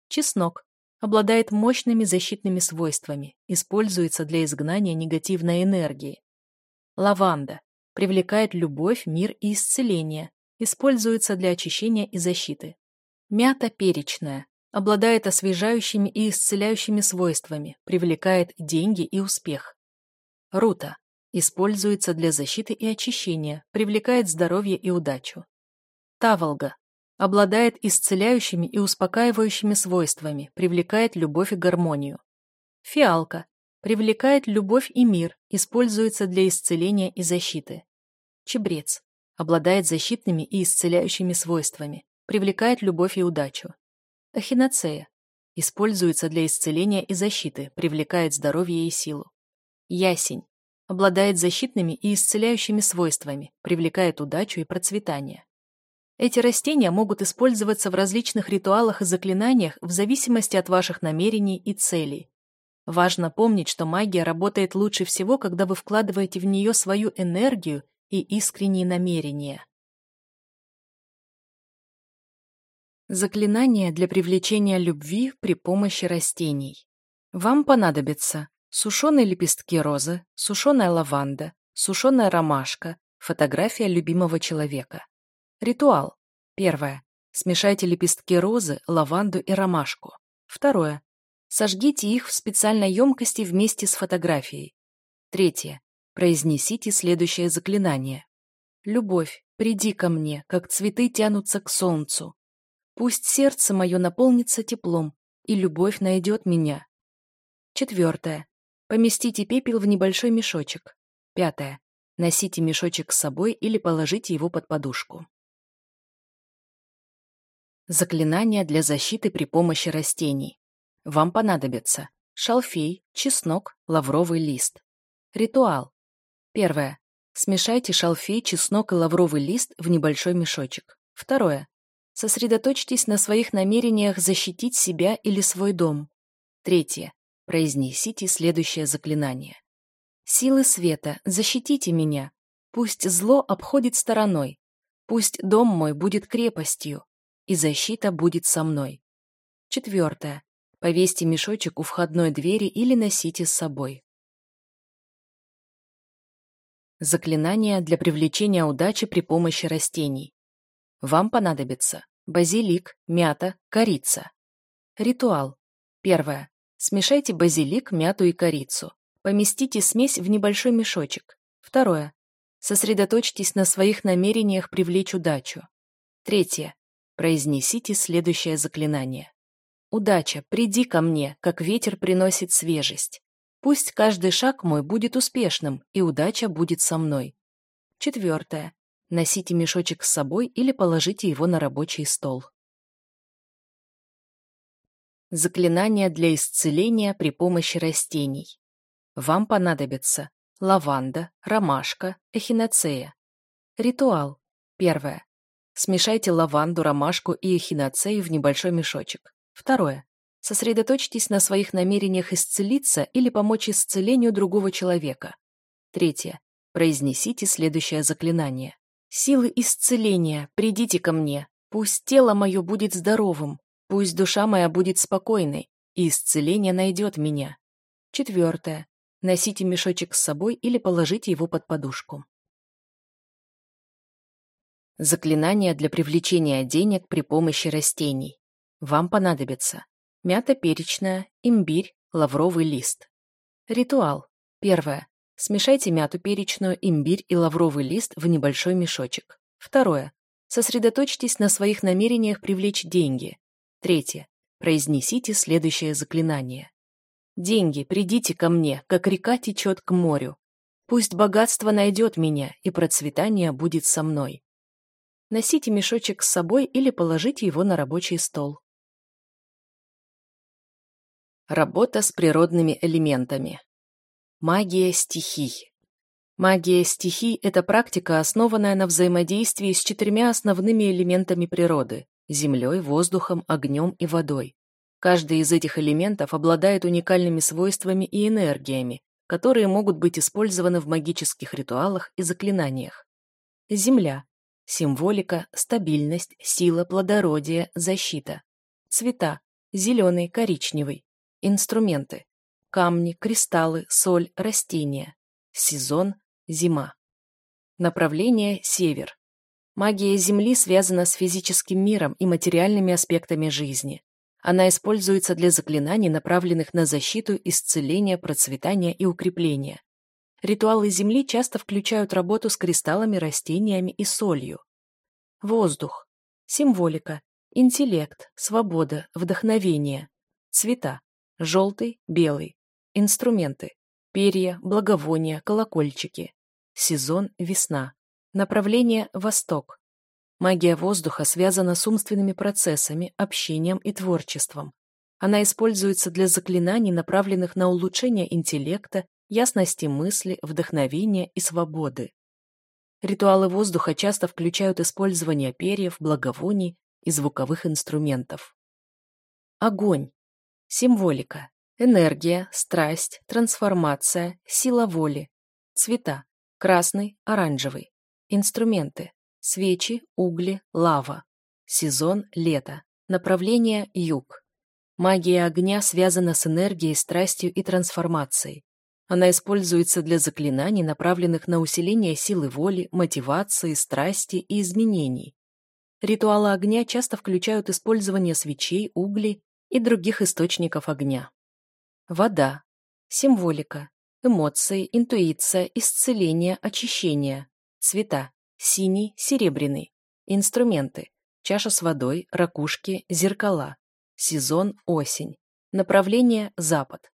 Чеснок обладает мощными защитными свойствами, используется для изгнания негативной энергии. Лаванда привлекает любовь, мир и исцеление, используется для очищения и защиты. Мята перечная обладает освежающими и исцеляющими свойствами, привлекает деньги и успех. Рута Используется для защиты и очищения, привлекает здоровье и удачу. Таволга. Обладает исцеляющими и успокаивающими свойствами, привлекает любовь и гармонию. Фиалка. Привлекает любовь и мир, используется для исцеления и защиты. Чебрец. Обладает защитными и исцеляющими свойствами, привлекает любовь и удачу. Ахиноцея. Используется для исцеления и защиты, привлекает здоровье и силу. Ясень обладает защитными и исцеляющими свойствами, привлекает удачу и процветание. Эти растения могут использоваться в различных ритуалах и заклинаниях в зависимости от ваших намерений и целей. Важно помнить, что магия работает лучше всего, когда вы вкладываете в нее свою энергию и искренние намерения. Заклинание для привлечения любви при помощи растений. Вам понадобится Сушеные лепестки розы, сушеная лаванда, сушеная ромашка, фотография любимого человека. Ритуал. Первое. Смешайте лепестки розы, лаванду и ромашку. Второе. Сожгите их в специальной емкости вместе с фотографией. Третье. Произнесите следующее заклинание. «Любовь, приди ко мне, как цветы тянутся к солнцу. Пусть сердце мое наполнится теплом, и любовь найдет меня». Четвертое. Поместите пепел в небольшой мешочек. Пятое. Носите мешочек с собой или положите его под подушку. Заклинания для защиты при помощи растений. Вам понадобится шалфей, чеснок, лавровый лист. Ритуал. Первое. Смешайте шалфей, чеснок и лавровый лист в небольшой мешочек. Второе. Сосредоточьтесь на своих намерениях защитить себя или свой дом. Третье. Произнесите следующее заклинание. «Силы света, защитите меня. Пусть зло обходит стороной. Пусть дом мой будет крепостью, и защита будет со мной». Четвертое. Повесьте мешочек у входной двери или носите с собой. Заклинание для привлечения удачи при помощи растений. Вам понадобится базилик, мята, корица. Ритуал. Первое. Смешайте базилик, мяту и корицу. Поместите смесь в небольшой мешочек. Второе. Сосредоточьтесь на своих намерениях привлечь удачу. Третье. Произнесите следующее заклинание. Удача, приди ко мне, как ветер приносит свежесть. Пусть каждый шаг мой будет успешным, и удача будет со мной. Четвертое. Носите мешочек с собой или положите его на рабочий стол. Заклинания для исцеления при помощи растений. Вам понадобится лаванда, ромашка, эхиноцея. Ритуал. Первое. Смешайте лаванду, ромашку и эхиноцею в небольшой мешочек. Второе. Сосредоточьтесь на своих намерениях исцелиться или помочь исцелению другого человека. Третье. Произнесите следующее заклинание. «Силы исцеления, придите ко мне. Пусть тело мое будет здоровым, Пусть душа моя будет спокойной, и исцеление найдет меня. Четвертое. Носите мешочек с собой или положите его под подушку. Заклинание для привлечения денег при помощи растений. Вам понадобится мята перечная, имбирь, лавровый лист. Ритуал. Первое. Смешайте мяту перечную, имбирь и лавровый лист в небольшой мешочек. Второе. Сосредоточьтесь на своих намерениях привлечь деньги. Третье. Произнесите следующее заклинание. «Деньги, придите ко мне, как река течет к морю. Пусть богатство найдет меня, и процветание будет со мной». Носите мешочек с собой или положите его на рабочий стол. Работа с природными элементами. Магия стихий. Магия стихий – это практика, основанная на взаимодействии с четырьмя основными элементами природы землей, воздухом, огнем и водой. Каждый из этих элементов обладает уникальными свойствами и энергиями, которые могут быть использованы в магических ритуалах и заклинаниях. Земля. Символика, стабильность, сила, плодородие, защита. Цвета. Зеленый, коричневый. Инструменты. Камни, кристаллы, соль, растения. Сезон. Зима. Направление – север. Магия Земли связана с физическим миром и материальными аспектами жизни. Она используется для заклинаний, направленных на защиту, исцеление, процветание и укрепление. Ритуалы Земли часто включают работу с кристаллами, растениями и солью. Воздух. Символика. Интеллект, свобода, вдохновение. Цвета. Желтый, белый. Инструменты. Перья, благовония, колокольчики. Сезон – весна. Направление – восток. Магия воздуха связана с умственными процессами, общением и творчеством. Она используется для заклинаний, направленных на улучшение интеллекта, ясности мысли, вдохновения и свободы. Ритуалы воздуха часто включают использование перьев, благовоний и звуковых инструментов. Огонь. Символика. Энергия, страсть, трансформация, сила воли. Цвета. Красный, оранжевый. Инструменты. Свечи, угли, лава. Сезон – лето. Направление – юг. Магия огня связана с энергией, страстью и трансформацией. Она используется для заклинаний, направленных на усиление силы воли, мотивации, страсти и изменений. Ритуалы огня часто включают использование свечей, углей и других источников огня. Вода. Символика. Эмоции, интуиция, исцеление, очищение. Цвета. Синий, серебряный. Инструменты. Чаша с водой, ракушки, зеркала. Сезон – осень. Направление – запад.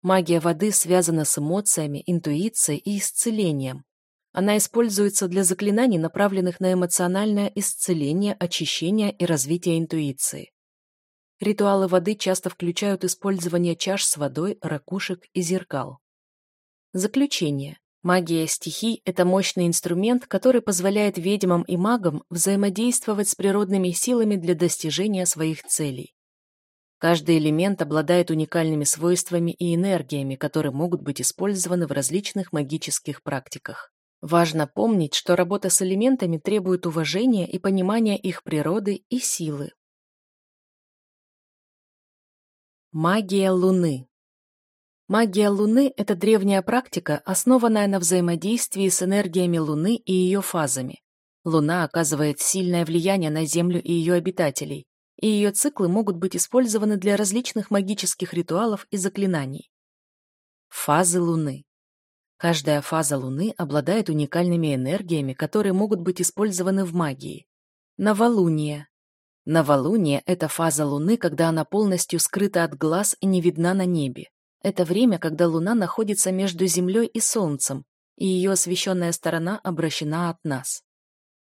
Магия воды связана с эмоциями, интуицией и исцелением. Она используется для заклинаний, направленных на эмоциональное исцеление, очищение и развитие интуиции. Ритуалы воды часто включают использование чаш с водой, ракушек и зеркал. Заключение. Магия стихий – это мощный инструмент, который позволяет ведьмам и магам взаимодействовать с природными силами для достижения своих целей. Каждый элемент обладает уникальными свойствами и энергиями, которые могут быть использованы в различных магических практиках. Важно помнить, что работа с элементами требует уважения и понимания их природы и силы. Магия Луны Магия Луны – это древняя практика, основанная на взаимодействии с энергиями Луны и ее фазами. Луна оказывает сильное влияние на Землю и ее обитателей, и ее циклы могут быть использованы для различных магических ритуалов и заклинаний. Фазы Луны. Каждая фаза Луны обладает уникальными энергиями, которые могут быть использованы в магии. Новолуние. Новолуние – это фаза Луны, когда она полностью скрыта от глаз и не видна на небе. Это время, когда Луна находится между Землей и Солнцем, и ее освещенная сторона обращена от нас.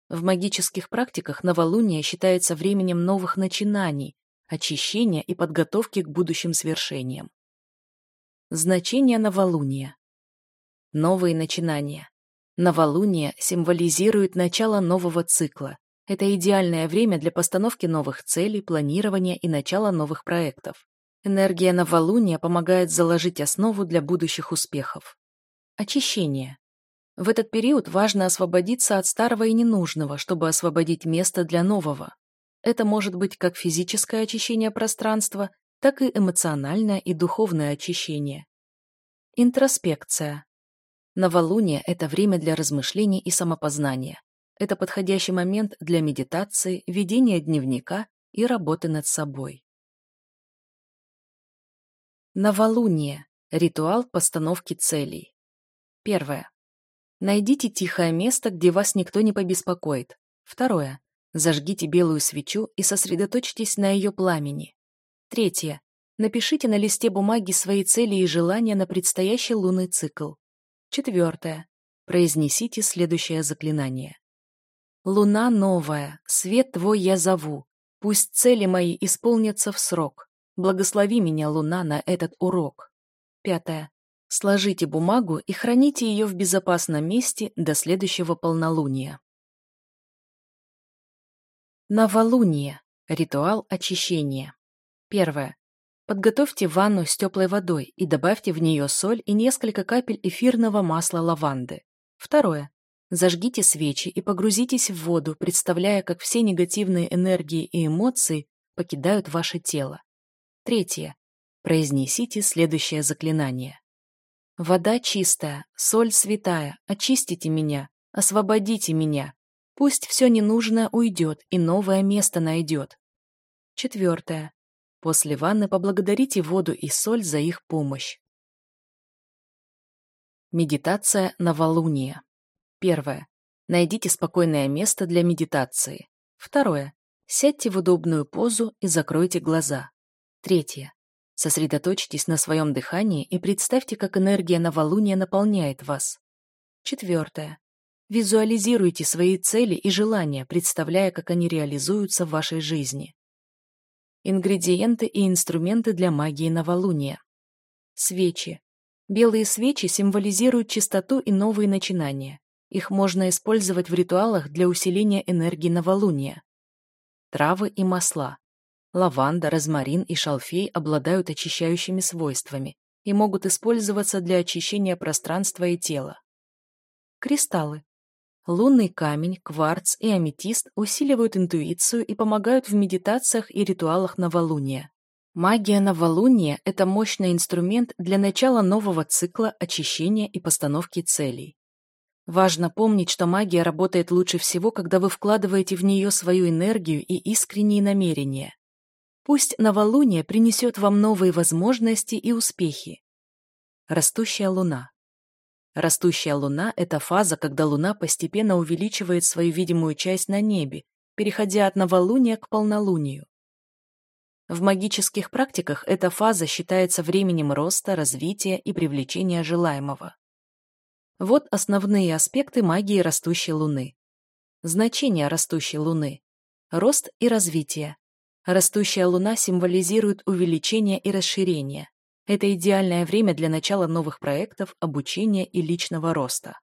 В магических практиках новолуние считается временем новых начинаний, очищения и подготовки к будущим свершениям. Значение новолуния. Новые начинания. Новолуние символизирует начало нового цикла. Это идеальное время для постановки новых целей, планирования и начала новых проектов. Энергия новолуния помогает заложить основу для будущих успехов. Очищение. В этот период важно освободиться от старого и ненужного, чтобы освободить место для нового. Это может быть как физическое очищение пространства, так и эмоциональное и духовное очищение. Интроспекция. Новолуние – это время для размышлений и самопознания. Это подходящий момент для медитации, ведения дневника и работы над собой. Новолуние – ритуал постановки целей. Первое. Найдите тихое место, где вас никто не побеспокоит. Второе. Зажгите белую свечу и сосредоточьтесь на ее пламени. Третье. Напишите на листе бумаги свои цели и желания на предстоящий лунный цикл. Четвертое. Произнесите следующее заклинание. «Луна новая, свет твой я зову. Пусть цели мои исполнятся в срок. Благослови меня, Луна, на этот урок». Пятое. Сложите бумагу и храните ее в безопасном месте до следующего полнолуния. Новолуние. Ритуал очищения. Первое. Подготовьте ванну с теплой водой и добавьте в нее соль и несколько капель эфирного масла лаванды. Второе. Зажгите свечи и погрузитесь в воду, представляя, как все негативные энергии и эмоции покидают ваше тело. Третье. Произнесите следующее заклинание. Вода чистая, соль святая, очистите меня, освободите меня. Пусть все ненужное уйдет и новое место найдет. Четвертое. После ванны поблагодарите воду и соль за их помощь. Медитация новолуния. Первое. Найдите спокойное место для медитации. Второе. Сядьте в удобную позу и закройте глаза. Третье. Сосредоточьтесь на своем дыхании и представьте, как энергия новолуния наполняет вас. Четвертое. Визуализируйте свои цели и желания, представляя, как они реализуются в вашей жизни. Ингредиенты и инструменты для магии новолуния. Свечи. Белые свечи символизируют чистоту и новые начинания. Их можно использовать в ритуалах для усиления энергии новолуния. Травы и масла. Лаванда, розмарин и шалфей обладают очищающими свойствами и могут использоваться для очищения пространства и тела. Кристаллы. Лунный камень, кварц и аметист усиливают интуицию и помогают в медитациях и ритуалах новолуния. Магия новолуния – это мощный инструмент для начала нового цикла очищения и постановки целей. Важно помнить, что магия работает лучше всего, когда вы вкладываете в нее свою энергию и искренние намерения. Пусть новолуние принесет вам новые возможности и успехи. Растущая луна. Растущая луна – это фаза, когда луна постепенно увеличивает свою видимую часть на небе, переходя от новолуния к полнолунию. В магических практиках эта фаза считается временем роста, развития и привлечения желаемого. Вот основные аспекты магии растущей луны. Значение растущей луны. Рост и развитие. Растущая луна символизирует увеличение и расширение. Это идеальное время для начала новых проектов, обучения и личного роста.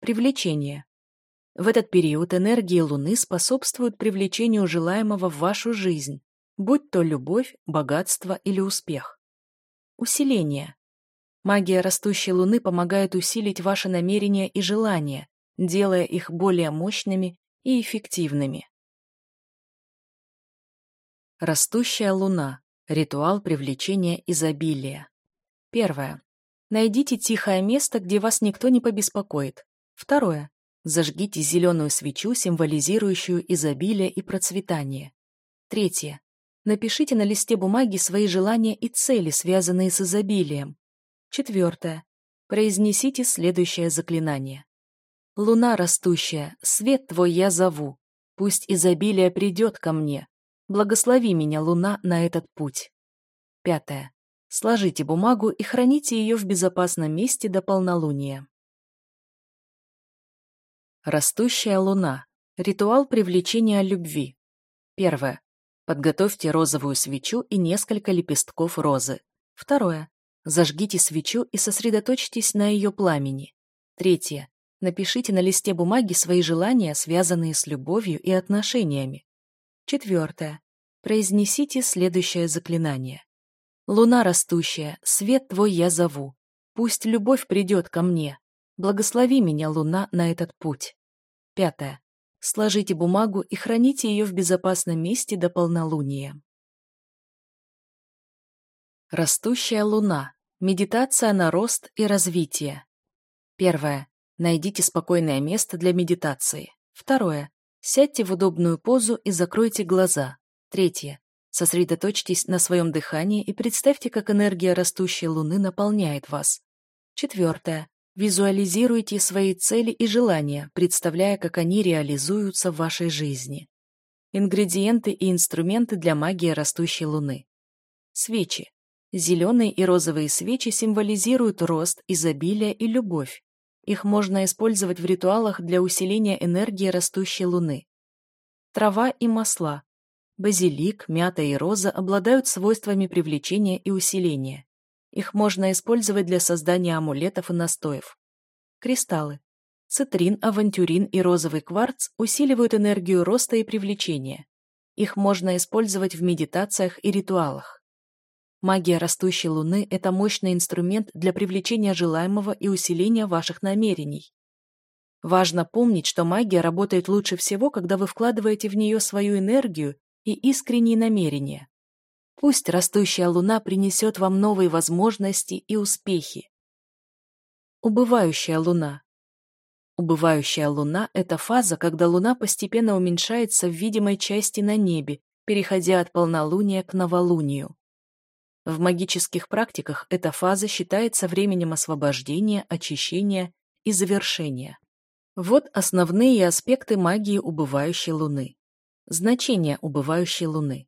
Привлечение. В этот период энергии Луны способствуют привлечению желаемого в вашу жизнь, будь то любовь, богатство или успех. Усиление. Магия растущей Луны помогает усилить ваши намерения и желания, делая их более мощными и эффективными. Растущая луна. Ритуал привлечения изобилия. Первое. Найдите тихое место, где вас никто не побеспокоит. Второе. Зажгите зеленую свечу, символизирующую изобилие и процветание. Третье. Напишите на листе бумаги свои желания и цели, связанные с изобилием. Четвертое. Произнесите следующее заклинание. «Луна растущая, свет твой я зову. Пусть изобилие придет ко мне, Благослови меня, Луна, на этот путь. Пятое. Сложите бумагу и храните ее в безопасном месте до полнолуния. Растущая луна. Ритуал привлечения любви. Первое. Подготовьте розовую свечу и несколько лепестков розы. Второе. Зажгите свечу и сосредоточьтесь на ее пламени. Третье. Напишите на листе бумаги свои желания, связанные с любовью и отношениями. Четвертое. Произнесите следующее заклинание. Луна растущая, свет твой я зову. Пусть любовь придет ко мне. Благослови меня, Луна, на этот путь. Пятое. Сложите бумагу и храните ее в безопасном месте до полнолуния. Растущая Луна. Медитация на рост и развитие. Первое. Найдите спокойное место для медитации. Второе. Сядьте в удобную позу и закройте глаза. Третье. Сосредоточьтесь на своем дыхании и представьте, как энергия растущей Луны наполняет вас. Четвертое. Визуализируйте свои цели и желания, представляя, как они реализуются в вашей жизни. Ингредиенты и инструменты для магии растущей Луны. Свечи. Зеленые и розовые свечи символизируют рост, изобилие и любовь. Их можно использовать в ритуалах для усиления энергии растущей луны. Трава и масла. Базилик, мята и роза обладают свойствами привлечения и усиления. Их можно использовать для создания амулетов и настоев. Кристаллы. Цитрин, авантюрин и розовый кварц усиливают энергию роста и привлечения. Их можно использовать в медитациях и ритуалах. Магия растущей луны – это мощный инструмент для привлечения желаемого и усиления ваших намерений. Важно помнить, что магия работает лучше всего, когда вы вкладываете в нее свою энергию и искренние намерения. Пусть растущая луна принесет вам новые возможности и успехи. Убывающая луна. Убывающая луна – это фаза, когда луна постепенно уменьшается в видимой части на небе, переходя от полнолуния к новолунию. В магических практиках эта фаза считается временем освобождения, очищения и завершения. Вот основные аспекты магии убывающей Луны. Значение убывающей Луны.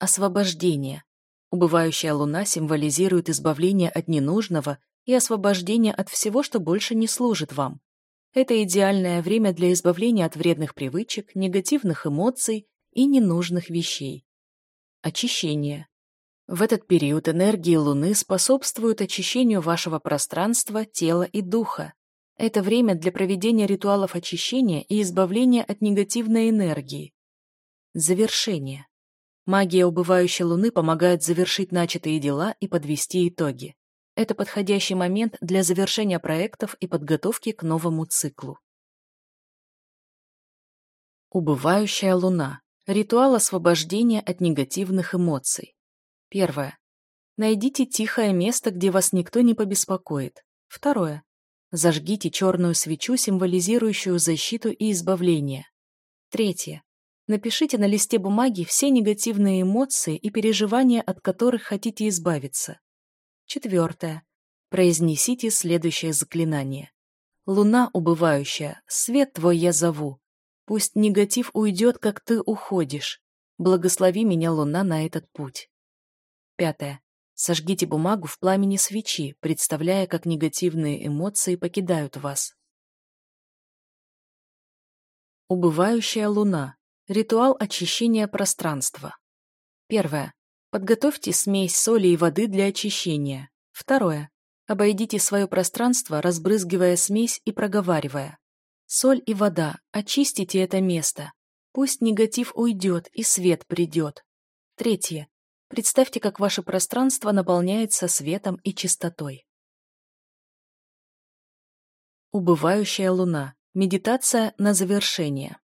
Освобождение. Убывающая Луна символизирует избавление от ненужного и освобождение от всего, что больше не служит вам. Это идеальное время для избавления от вредных привычек, негативных эмоций и ненужных вещей. Очищение. В этот период энергии Луны способствуют очищению вашего пространства, тела и духа. Это время для проведения ритуалов очищения и избавления от негативной энергии. Завершение. Магия убывающей Луны помогает завершить начатые дела и подвести итоги. Это подходящий момент для завершения проектов и подготовки к новому циклу. Убывающая Луна. Ритуал освобождения от негативных эмоций. Первое. Найдите тихое место, где вас никто не побеспокоит. Второе. Зажгите черную свечу, символизирующую защиту и избавление. Третье. Напишите на листе бумаги все негативные эмоции и переживания, от которых хотите избавиться. Четвертое. Произнесите следующее заклинание. Луна убывающая, свет твой я зову. Пусть негатив уйдет, как ты уходишь. Благослови меня, Луна, на этот путь. Пятое. Сожгите бумагу в пламени свечи, представляя, как негативные эмоции покидают вас. Убывающая луна. Ритуал очищения пространства. Первое. Подготовьте смесь соли и воды для очищения. Второе. Обойдите свое пространство, разбрызгивая смесь и проговаривая. Соль и вода, очистите это место. Пусть негатив уйдет и свет придет. Третье. Представьте, как ваше пространство наполняется светом и чистотой. Убывающая луна. Медитация на завершение.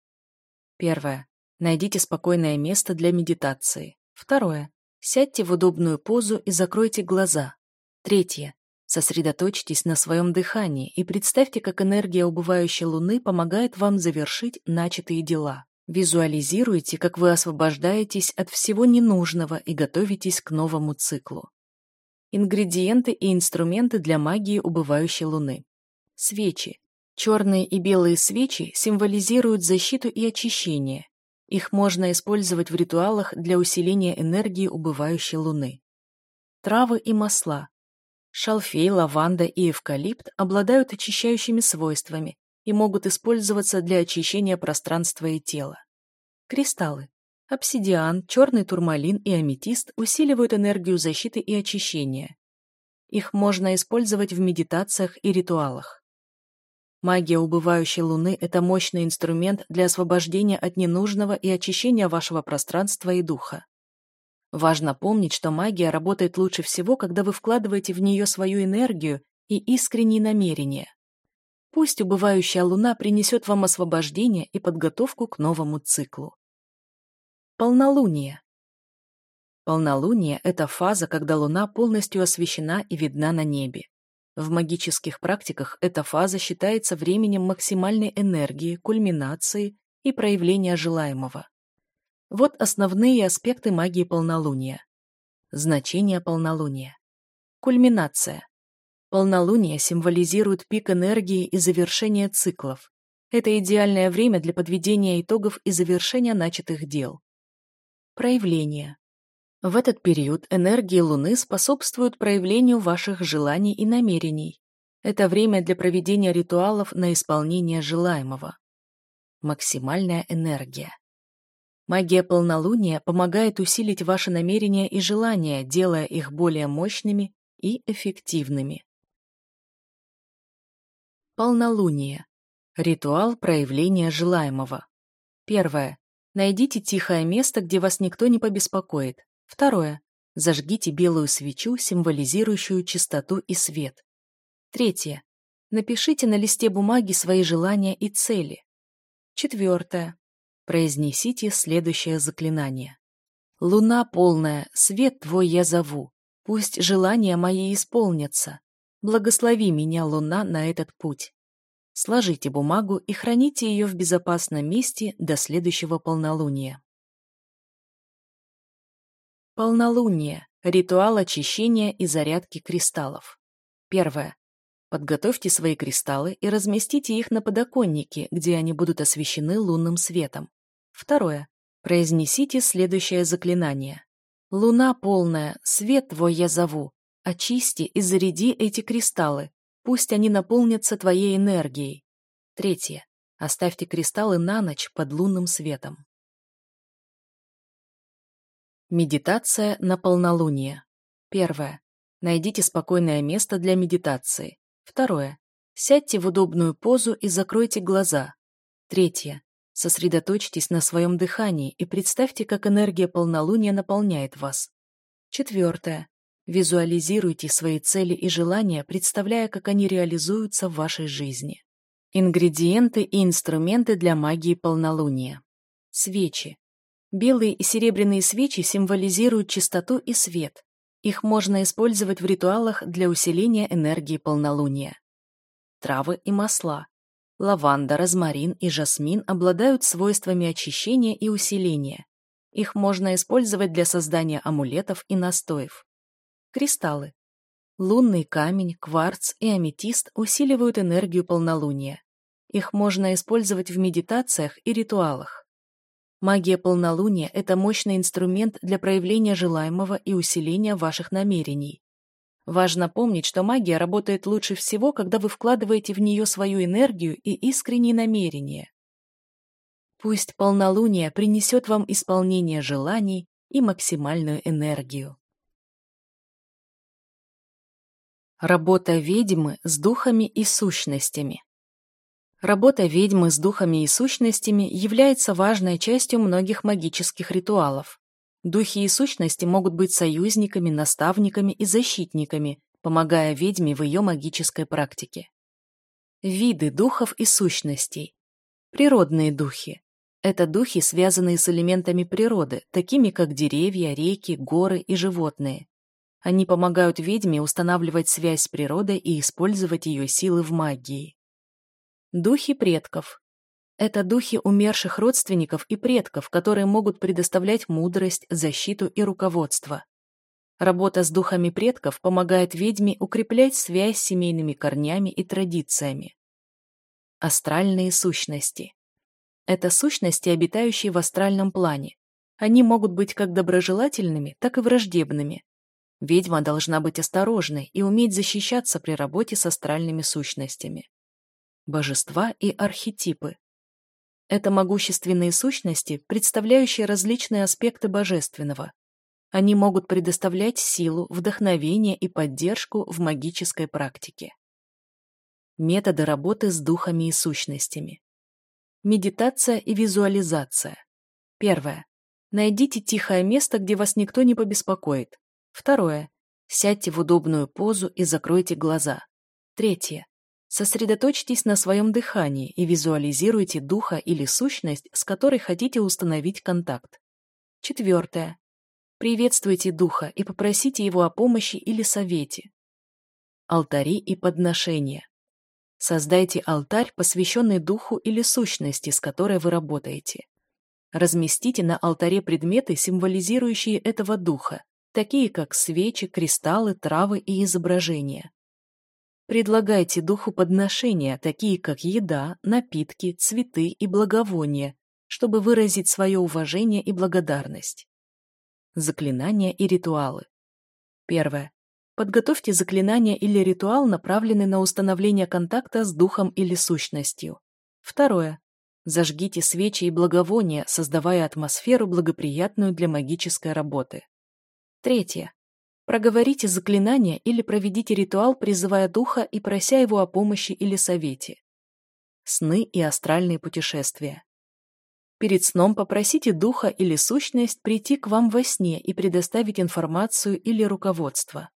Первое. Найдите спокойное место для медитации. Второе. Сядьте в удобную позу и закройте глаза. Третье. Сосредоточьтесь на своем дыхании и представьте, как энергия убывающей луны помогает вам завершить начатые дела. Визуализируйте, как вы освобождаетесь от всего ненужного и готовитесь к новому циклу. Ингредиенты и инструменты для магии убывающей луны. Свечи. Черные и белые свечи символизируют защиту и очищение. Их можно использовать в ритуалах для усиления энергии убывающей луны. Травы и масла. Шалфей, лаванда и эвкалипт обладают очищающими свойствами и могут использоваться для очищения пространства и тела. Кристаллы. Обсидиан, черный турмалин и аметист усиливают энергию защиты и очищения. Их можно использовать в медитациях и ритуалах. Магия убывающей луны – это мощный инструмент для освобождения от ненужного и очищения вашего пространства и духа. Важно помнить, что магия работает лучше всего, когда вы вкладываете в нее свою энергию и искренние намерения. Пусть убывающая луна принесет вам освобождение и подготовку к новому циклу. Полнолуние. Полнолуние – это фаза, когда луна полностью освещена и видна на небе. В магических практиках эта фаза считается временем максимальной энергии, кульминации и проявления желаемого. Вот основные аспекты магии полнолуния. Значение полнолуния. Кульминация. Полнолуние символизирует пик энергии и завершение циклов. Это идеальное время для подведения итогов и завершения начатых дел. Проявление. В этот период энергии Луны способствуют проявлению ваших желаний и намерений. Это время для проведения ритуалов на исполнение желаемого. Максимальная энергия. Магия полнолуния помогает усилить ваши намерения и желания, делая их более мощными и эффективными. Полнолуние. Ритуал проявления желаемого. Первое. Найдите тихое место, где вас никто не побеспокоит. Второе. Зажгите белую свечу, символизирующую чистоту и свет. Третье. Напишите на листе бумаги свои желания и цели. Четвертое. Произнесите следующее заклинание. «Луна полная, свет твой я зову. Пусть желания мои исполнятся. Благослови меня, луна, на этот путь». Сложите бумагу и храните ее в безопасном месте до следующего полнолуния. Полнолуние. Ритуал очищения и зарядки кристаллов. Первое. Подготовьте свои кристаллы и разместите их на подоконнике, где они будут освещены лунным светом. Второе. Произнесите следующее заклинание. «Луна полная, свет твой я зову. Очисти и заряди эти кристаллы. Пусть они наполнятся твоей энергией». Третье. Оставьте кристаллы на ночь под лунным светом. Медитация на полнолуние. Первое. Найдите спокойное место для медитации. Второе. Сядьте в удобную позу и закройте глаза. Третье. Сосредоточьтесь на своем дыхании и представьте, как энергия полнолуния наполняет вас. Четвертое. Визуализируйте свои цели и желания, представляя, как они реализуются в вашей жизни. Ингредиенты и инструменты для магии полнолуния. Свечи. Белые и серебряные свечи символизируют чистоту и свет. Их можно использовать в ритуалах для усиления энергии полнолуния. Травы и масла. Лаванда, розмарин и жасмин обладают свойствами очищения и усиления. Их можно использовать для создания амулетов и настоев. Кристаллы. Лунный камень, кварц и аметист усиливают энергию полнолуния. Их можно использовать в медитациях и ритуалах. Магия полнолуния – это мощный инструмент для проявления желаемого и усиления ваших намерений. Важно помнить, что магия работает лучше всего, когда вы вкладываете в нее свою энергию и искренние намерения. Пусть полнолуние принесет вам исполнение желаний и максимальную энергию. Работа ведьмы с духами и сущностями Работа ведьмы с духами и сущностями является важной частью многих магических ритуалов. Духи и сущности могут быть союзниками, наставниками и защитниками, помогая ведьме в ее магической практике. Виды духов и сущностей. Природные духи. Это духи, связанные с элементами природы, такими как деревья, реки, горы и животные. Они помогают ведьме устанавливать связь с природой и использовать ее силы в магии. Духи предков. Это духи умерших родственников и предков, которые могут предоставлять мудрость, защиту и руководство. Работа с духами предков помогает ведьме укреплять связь с семейными корнями и традициями. Астральные сущности. Это сущности, обитающие в астральном плане. Они могут быть как доброжелательными, так и враждебными. Ведьма должна быть осторожной и уметь защищаться при работе с астральными сущностями. Божества и архетипы. Это могущественные сущности, представляющие различные аспекты божественного. Они могут предоставлять силу, вдохновение и поддержку в магической практике. Методы работы с духами и сущностями. Медитация и визуализация. Первое. Найдите тихое место, где вас никто не побеспокоит. Второе. Сядьте в удобную позу и закройте глаза. Третье. Сосредоточьтесь на своем дыхании и визуализируйте духа или сущность, с которой хотите установить контакт. Четвертое. Приветствуйте духа и попросите его о помощи или совете. Алтари и подношения. Создайте алтарь, посвященный духу или сущности, с которой вы работаете. Разместите на алтаре предметы, символизирующие этого духа, такие как свечи, кристаллы, травы и изображения. Предлагайте духу подношения, такие как еда, напитки, цветы и благовония, чтобы выразить свое уважение и благодарность. Заклинания и ритуалы. Первое. Подготовьте заклинание или ритуал, направленный на установление контакта с духом или сущностью. Второе. Зажгите свечи и благовония, создавая атмосферу, благоприятную для магической работы. Третье. Проговорите заклинание или проведите ритуал, призывая духа и прося его о помощи или совете. Сны и астральные путешествия. Перед сном попросите духа или сущность прийти к вам во сне и предоставить информацию или руководство.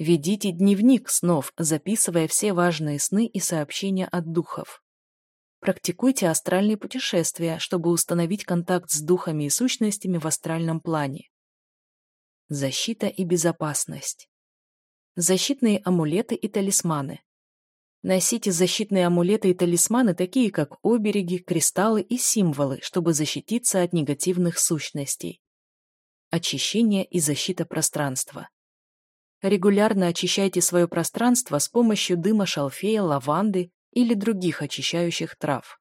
Ведите дневник снов, записывая все важные сны и сообщения от духов. Практикуйте астральные путешествия, чтобы установить контакт с духами и сущностями в астральном плане. Защита и безопасность. Защитные амулеты и талисманы. Носите защитные амулеты и талисманы, такие как обереги, кристаллы и символы, чтобы защититься от негативных сущностей. Очищение и защита пространства. Регулярно очищайте свое пространство с помощью дыма шалфея, лаванды или других очищающих трав.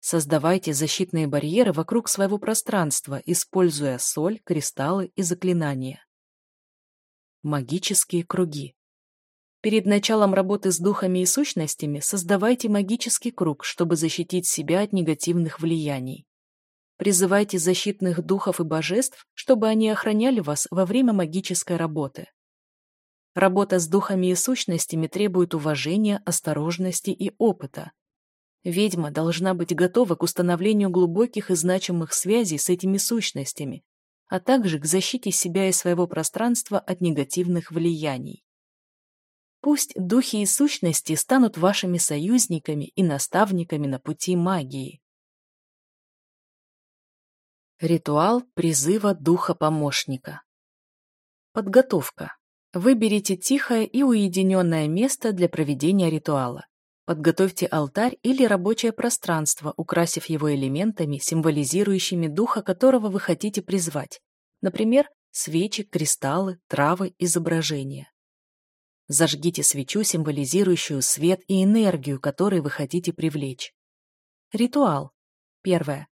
Создавайте защитные барьеры вокруг своего пространства, используя соль, кристаллы и заклинания. Магические круги. Перед началом работы с духами и сущностями создавайте магический круг, чтобы защитить себя от негативных влияний. Призывайте защитных духов и божеств, чтобы они охраняли вас во время магической работы. Работа с духами и сущностями требует уважения, осторожности и опыта, Ведьма должна быть готова к установлению глубоких и значимых связей с этими сущностями, а также к защите себя и своего пространства от негативных влияний. Пусть духи и сущности станут вашими союзниками и наставниками на пути магии. Ритуал призыва духа-помощника. Подготовка. Выберите тихое и уединенное место для проведения ритуала. Подготовьте алтарь или рабочее пространство, украсив его элементами, символизирующими духа, которого вы хотите призвать. Например, свечи, кристаллы, травы, изображения. Зажгите свечу, символизирующую свет и энергию, которые вы хотите привлечь. Ритуал. Первое.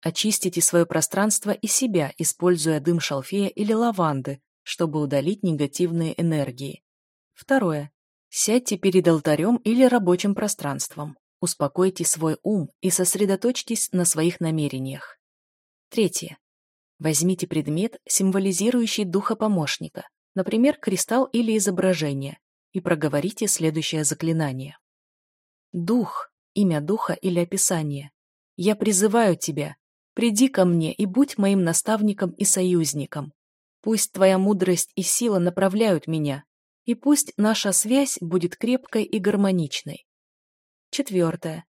Очистите свое пространство и себя, используя дым шалфея или лаванды, чтобы удалить негативные энергии. Второе. Сядьте перед алтарем или рабочим пространством. Успокойте свой ум и сосредоточьтесь на своих намерениях. Третье. Возьмите предмет, символизирующий духа помощника, например, кристалл или изображение, и проговорите следующее заклинание. Дух, имя духа или описание. Я призываю тебя, приди ко мне и будь моим наставником и союзником. Пусть твоя мудрость и сила направляют меня, и пусть наша связь будет крепкой и гармоничной. Четвертое.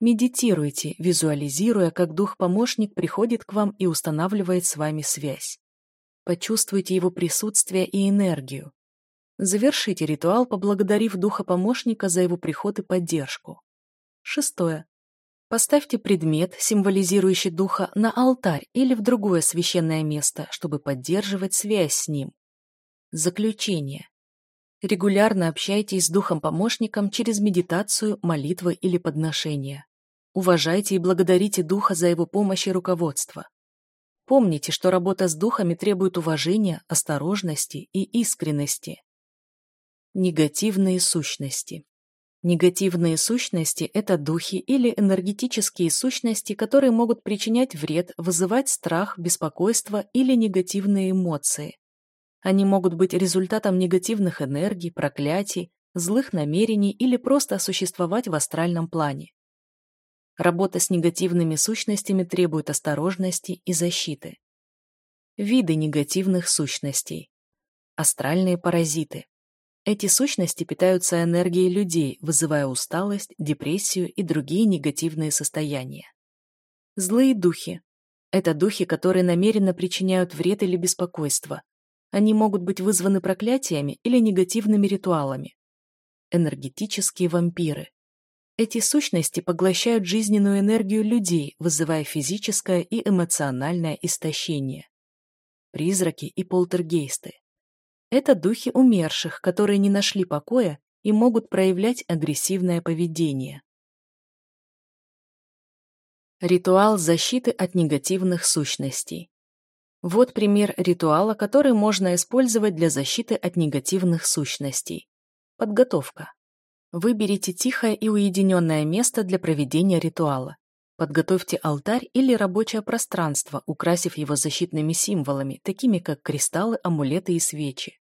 Медитируйте, визуализируя, как дух-помощник приходит к вам и устанавливает с вами связь. Почувствуйте его присутствие и энергию. Завершите ритуал, поблагодарив духа-помощника за его приход и поддержку. Шестое. Поставьте предмет, символизирующий духа, на алтарь или в другое священное место, чтобы поддерживать связь с ним. Заключение. Регулярно общайтесь с духом-помощником через медитацию, молитвы или подношения. уважайте и благодарите Духа за его помощь и руководство. Помните, что работа с духами требует уважения, осторожности и искренности. Негативные сущности. Негативные сущности – это духи или энергетические сущности, которые могут причинять вред, вызывать страх, беспокойство или негативные эмоции. Они могут быть результатом негативных энергий, проклятий, злых намерений или просто существовать в астральном плане. Работа с негативными сущностями требует осторожности и защиты. Виды негативных сущностей. Астральные паразиты. Эти сущности питаются энергией людей, вызывая усталость, депрессию и другие негативные состояния. Злые духи. Это духи, которые намеренно причиняют вред или беспокойство. Они могут быть вызваны проклятиями или негативными ритуалами. Энергетические вампиры. Эти сущности поглощают жизненную энергию людей, вызывая физическое и эмоциональное истощение. Призраки и полтергейсты. Это духи умерших, которые не нашли покоя и могут проявлять агрессивное поведение. Ритуал защиты от негативных сущностей. Вот пример ритуала, который можно использовать для защиты от негативных сущностей. Подготовка. Выберите тихое и уединенное место для проведения ритуала. Подготовьте алтарь или рабочее пространство, украсив его защитными символами, такими как кристаллы, амулеты и свечи.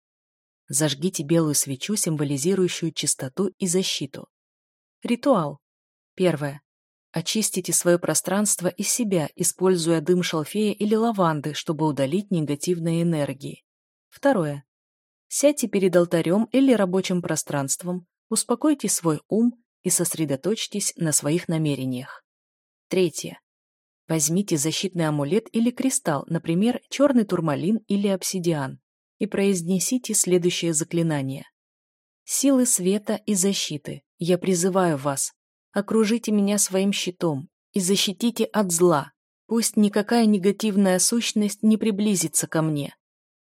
Зажгите белую свечу, символизирующую чистоту и защиту. Ритуал. Первое. Очистите свое пространство и себя, используя дым шалфея или лаванды, чтобы удалить негативные энергии. Второе. Сядьте перед алтарем или рабочим пространством, успокойте свой ум и сосредоточьтесь на своих намерениях. Третье. Возьмите защитный амулет или кристалл, например, черный турмалин или обсидиан, и произнесите следующее заклинание. Силы света и защиты, я призываю вас, окружите меня своим щитом и защитите от зла, пусть никакая негативная сущность не приблизится ко мне.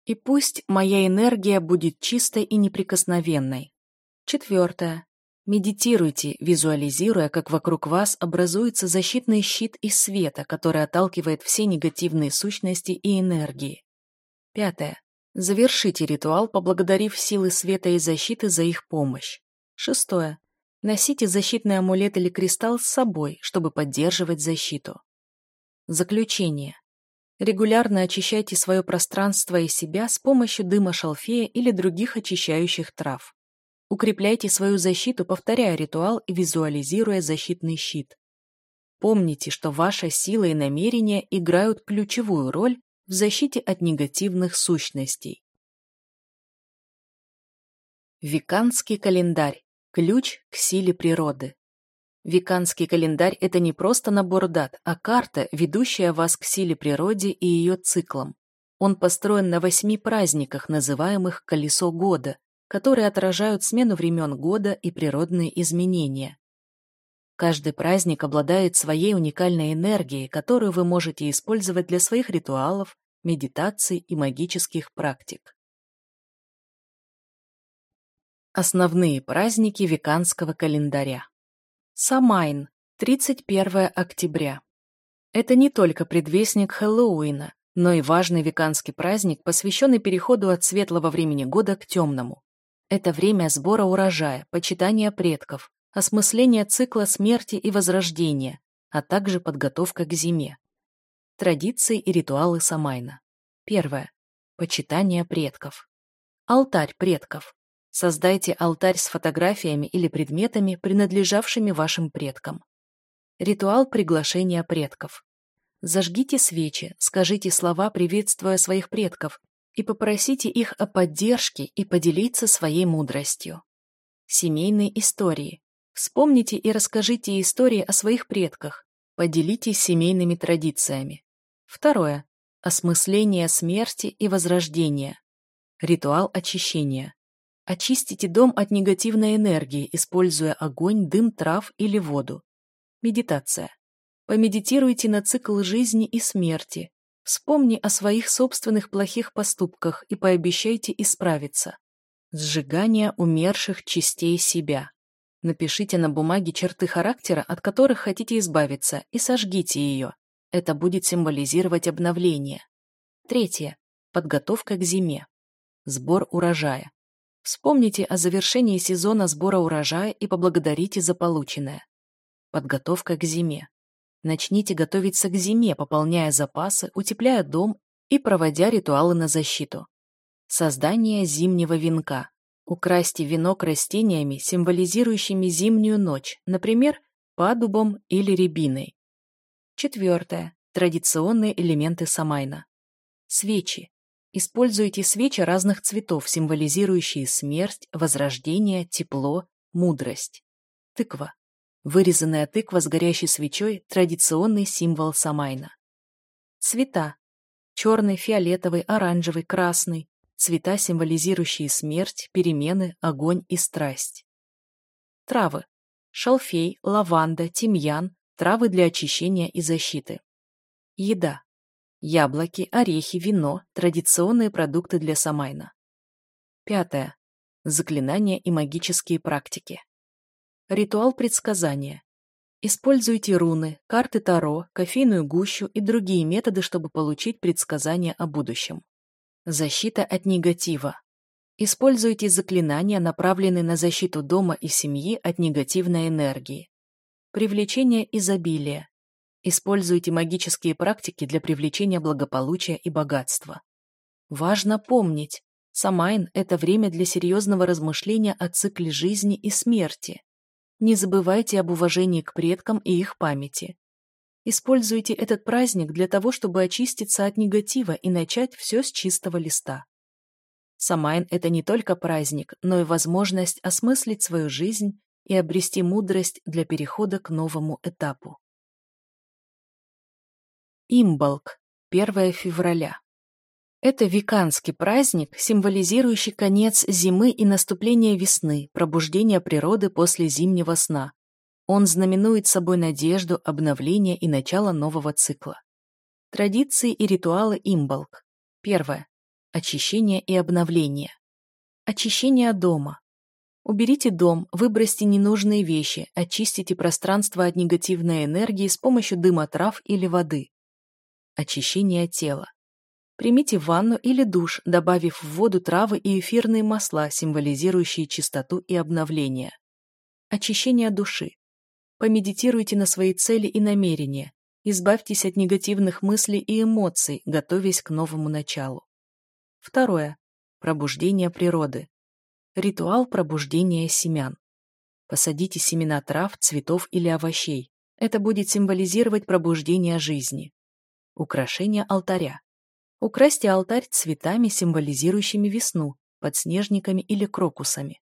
И пусть моя энергия будет чистой и неприкосновенной. Четвертое. Медитируйте, визуализируя, как вокруг вас образуется защитный щит из света, который отталкивает все негативные сущности и энергии. Пятое. Завершите ритуал, поблагодарив силы света и защиты за их помощь. Шестое. Носите защитный амулет или кристалл с собой, чтобы поддерживать защиту. Заключение. Регулярно очищайте свое пространство и себя с помощью дыма шалфея или других очищающих трав. Укрепляйте свою защиту, повторяя ритуал и визуализируя защитный щит. Помните, что ваша сила и намерения играют ключевую роль в защите от негативных сущностей. Виканский календарь. Ключ к силе природы. Виканский календарь – это не просто набор дат, а карта, ведущая вас к силе природы и ее циклам. Он построен на восьми праздниках, называемых «Колесо года», которые отражают смену времен года и природные изменения. Каждый праздник обладает своей уникальной энергией, которую вы можете использовать для своих ритуалов, медитаций и магических практик. Основные праздники веканского календаря. Самайн, 31 октября. Это не только предвестник Хэллоуина, но и важный веканский праздник, посвященный переходу от светлого времени года к темному. Это время сбора урожая, почитания предков, осмысления цикла смерти и возрождения, а также подготовка к зиме. Традиции и ритуалы Самайна. Первое. Почитание предков. Алтарь предков. Создайте алтарь с фотографиями или предметами, принадлежавшими вашим предкам. Ритуал приглашения предков. Зажгите свечи, скажите слова, приветствуя своих предков, и попросите их о поддержке и поделиться своей мудростью. Семейные истории. Вспомните и расскажите истории о своих предках, поделитесь семейными традициями. Второе. Осмысление смерти и возрождения. Ритуал очищения. Очистите дом от негативной энергии, используя огонь, дым, трав или воду. Медитация. Помедитируйте на цикл жизни и смерти, Вспомни о своих собственных плохих поступках и пообещайте исправиться. Сжигание умерших частей себя. Напишите на бумаге черты характера, от которых хотите избавиться, и сожгите ее. Это будет символизировать обновление. Третье. Подготовка к зиме. Сбор урожая. Вспомните о завершении сезона сбора урожая и поблагодарите за полученное. Подготовка к зиме. Начните готовиться к зиме, пополняя запасы, утепляя дом и проводя ритуалы на защиту. Создание зимнего венка. Украсьте венок растениями, символизирующими зимнюю ночь, например, падубом или рябиной. Четвертое. Традиционные элементы самайна. Свечи. Используйте свечи разных цветов, символизирующие смерть, возрождение, тепло, мудрость. Тыква. Вырезанная тыква с горящей свечой – традиционный символ Самайна. Цвета. Черный, фиолетовый, оранжевый, красный. Цвета, символизирующие смерть, перемены, огонь и страсть. Травы. Шалфей, лаванда, тимьян, травы для очищения и защиты. Еда. Яблоки, орехи, вино – традиционные продукты для Самайна. Пятое. Заклинания и магические практики. Ритуал предсказания. Используйте руны, карты Таро, кофейную гущу и другие методы, чтобы получить предсказания о будущем. Защита от негатива. Используйте заклинания, направленные на защиту дома и семьи от негативной энергии. Привлечение изобилия. Используйте магические практики для привлечения благополучия и богатства. Важно помнить, Самайн – это время для серьезного размышления о цикле жизни и смерти. Не забывайте об уважении к предкам и их памяти. Используйте этот праздник для того, чтобы очиститься от негатива и начать все с чистого листа. Самайн – это не только праздник, но и возможность осмыслить свою жизнь и обрести мудрость для перехода к новому этапу. Имбалк, 1 февраля. Это веканский праздник, символизирующий конец зимы и наступление весны, пробуждение природы после зимнего сна. Он знаменует собой надежду, обновление и начало нового цикла. Традиции и ритуалы имбалк. Первое. Очищение и обновление. Очищение дома. Уберите дом, выбросьте ненужные вещи, очистите пространство от негативной энергии с помощью дыма трав или воды. Очищение тела. Примите ванну или душ, добавив в воду травы и эфирные масла, символизирующие чистоту и обновление. Очищение души. Помедитируйте на свои цели и намерения. Избавьтесь от негативных мыслей и эмоций, готовясь к новому началу. Второе. Пробуждение природы. Ритуал пробуждения семян. Посадите семена трав, цветов или овощей. Это будет символизировать пробуждение жизни. Украшение алтаря. Украсьте алтарь цветами, символизирующими весну, подснежниками или крокусами.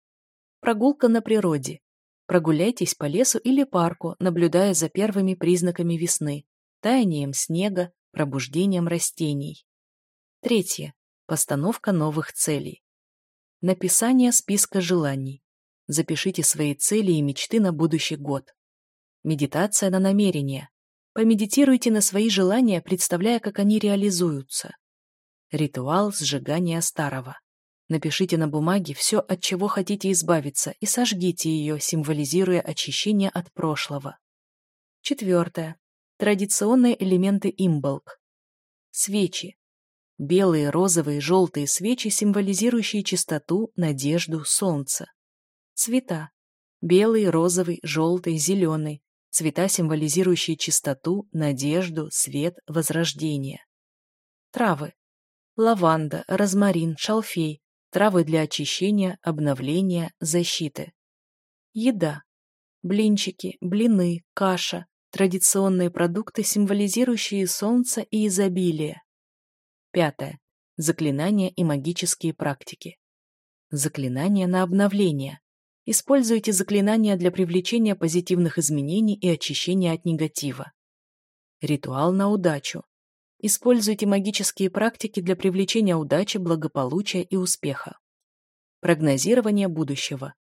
Прогулка на природе. Прогуляйтесь по лесу или парку, наблюдая за первыми признаками весны, таянием снега, пробуждением растений. Третье. Постановка новых целей. Написание списка желаний. Запишите свои цели и мечты на будущий год. Медитация на намерение. Помедитируйте на свои желания, представляя, как они реализуются. Ритуал сжигания старого. Напишите на бумаге все, от чего хотите избавиться, и сожгите ее, символизируя очищение от прошлого. Четвертое. Традиционные элементы имболк. Свечи. Белые, розовые, желтые свечи, символизирующие чистоту, надежду, солнце. Цвета. Белый, розовый, желтый, зеленый, цвета, символизирующие чистоту, надежду, свет, возрождение. Травы. Лаванда, розмарин, шалфей, травы для очищения, обновления, защиты. Еда. Блинчики, блины, каша, традиционные продукты, символизирующие солнце и изобилие. Пятое. Заклинания и магические практики. Заклинания на обновление. Используйте заклинания для привлечения позитивных изменений и очищения от негатива. Ритуал на удачу. Используйте магические практики для привлечения удачи, благополучия и успеха. Прогнозирование будущего.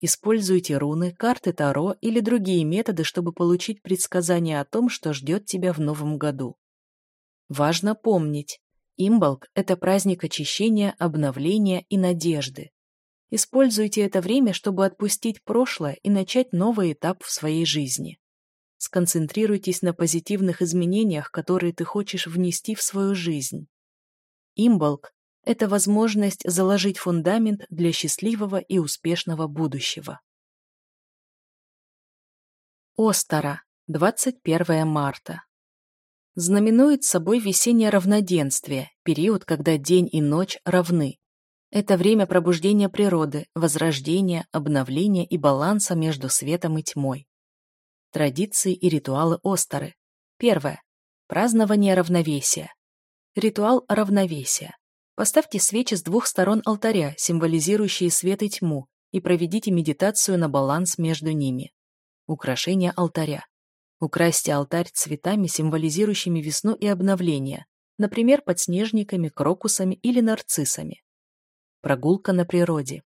Используйте руны, карты Таро или другие методы, чтобы получить предсказание о том, что ждет тебя в новом году. Важно помнить, Имбалк – это праздник очищения, обновления и надежды. Используйте это время, чтобы отпустить прошлое и начать новый этап в своей жизни. Сконцентрируйтесь на позитивных изменениях, которые ты хочешь внести в свою жизнь. Имболк – это возможность заложить фундамент для счастливого и успешного будущего. Остара, 21 марта. Знаменует собой весеннее равноденствие, период, когда день и ночь равны. Это время пробуждения природы, возрождения, обновления и баланса между светом и тьмой. Традиции и ритуалы Остеры. Первое. Празднование равновесия. Ритуал равновесия. Поставьте свечи с двух сторон алтаря, символизирующие свет и тьму, и проведите медитацию на баланс между ними. Украшение алтаря. Украсьте алтарь цветами, символизирующими весну и обновление, например, подснежниками, крокусами или нарциссами. Прогулка на природе.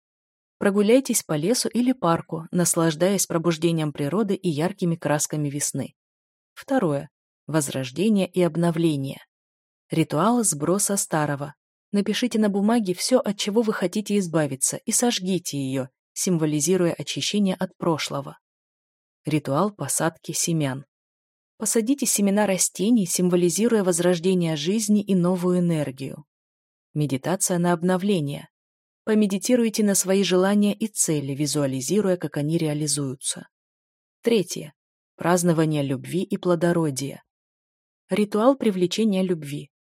Прогуляйтесь по лесу или парку, наслаждаясь пробуждением природы и яркими красками весны. Второе. Возрождение и обновление. Ритуал сброса старого. Напишите на бумаге все, от чего вы хотите избавиться, и сожгите ее, символизируя очищение от прошлого. Ритуал посадки семян. Посадите семена растений, символизируя возрождение жизни и новую энергию. Медитация на обновление. Помедитируйте на свои желания и цели, визуализируя, как они реализуются. Третье. Празднование любви и плодородия. Ритуал привлечения любви.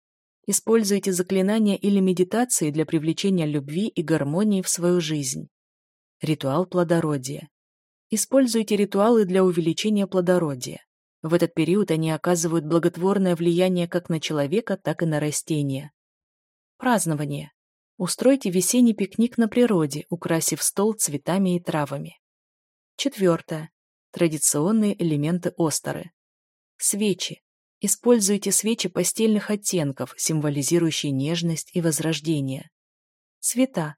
Используйте заклинания или медитации для привлечения любви и гармонии в свою жизнь. Ритуал плодородия. Используйте ритуалы для увеличения плодородия. В этот период они оказывают благотворное влияние как на человека, так и на растения. Празднование. Устройте весенний пикник на природе, украсив стол цветами и травами. Четвертое. Традиционные элементы остеры. Свечи. Используйте свечи постельных оттенков, символизирующие нежность и возрождение. Цвета.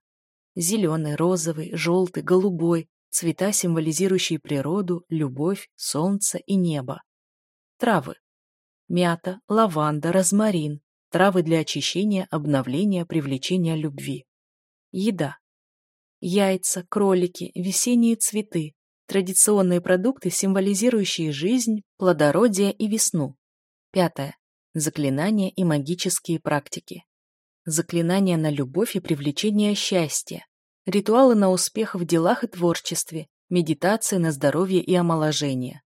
Зеленый, розовый, желтый, голубой. Цвета, символизирующие природу, любовь, солнце и небо. Травы. Мята, лаванда, розмарин, Травы для очищения, обновления, привлечения любви. Еда. Яйца, кролики, весенние цветы. Традиционные продукты, символизирующие жизнь, плодородие и весну. Пятое. Заклинания и магические практики. Заклинания на любовь и привлечение счастья. Ритуалы на успех в делах и творчестве. Медитации на здоровье и омоложение.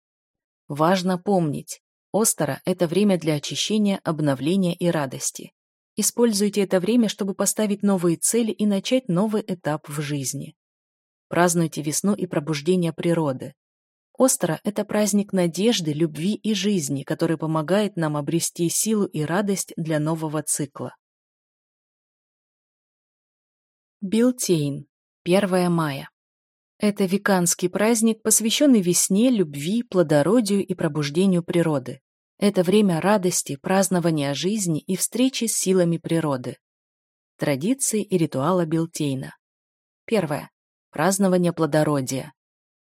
Важно помнить, Остера – это время для очищения, обновления и радости. Используйте это время, чтобы поставить новые цели и начать новый этап в жизни. Празднуйте весну и пробуждение природы. Остера – это праздник надежды, любви и жизни, который помогает нам обрести силу и радость для нового цикла. Билтейн. 1 мая. Это веканский праздник, посвященный весне, любви, плодородию и пробуждению природы. Это время радости, празднования жизни и встречи с силами природы. Традиции и ритуалы Белтейна. Первое. Празднование плодородия.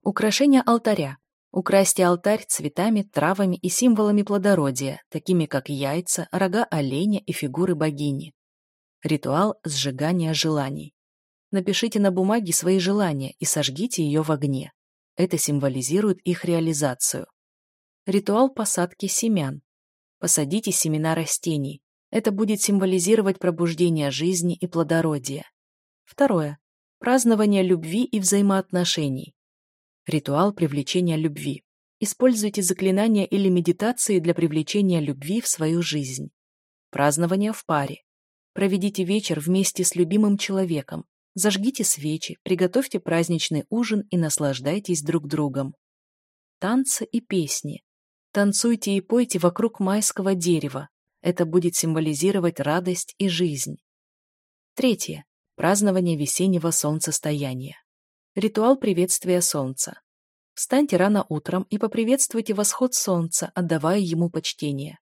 Украшение алтаря. Украсьте алтарь цветами, травами и символами плодородия, такими как яйца, рога оленя и фигуры богини. Ритуал сжигания желаний. Напишите на бумаге свои желания и сожгите ее в огне. Это символизирует их реализацию. Ритуал посадки семян. Посадите семена растений. Это будет символизировать пробуждение жизни и плодородия. Второе. Празднование любви и взаимоотношений. Ритуал привлечения любви. Используйте заклинания или медитации для привлечения любви в свою жизнь. Празднование в паре. Проведите вечер вместе с любимым человеком, Зажгите свечи, приготовьте праздничный ужин и наслаждайтесь друг другом. Танцы и песни. Танцуйте и пойте вокруг майского дерева. Это будет символизировать радость и жизнь. Третье. Празднование весеннего солнцестояния. Ритуал приветствия солнца. Встаньте рано утром и поприветствуйте восход солнца, отдавая ему почтение.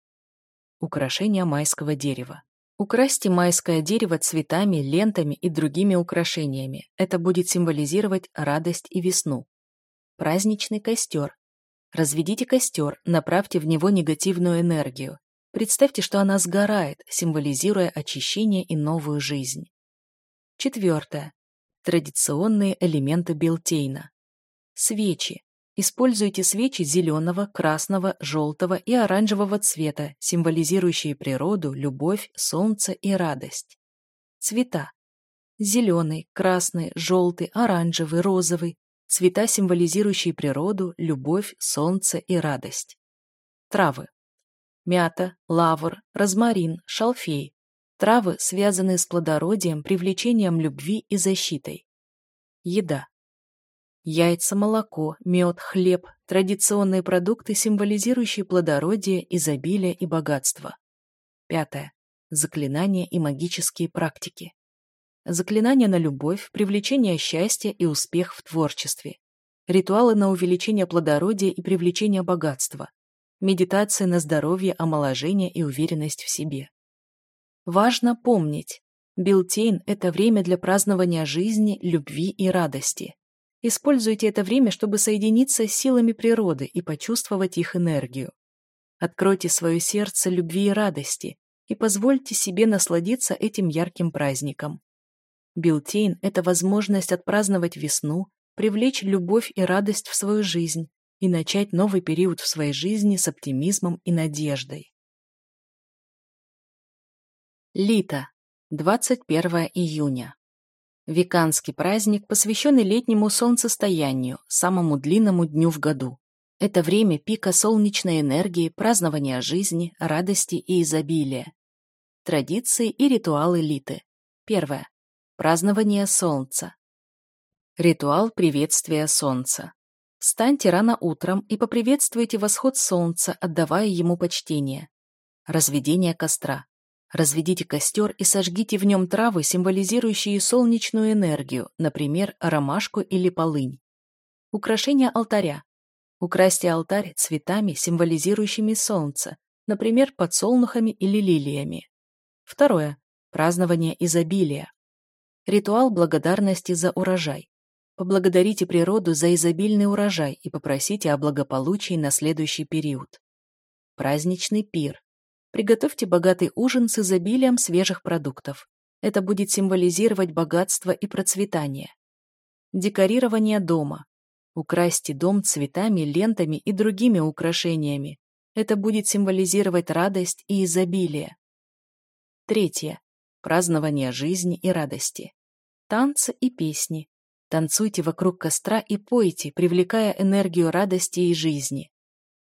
Украшение майского дерева. Украсьте майское дерево цветами, лентами и другими украшениями. Это будет символизировать радость и весну. Праздничный костер. Разведите костер, направьте в него негативную энергию. Представьте, что она сгорает, символизируя очищение и новую жизнь. Четвертое. Традиционные элементы Белтейна. Свечи. Используйте свечи зеленого, красного, желтого и оранжевого цвета, символизирующие природу, любовь, солнце и радость. Цвета. Зеленый, красный, желтый, оранжевый, розовый. Цвета, символизирующие природу, любовь, солнце и радость. Травы. Мята, лавр, розмарин, шалфей. Травы, связанные с плодородием, привлечением любви и защитой. Еда. Яйца, молоко, мед, хлеб – традиционные продукты, символизирующие плодородие, изобилие и богатство. Пятое. Заклинания и магические практики. Заклинания на любовь, привлечение счастья и успех в творчестве. Ритуалы на увеличение плодородия и привлечение богатства. Медитация на здоровье, омоложение и уверенность в себе. Важно помнить, Билтейн – это время для празднования жизни, любви и радости. Используйте это время, чтобы соединиться с силами природы и почувствовать их энергию. Откройте свое сердце любви и радости и позвольте себе насладиться этим ярким праздником. Билтейн – это возможность отпраздновать весну, привлечь любовь и радость в свою жизнь и начать новый период в своей жизни с оптимизмом и надеждой. Лита. 21 июня. Виканский праздник, посвященный летнему солнцестоянию, самому длинному дню в году. Это время пика солнечной энергии, празднования жизни, радости и изобилия. Традиции и ритуалы Литы. Первое. Празднование солнца. Ритуал приветствия солнца. Встаньте рано утром и поприветствуйте восход солнца, отдавая ему почтение. Разведение костра. Разведите костер и сожгите в нем травы, символизирующие солнечную энергию, например, ромашку или полынь. Украшение алтаря. Украсьте алтарь цветами, символизирующими солнце, например, подсолнухами или лилиями. Второе. Празднование изобилия. Ритуал благодарности за урожай. Поблагодарите природу за изобильный урожай и попросите о благополучии на следующий период. Праздничный пир. Приготовьте богатый ужин с изобилием свежих продуктов. Это будет символизировать богатство и процветание. Декорирование дома. Украсьте дом цветами, лентами и другими украшениями. Это будет символизировать радость и изобилие. Третье. Празднование жизни и радости. Танцы и песни. Танцуйте вокруг костра и пойте, привлекая энергию радости и жизни.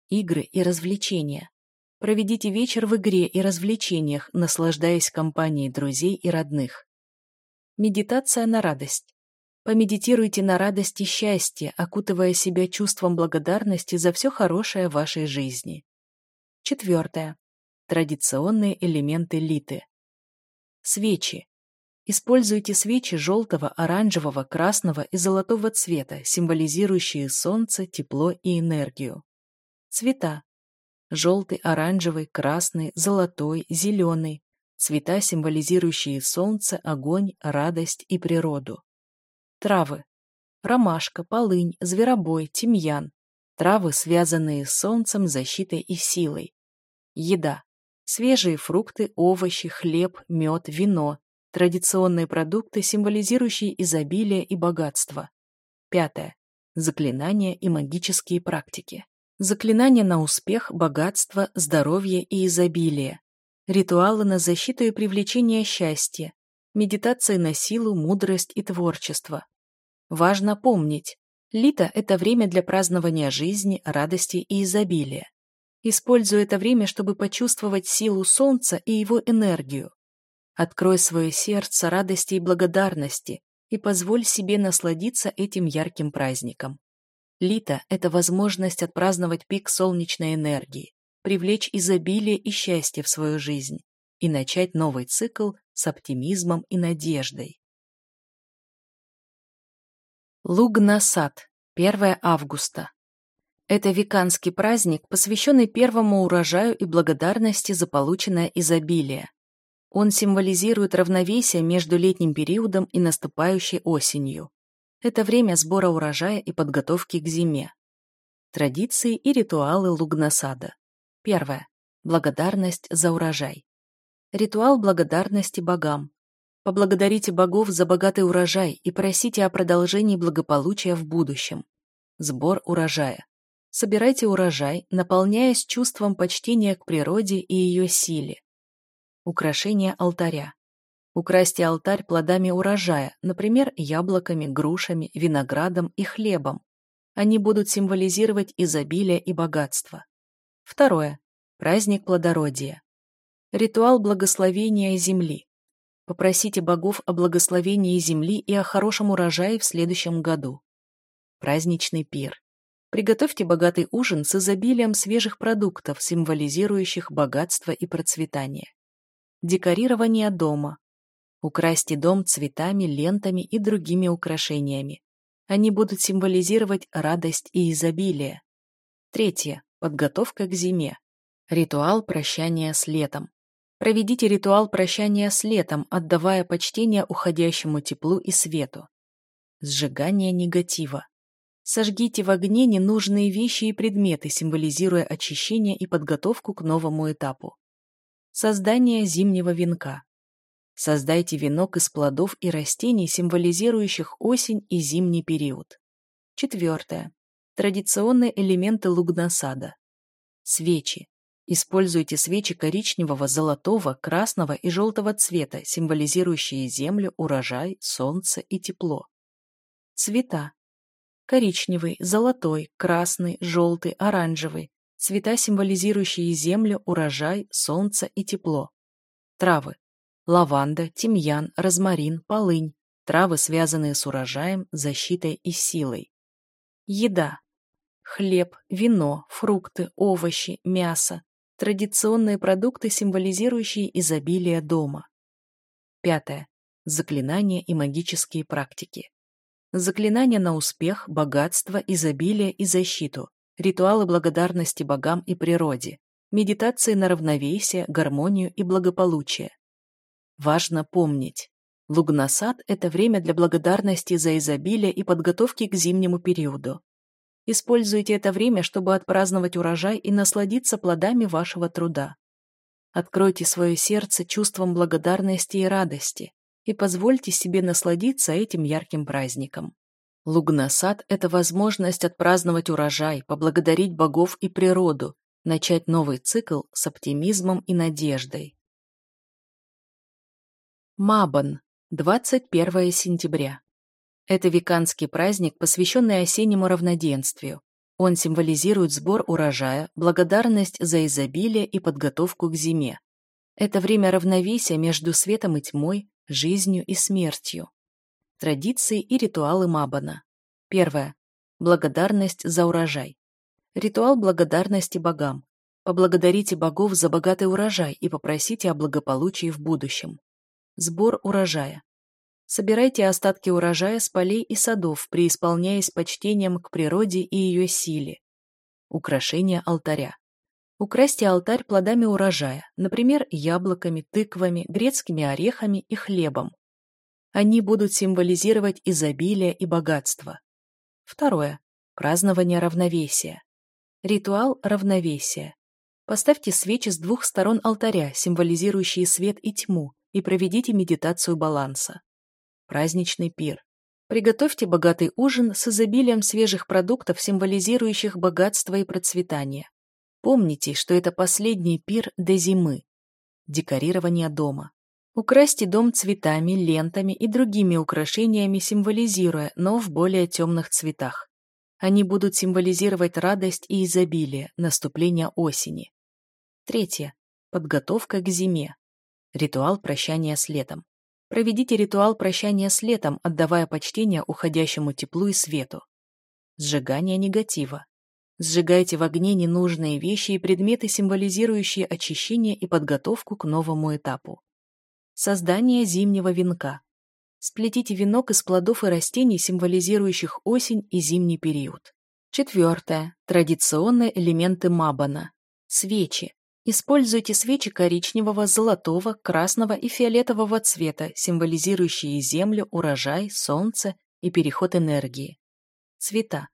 Игры и развлечения. Проведите вечер в игре и развлечениях, наслаждаясь компанией друзей и родных. Медитация на радость. Помедитируйте на радость и счастье, окутывая себя чувством благодарности за все хорошее в вашей жизни. Четвертое. Традиционные элементы литы. Свечи. Используйте свечи желтого, оранжевого, красного и золотого цвета, символизирующие солнце, тепло и энергию. Цвета желтый, оранжевый, красный, золотой, зеленый, цвета, символизирующие солнце, огонь, радость и природу. Травы. Ромашка, полынь, зверобой, тимьян. Травы, связанные с солнцем, защитой и силой. Еда. Свежие фрукты, овощи, хлеб, мед, вино. Традиционные продукты, символизирующие изобилие и богатство. Пятое. Заклинания и магические практики. Заклинания на успех, богатство, здоровье и изобилие. Ритуалы на защиту и привлечение счастья. Медитации на силу, мудрость и творчество. Важно помнить, лито – это время для празднования жизни, радости и изобилия. Используй это время, чтобы почувствовать силу солнца и его энергию. Открой свое сердце радости и благодарности и позволь себе насладиться этим ярким праздником. Лито – это возможность отпраздновать пик солнечной энергии, привлечь изобилие и счастье в свою жизнь и начать новый цикл с оптимизмом и надеждой. Лугнасад, 1 августа. Это веканский праздник, посвященный первому урожаю и благодарности за полученное изобилие. Он символизирует равновесие между летним периодом и наступающей осенью. Это время сбора урожая и подготовки к зиме. Традиции и ритуалы Лугнасада. Первое. Благодарность за урожай. Ритуал благодарности богам. Поблагодарите богов за богатый урожай и просите о продолжении благополучия в будущем. Сбор урожая. Собирайте урожай, наполняясь чувством почтения к природе и ее силе. Украшение алтаря. Украсьте алтарь плодами урожая, например, яблоками, грушами, виноградом и хлебом. Они будут символизировать изобилие и богатство. Второе. Праздник плодородия. Ритуал благословения земли. Попросите богов о благословении земли и о хорошем урожае в следующем году. Праздничный пир. Приготовьте богатый ужин с изобилием свежих продуктов, символизирующих богатство и процветание. Декорирование дома. Украсьте дом цветами, лентами и другими украшениями. Они будут символизировать радость и изобилие. Третье. Подготовка к зиме. Ритуал прощания с летом. Проведите ритуал прощания с летом, отдавая почтение уходящему теплу и свету. Сжигание негатива. Сожгите в огне ненужные вещи и предметы, символизируя очищение и подготовку к новому этапу. Создание зимнего венка. Создайте венок из плодов и растений, символизирующих осень и зимний период. Четвертое. Традиционные элементы лугнасада. Свечи. Используйте свечи коричневого, золотого, красного и желтого цвета, символизирующие землю, урожай, солнце и тепло. Цвета. Коричневый, золотой, красный, желтый, оранжевый. Цвета, символизирующие землю, урожай, солнце и тепло. Травы. Лаванда, тимьян, розмарин, полынь. Травы, связанные с урожаем, защитой и силой. Еда. Хлеб, вино, фрукты, овощи, мясо, Традиционные продукты, символизирующие изобилие дома. Пятое. Заклинания и магические практики. Заклинания на успех, богатство, изобилие и защиту. Ритуалы благодарности богам и природе. Медитации на равновесие, гармонию и благополучие. Важно помнить. Лугнасад – это время для благодарности за изобилие и подготовки к зимнему периоду. Используйте это время, чтобы отпраздновать урожай и насладиться плодами вашего труда. Откройте свое сердце чувством благодарности и радости и позвольте себе насладиться этим ярким праздником. Лугнасад – это возможность отпраздновать урожай, поблагодарить богов и природу, начать новый цикл с оптимизмом и надеждой. Мабан, 21 сентября. Это веканский праздник, посвященный осеннему равноденствию. Он символизирует сбор урожая, благодарность за изобилие и подготовку к зиме. Это время равновесия между светом и тьмой, жизнью и смертью. Традиции и ритуалы Мабана. Первое. Благодарность за урожай. Ритуал благодарности богам. Поблагодарите богов за богатый урожай и попросите о благополучии в будущем. Сбор урожая. Собирайте остатки урожая с полей и садов, преисполняясь почтением к природе и ее силе. Украшение алтаря. Украсьте алтарь плодами урожая, например, яблоками, тыквами, грецкими орехами и хлебом. Они будут символизировать изобилие и богатство. Второе. Празднование равновесия. Ритуал равновесия. Поставьте свечи с двух сторон алтаря, символизирующие свет и тьму, и проведите медитацию баланса. Праздничный пир. Приготовьте богатый ужин с изобилием свежих продуктов, символизирующих богатство и процветание. Помните, что это последний пир до зимы. Декорирование дома. Украсьте дом цветами, лентами и другими украшениями, символизируя, но в более темных цветах. Они будут символизировать радость и изобилие, наступление осени. Третье. Подготовка к зиме. Ритуал прощания с летом. Проведите ритуал прощания с летом, отдавая почтение уходящему теплу и свету. Сжигание негатива. Сжигайте в огне ненужные вещи и предметы, символизирующие очищение и подготовку к новому этапу. Создание зимнего венка. Сплетите венок из плодов и растений, символизирующих осень и зимний период. Четвертое. Традиционные элементы Мабана. Свечи. Используйте свечи коричневого, золотого, красного и фиолетового цвета, символизирующие землю, урожай, солнце и переход энергии. Цвета.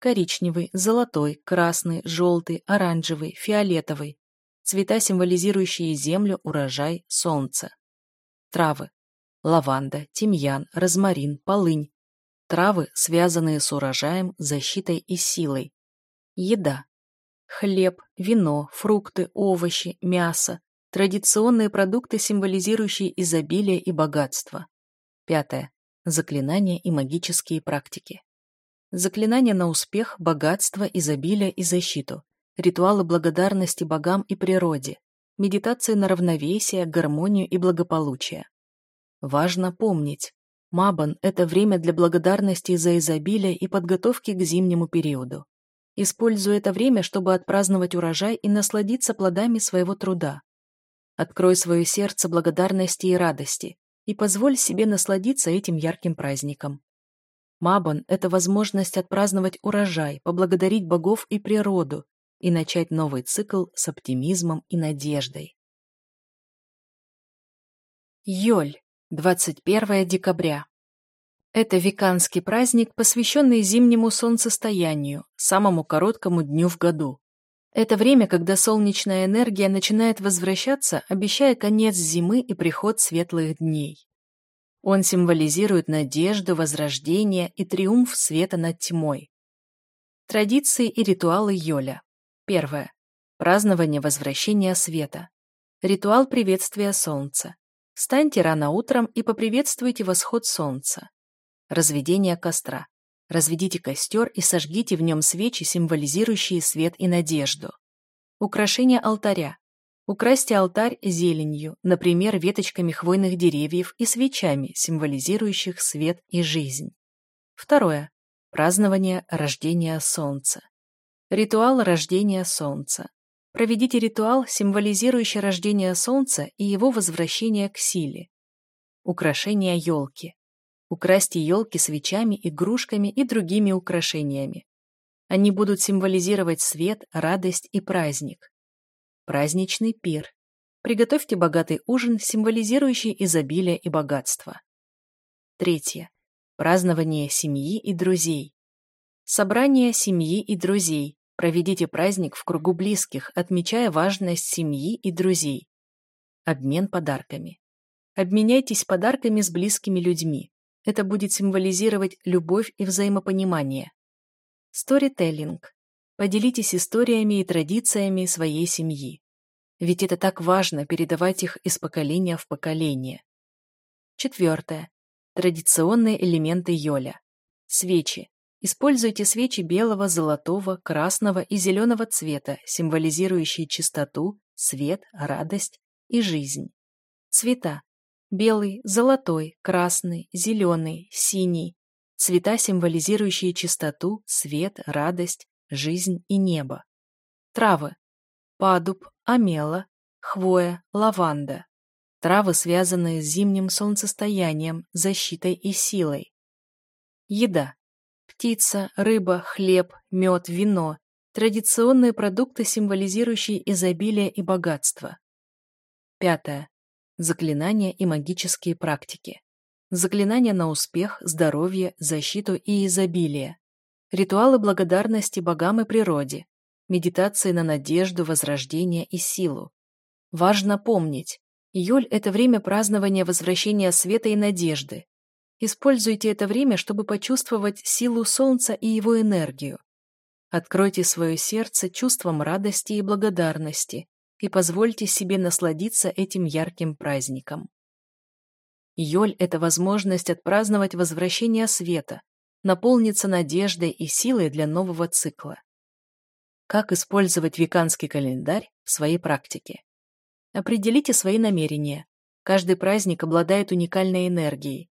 Коричневый, золотой, красный, желтый, оранжевый, фиолетовый. Цвета, символизирующие землю, урожай, солнце. Травы. лаванда, тимьян, розмарин, полынь. Травы, связанные с урожаем, защитой и силой. Еда. Хлеб, вино, фрукты, овощи, мясо. Традиционные продукты, символизирующие изобилие и богатство. Пятое. Заклинания и магические практики. Заклинания на успех, богатство, изобилие и защиту. Ритуалы благодарности богам и природе. Медитации на равновесие, гармонию и благополучие. Важно помнить, Мабан – это время для благодарности за изобилие и подготовки к зимнему периоду. Используй это время, чтобы отпраздновать урожай и насладиться плодами своего труда. Открой свое сердце благодарности и радости и позволь себе насладиться этим ярким праздником. Мабан – это возможность отпраздновать урожай, поблагодарить богов и природу и начать новый цикл с оптимизмом и надеждой. Йоль, 21 декабря. Это веканский праздник, посвященный зимнему солнцестоянию, самому короткому дню в году. Это время, когда солнечная энергия начинает возвращаться, обещая конец зимы и приход светлых дней. Он символизирует надежду, возрождение и триумф света над тьмой. Традиции и ритуалы Йоля. Первое. Празднование возвращения света. Ритуал приветствия солнца. Встаньте рано утром и поприветствуйте восход солнца. Разведение костра. Разведите костер и сожгите в нем свечи, символизирующие свет и надежду. Украшение алтаря. Украсьте алтарь зеленью, например, веточками хвойных деревьев и свечами, символизирующих свет и жизнь. Второе. Празднование рождения солнца. Ритуал рождения солнца. Проведите ритуал, символизирующий рождение солнца и его возвращение к силе. Украшение елки. Украсьте елки свечами, игрушками и другими украшениями. Они будут символизировать свет, радость и праздник. Праздничный пир. Приготовьте богатый ужин, символизирующий изобилие и богатство. Третье. Празднование семьи и друзей. Собрание семьи и друзей. Проведите праздник в кругу близких, отмечая важность семьи и друзей. Обмен подарками. Обменяйтесь подарками с близкими людьми. Это будет символизировать любовь и взаимопонимание. Сторителлинг. Поделитесь историями и традициями своей семьи. Ведь это так важно передавать их из поколения в поколение. Четвертое. Традиционные элементы йоля. Свечи. Используйте свечи белого, золотого, красного и зеленого цвета, символизирующие чистоту, свет, радость и жизнь. Цвета. Белый, золотой, красный, зеленый, синий. Цвета, символизирующие чистоту, свет, радость, жизнь и небо. Травы. Падуб, амела, хвоя, лаванда. Травы, связанные с зимним солнцестоянием, защитой и силой. Еда. Птица, рыба, хлеб, мед, вино. Традиционные продукты, символизирующие изобилие и богатство. Пятое. Заклинания и магические практики. Заклинания на успех, здоровье, защиту и изобилие. Ритуалы благодарности богам и природе. Медитации на надежду, возрождение и силу. Важно помнить, июль – это время празднования возвращения света и надежды. Используйте это время, чтобы почувствовать силу солнца и его энергию. Откройте свое сердце чувством радости и благодарности и позвольте себе насладиться этим ярким праздником. Йоль – это возможность отпраздновать возвращение света, наполниться надеждой и силой для нового цикла. Как использовать веканский календарь в своей практике? Определите свои намерения. Каждый праздник обладает уникальной энергией.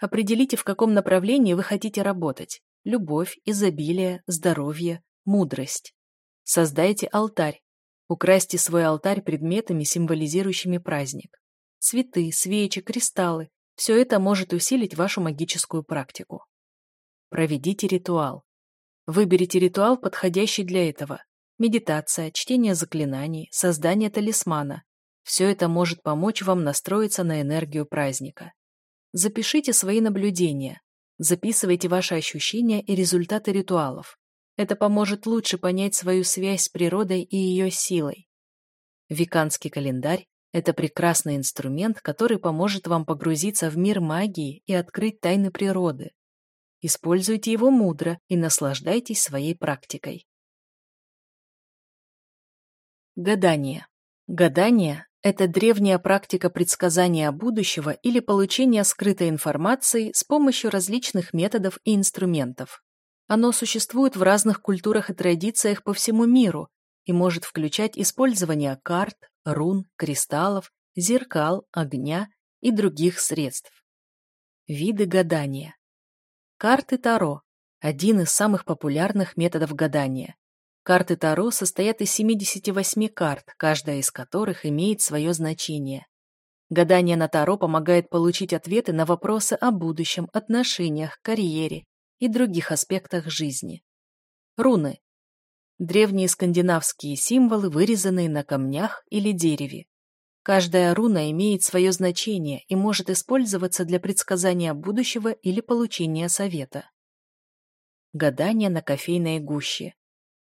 Определите, в каком направлении вы хотите работать. Любовь, изобилие, здоровье, мудрость. Создайте алтарь, Украсьте свой алтарь предметами, символизирующими праздник. Цветы, свечи, кристаллы – все это может усилить вашу магическую практику. Проведите ритуал. Выберите ритуал, подходящий для этого. Медитация, чтение заклинаний, создание талисмана. Все это может помочь вам настроиться на энергию праздника. Запишите свои наблюдения. Записывайте ваши ощущения и результаты ритуалов. Это поможет лучше понять свою связь с природой и ее силой. Виканский календарь Это прекрасный инструмент, который поможет вам погрузиться в мир магии и открыть тайны природы. Используйте его мудро и наслаждайтесь своей практикой. Гадание. Гадание – это древняя практика предсказания будущего или получения скрытой информации с помощью различных методов и инструментов. Оно существует в разных культурах и традициях по всему миру и может включать использование карт, рун, кристаллов, зеркал, огня и других средств. Виды гадания. Карты Таро – один из самых популярных методов гадания. Карты Таро состоят из 78 карт, каждая из которых имеет свое значение. Гадание на Таро помогает получить ответы на вопросы о будущем, отношениях, карьере и других аспектах жизни. Руны древние скандинавские символы, вырезанные на камнях или дереве. Каждая руна имеет свое значение и может использоваться для предсказания будущего или получения совета. Гадание на кофейной гуще.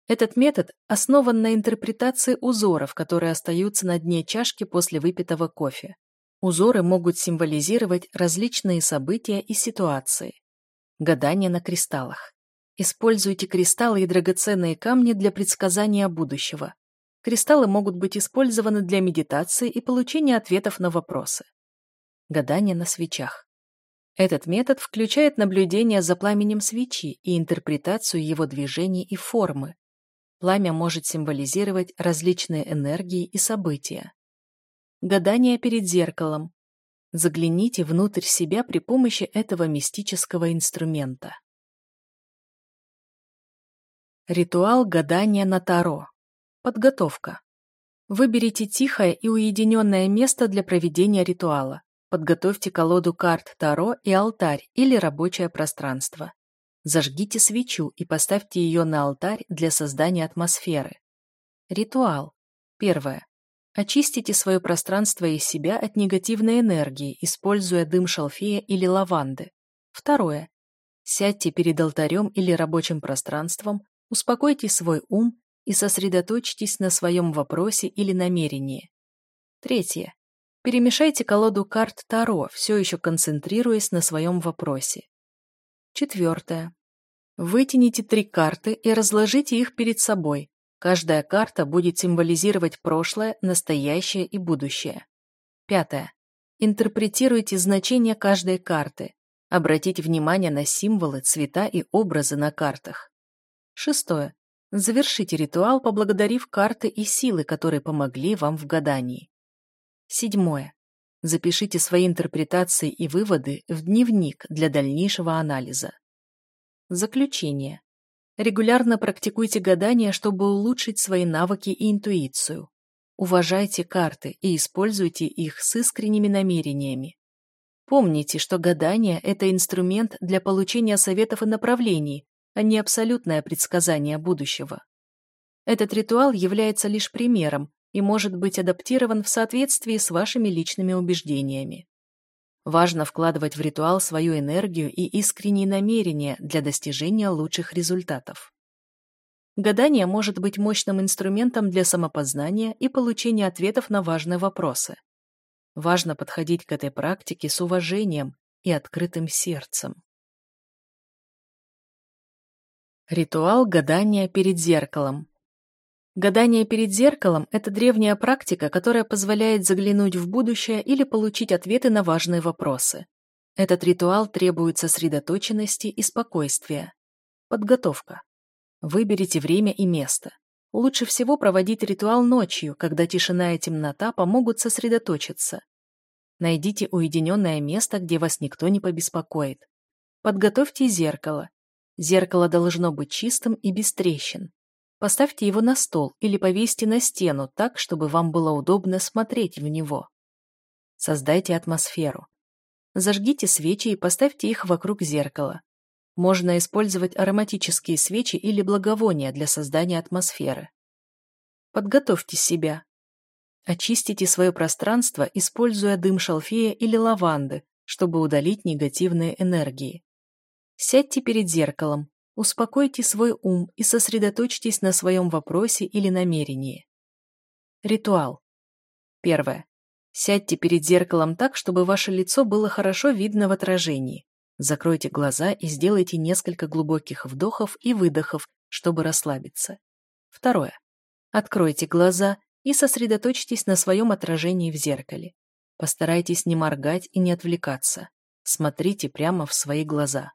Этот метод основан на интерпретации узоров, которые остаются на дне чашки после выпитого кофе. Узоры могут символизировать различные события и ситуации. Гадание на кристаллах. Используйте кристаллы и драгоценные камни для предсказания будущего. Кристаллы могут быть использованы для медитации и получения ответов на вопросы. Гадание на свечах. Этот метод включает наблюдение за пламенем свечи и интерпретацию его движений и формы. Пламя может символизировать различные энергии и события. Гадание перед зеркалом. Загляните внутрь себя при помощи этого мистического инструмента. Ритуал гадания на Таро. Подготовка. Выберите тихое и уединенное место для проведения ритуала. Подготовьте колоду карт Таро и алтарь или рабочее пространство. Зажгите свечу и поставьте ее на алтарь для создания атмосферы. Ритуал. Первое. Очистите свое пространство и себя от негативной энергии, используя дым шалфея или лаванды. Второе. Сядьте перед алтарем или рабочим пространством, Успокойте свой ум и сосредоточьтесь на своем вопросе или намерении. Третье. Перемешайте колоду карт Таро, все еще концентрируясь на своем вопросе. Четвертое. Вытяните три карты и разложите их перед собой. Каждая карта будет символизировать прошлое, настоящее и будущее. Пятое. Интерпретируйте значение каждой карты. Обратите внимание на символы, цвета и образы на картах. Шестое. Завершите ритуал, поблагодарив карты и силы, которые помогли вам в гадании. Седьмое. Запишите свои интерпретации и выводы в дневник для дальнейшего анализа. Заключение. Регулярно практикуйте гадание, чтобы улучшить свои навыки и интуицию. Уважайте карты и используйте их с искренними намерениями. Помните, что гадание – это инструмент для получения советов и направлений, а не абсолютное предсказание будущего. Этот ритуал является лишь примером и может быть адаптирован в соответствии с вашими личными убеждениями. Важно вкладывать в ритуал свою энергию и искренние намерения для достижения лучших результатов. Гадание может быть мощным инструментом для самопознания и получения ответов на важные вопросы. Важно подходить к этой практике с уважением и открытым сердцем. Ритуал гадания перед зеркалом. Гадание перед зеркалом – это древняя практика, которая позволяет заглянуть в будущее или получить ответы на важные вопросы. Этот ритуал требует сосредоточенности и спокойствия. Подготовка. Выберите время и место. Лучше всего проводить ритуал ночью, когда тишина и темнота помогут сосредоточиться. Найдите уединенное место, где вас никто не побеспокоит. Подготовьте зеркало, Зеркало должно быть чистым и без трещин. Поставьте его на стол или повесьте на стену так, чтобы вам было удобно смотреть в него. Создайте атмосферу. Зажгите свечи и поставьте их вокруг зеркала. Можно использовать ароматические свечи или благовония для создания атмосферы. Подготовьте себя. Очистите свое пространство, используя дым шалфея или лаванды, чтобы удалить негативные энергии. Сядьте перед зеркалом, успокойте свой ум и сосредоточьтесь на своем вопросе или намерении. Ритуал. Первое. Сядьте перед зеркалом так, чтобы ваше лицо было хорошо видно в отражении. Закройте глаза и сделайте несколько глубоких вдохов и выдохов, чтобы расслабиться. Второе. Откройте глаза и сосредоточьтесь на своем отражении в зеркале. Постарайтесь не моргать и не отвлекаться. Смотрите прямо в свои глаза.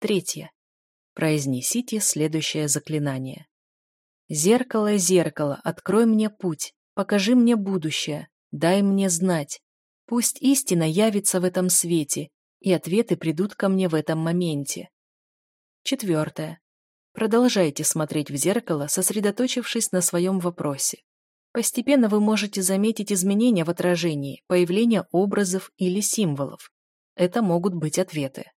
Третье. Произнесите следующее заклинание. «Зеркало, зеркало, открой мне путь, покажи мне будущее, дай мне знать. Пусть истина явится в этом свете, и ответы придут ко мне в этом моменте». Четвертое. Продолжайте смотреть в зеркало, сосредоточившись на своем вопросе. Постепенно вы можете заметить изменения в отражении, появление образов или символов. Это могут быть ответы.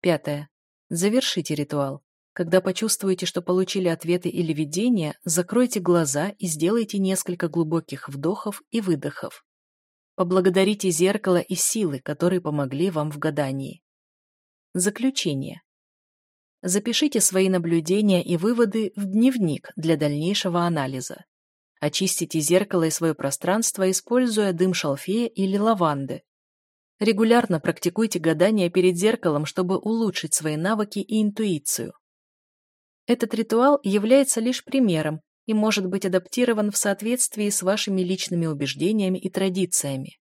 Пятое. Завершите ритуал. Когда почувствуете, что получили ответы или видения, закройте глаза и сделайте несколько глубоких вдохов и выдохов. Поблагодарите зеркало и силы, которые помогли вам в гадании. Заключение. Запишите свои наблюдения и выводы в дневник для дальнейшего анализа. Очистите зеркало и свое пространство, используя дым шалфея или лаванды, Регулярно практикуйте гадания перед зеркалом, чтобы улучшить свои навыки и интуицию. Этот ритуал является лишь примером и может быть адаптирован в соответствии с вашими личными убеждениями и традициями.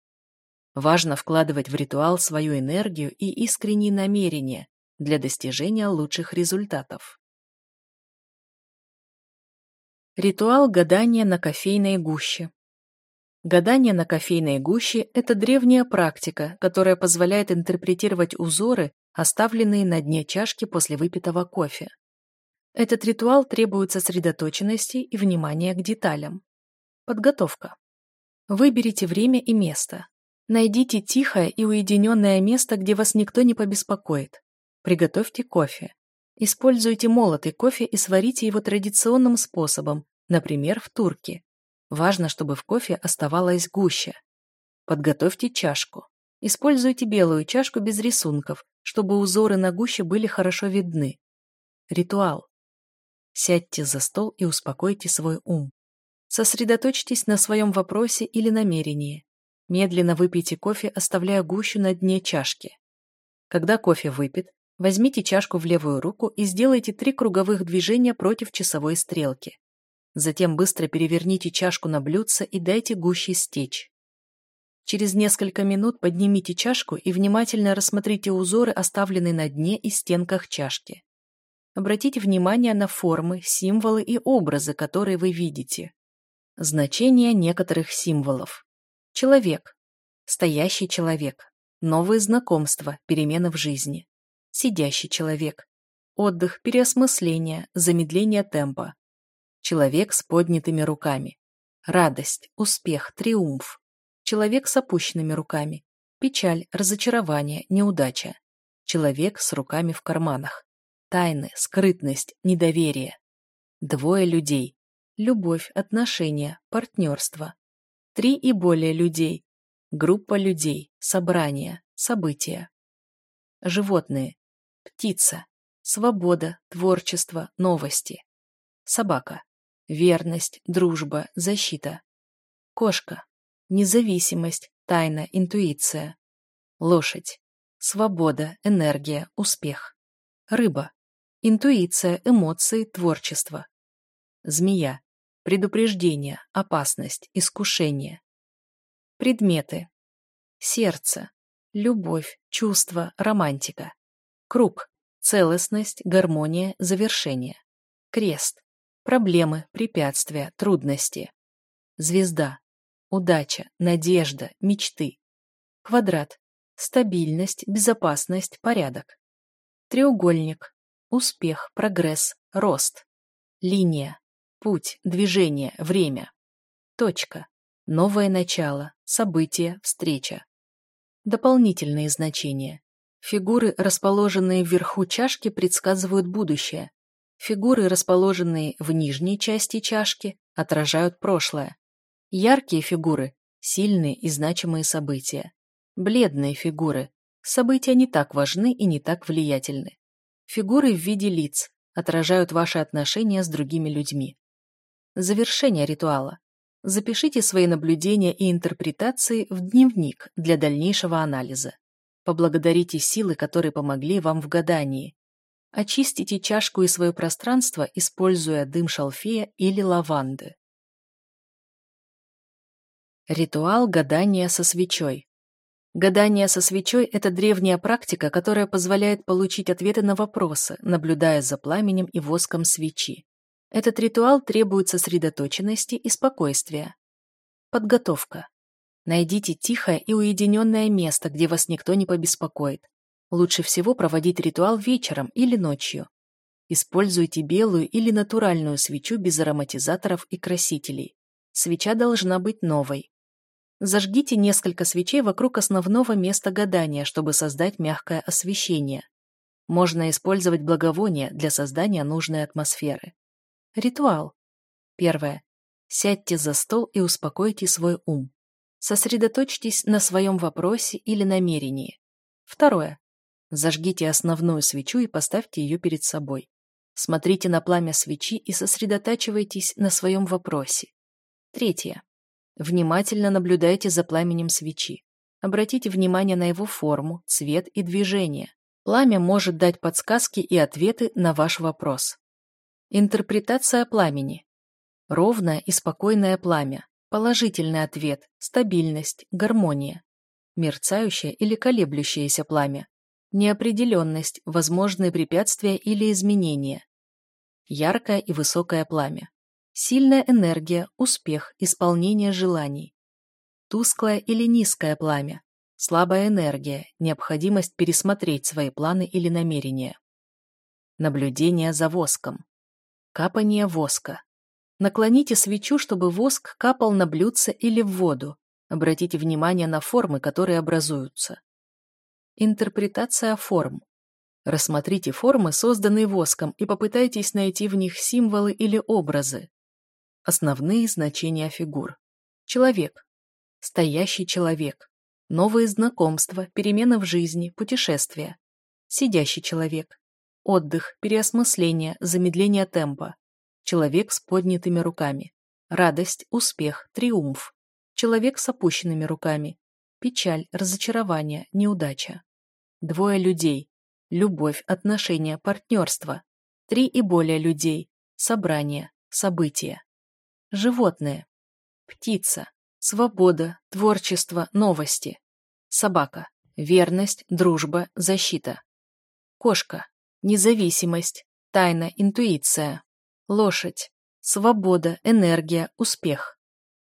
Важно вкладывать в ритуал свою энергию и искренние намерения для достижения лучших результатов. Ритуал гадания на кофейной гуще. Гадание на кофейной гуще – это древняя практика, которая позволяет интерпретировать узоры, оставленные на дне чашки после выпитого кофе. Этот ритуал требует сосредоточенности и внимания к деталям. Подготовка. Выберите время и место. Найдите тихое и уединенное место, где вас никто не побеспокоит. Приготовьте кофе. Используйте молотый кофе и сварите его традиционным способом, например, в турке. Важно, чтобы в кофе оставалась гуща. Подготовьте чашку. Используйте белую чашку без рисунков, чтобы узоры на гуще были хорошо видны. Ритуал. Сядьте за стол и успокойте свой ум. Сосредоточьтесь на своем вопросе или намерении. Медленно выпейте кофе, оставляя гущу на дне чашки. Когда кофе выпит, возьмите чашку в левую руку и сделайте три круговых движения против часовой стрелки. Затем быстро переверните чашку на блюдце и дайте гуще стечь. Через несколько минут поднимите чашку и внимательно рассмотрите узоры, оставленные на дне и стенках чашки. Обратите внимание на формы, символы и образы, которые вы видите. Значение некоторых символов. Человек. Стоящий человек. Новые знакомства, перемены в жизни. Сидящий человек. Отдых, переосмысление, замедление темпа. Человек с поднятыми руками. Радость, успех, триумф. Человек с опущенными руками. Печаль, разочарование, неудача. Человек с руками в карманах. Тайны, скрытность, недоверие. Двое людей. Любовь, отношения, партнерство. Три и более людей. Группа людей, собрание, события. Животные. Птица. Свобода, творчество, новости. Собака. Верность, дружба, защита. Кошка. Независимость, тайна, интуиция. Лошадь. Свобода, энергия, успех. Рыба. Интуиция, эмоции, творчество. Змея. Предупреждение, опасность, искушение. Предметы. Сердце. Любовь, чувство, романтика. Круг. Целостность, гармония, завершение. Крест. Проблемы, препятствия, трудности. Звезда. Удача, надежда, мечты. Квадрат. Стабильность, безопасность, порядок. Треугольник. Успех, прогресс, рост. Линия. Путь, движение, время. Точка. Новое начало, событие, встреча. Дополнительные значения. Фигуры, расположенные вверху чашки, предсказывают будущее. Фигуры, расположенные в нижней части чашки, отражают прошлое. Яркие фигуры – сильные и значимые события. Бледные фигуры – события не так важны и не так влиятельны. Фигуры в виде лиц отражают ваши отношения с другими людьми. Завершение ритуала. Запишите свои наблюдения и интерпретации в дневник для дальнейшего анализа. Поблагодарите силы, которые помогли вам в гадании. Очистите чашку и свое пространство, используя дым шалфея или лаванды. Ритуал гадания со свечой. Гадание со свечой – это древняя практика, которая позволяет получить ответы на вопросы, наблюдая за пламенем и воском свечи. Этот ритуал требует сосредоточенности и спокойствия. Подготовка. Найдите тихое и уединенное место, где вас никто не побеспокоит. Лучше всего проводить ритуал вечером или ночью. Используйте белую или натуральную свечу без ароматизаторов и красителей. Свеча должна быть новой. Зажгите несколько свечей вокруг основного места гадания, чтобы создать мягкое освещение. Можно использовать благовония для создания нужной атмосферы. Ритуал. Первое. Сядьте за стол и успокойте свой ум. Сосредоточьтесь на своем вопросе или намерении. Второе. Зажгите основную свечу и поставьте ее перед собой. Смотрите на пламя свечи и сосредотачивайтесь на своем вопросе. Третье. Внимательно наблюдайте за пламенем свечи. Обратите внимание на его форму, цвет и движение. Пламя может дать подсказки и ответы на ваш вопрос. Интерпретация пламени. Ровное и спокойное пламя. Положительный ответ, стабильность, гармония. Мерцающее или колеблющееся пламя. Неопределенность, возможные препятствия или изменения. Яркое и высокое пламя. Сильная энергия, успех, исполнение желаний. Тусклое или низкое пламя. Слабая энергия, необходимость пересмотреть свои планы или намерения. Наблюдение за воском. Капание воска. Наклоните свечу, чтобы воск капал на блюдце или в воду. Обратите внимание на формы, которые образуются. Интерпретация форм. Рассмотрите формы, созданные воском, и попытайтесь найти в них символы или образы. Основные значения фигур. Человек. Стоящий человек. Новые знакомства, перемены в жизни, путешествия. Сидящий человек. Отдых, переосмысление, замедление темпа. Человек с поднятыми руками. Радость, успех, триумф. Человек с опущенными руками. Печаль, разочарование, неудача. Двое людей. Любовь, отношения, партнерство. Три и более людей. Собрание, события. Животные. Птица. Свобода, творчество, новости. Собака. Верность, дружба, защита. Кошка. Независимость, тайна, интуиция. Лошадь. Свобода, энергия, успех.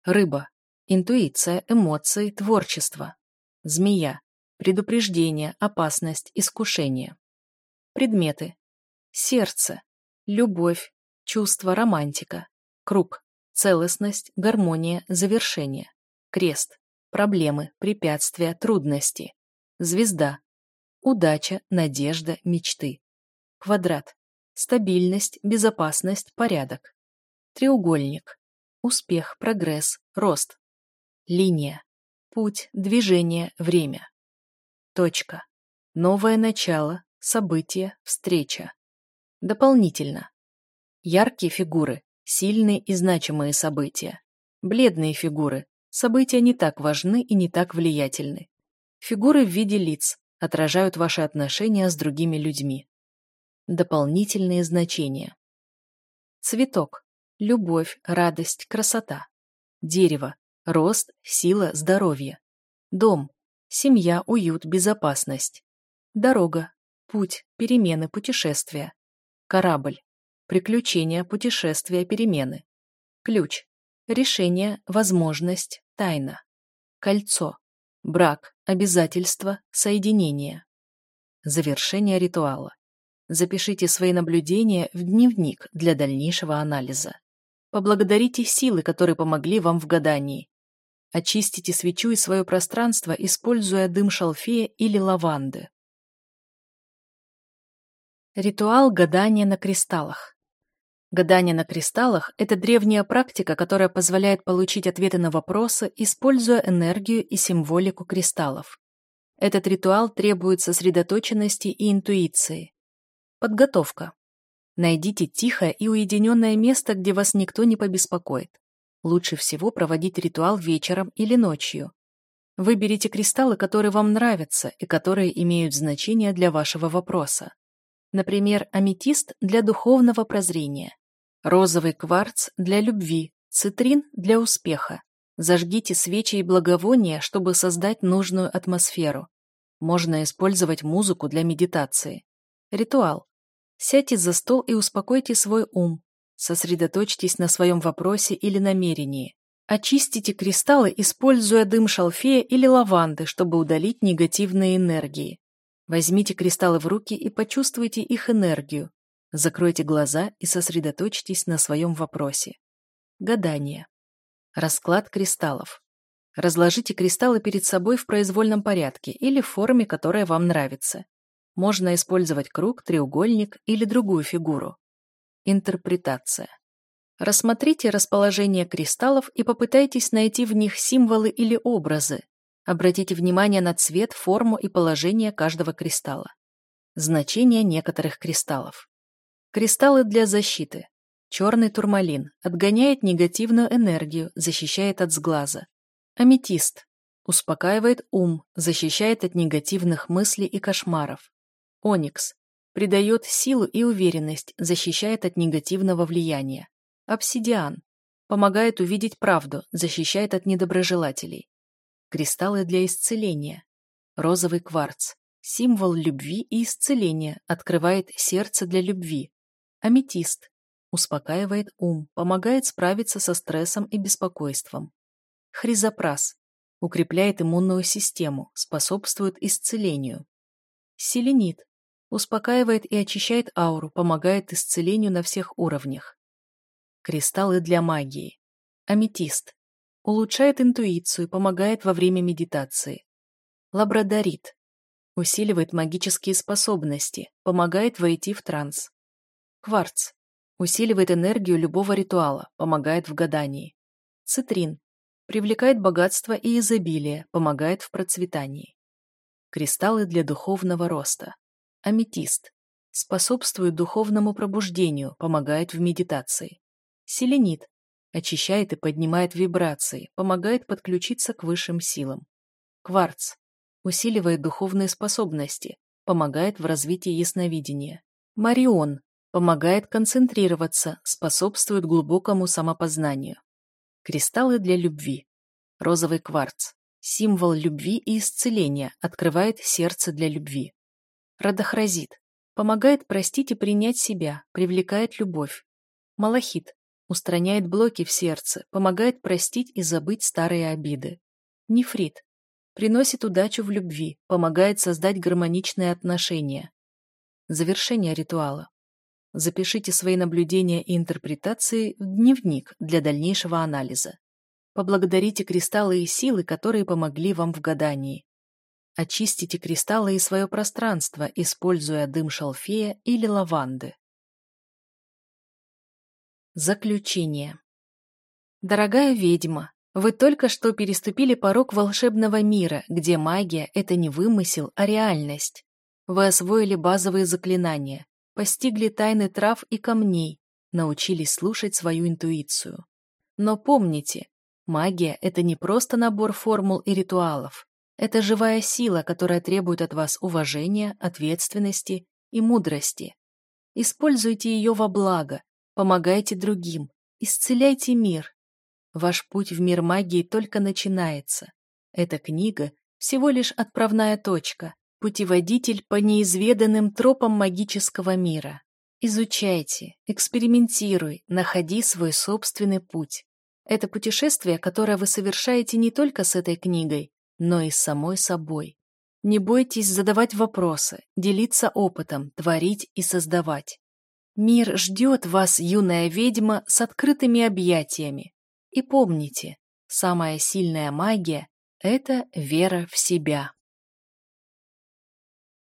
Рыба. Интуиция, эмоции, творчество. Змея. Предупреждение, опасность, искушение. Предметы. Сердце. Любовь, чувство, романтика. Круг целостность, гармония, завершение. Крест, проблемы, препятствия, трудности. Звезда, удача, надежда, мечты. Квадрат, стабильность, безопасность, порядок. Треугольник, успех, прогресс, рост. Линия, путь, движение, время. Точка, новое начало, событие, встреча. Дополнительно. Яркие фигуры, Сильные и значимые события. Бледные фигуры. События не так важны и не так влиятельны. Фигуры в виде лиц отражают ваши отношения с другими людьми. Дополнительные значения. Цветок. Любовь, радость, красота. Дерево. Рост, сила, здоровье. Дом. Семья, уют, безопасность. Дорога. Путь, перемены, путешествия. Корабль. Приключения, путешествия, перемены. Ключ. Решение, возможность, тайна. Кольцо. Брак, обязательство, соединение. Завершение ритуала. Запишите свои наблюдения в дневник для дальнейшего анализа. Поблагодарите силы, которые помогли вам в гадании. Очистите свечу и свое пространство, используя дым шалфея или лаванды. Ритуал гадания на кристаллах. Гадание на кристаллах – это древняя практика, которая позволяет получить ответы на вопросы, используя энергию и символику кристаллов. Этот ритуал требует сосредоточенности и интуиции. Подготовка. Найдите тихое и уединенное место, где вас никто не побеспокоит. Лучше всего проводить ритуал вечером или ночью. Выберите кристаллы, которые вам нравятся и которые имеют значение для вашего вопроса. Например, аметист для духовного прозрения, розовый кварц для любви, цитрин для успеха. Зажгите свечи и благовония, чтобы создать нужную атмосферу. Можно использовать музыку для медитации. Ритуал. Сядьте за стол и успокойте свой ум. Сосредоточьтесь на своем вопросе или намерении. Очистите кристаллы, используя дым шалфея или лаванды, чтобы удалить негативные энергии. Возьмите кристаллы в руки и почувствуйте их энергию. Закройте глаза и сосредоточьтесь на своем вопросе. Гадание. Расклад кристаллов. Разложите кристаллы перед собой в произвольном порядке или в форме, которая вам нравится. Можно использовать круг, треугольник или другую фигуру. Интерпретация. Рассмотрите расположение кристаллов и попытайтесь найти в них символы или образы. Обратите внимание на цвет, форму и положение каждого кристалла. Значение некоторых кристаллов. Кристаллы для защиты. Черный турмалин отгоняет негативную энергию, защищает от сглаза. Аметист успокаивает ум, защищает от негативных мыслей и кошмаров. Оникс придает силу и уверенность, защищает от негативного влияния. Обсидиан. Помогает увидеть правду, защищает от недоброжелателей. Кристаллы для исцеления. Розовый кварц. Символ любви и исцеления, открывает сердце для любви. Аметист. Успокаивает ум, помогает справиться со стрессом и беспокойством. Хризопрас. Укрепляет иммунную систему, способствует исцелению. Селенит. Успокаивает и очищает ауру, помогает исцелению на всех уровнях. Кристаллы для магии. Аметист. Улучшает интуицию, помогает во время медитации. Лабрадорит. Усиливает магические способности, помогает войти в транс. Кварц. Усиливает энергию любого ритуала, помогает в гадании. Цитрин. Привлекает богатство и изобилие, помогает в процветании. Кристаллы для духовного роста. Аметист. Способствует духовному пробуждению, помогает в медитации. Селенит. Очищает и поднимает вибрации, помогает подключиться к высшим силам. Кварц. Усиливает духовные способности, помогает в развитии ясновидения. Марион. Помогает концентрироваться, способствует глубокому самопознанию. Кристаллы для любви. Розовый кварц. Символ любви и исцеления, открывает сердце для любви. Радохразит. Помогает простить и принять себя, привлекает любовь. Малахит устраняет блоки в сердце, помогает простить и забыть старые обиды. Нефрит. Приносит удачу в любви, помогает создать гармоничные отношения. Завершение ритуала. Запишите свои наблюдения и интерпретации в дневник для дальнейшего анализа. Поблагодарите кристаллы и силы, которые помогли вам в гадании. Очистите кристаллы и свое пространство, используя дым шалфея или лаванды. Заключение. Дорогая ведьма, вы только что переступили порог волшебного мира, где магия – это не вымысел, а реальность. Вы освоили базовые заклинания, постигли тайны трав и камней, научились слушать свою интуицию. Но помните, магия – это не просто набор формул и ритуалов. Это живая сила, которая требует от вас уважения, ответственности и мудрости. Используйте ее во благо, Помогайте другим, исцеляйте мир. Ваш путь в мир магии только начинается. Эта книга – всего лишь отправная точка, путеводитель по неизведанным тропам магического мира. Изучайте, экспериментируй, находи свой собственный путь. Это путешествие, которое вы совершаете не только с этой книгой, но и самой собой. Не бойтесь задавать вопросы, делиться опытом, творить и создавать. Мир ждет вас, юная ведьма, с открытыми объятиями. И помните, самая сильная магия – это вера в себя.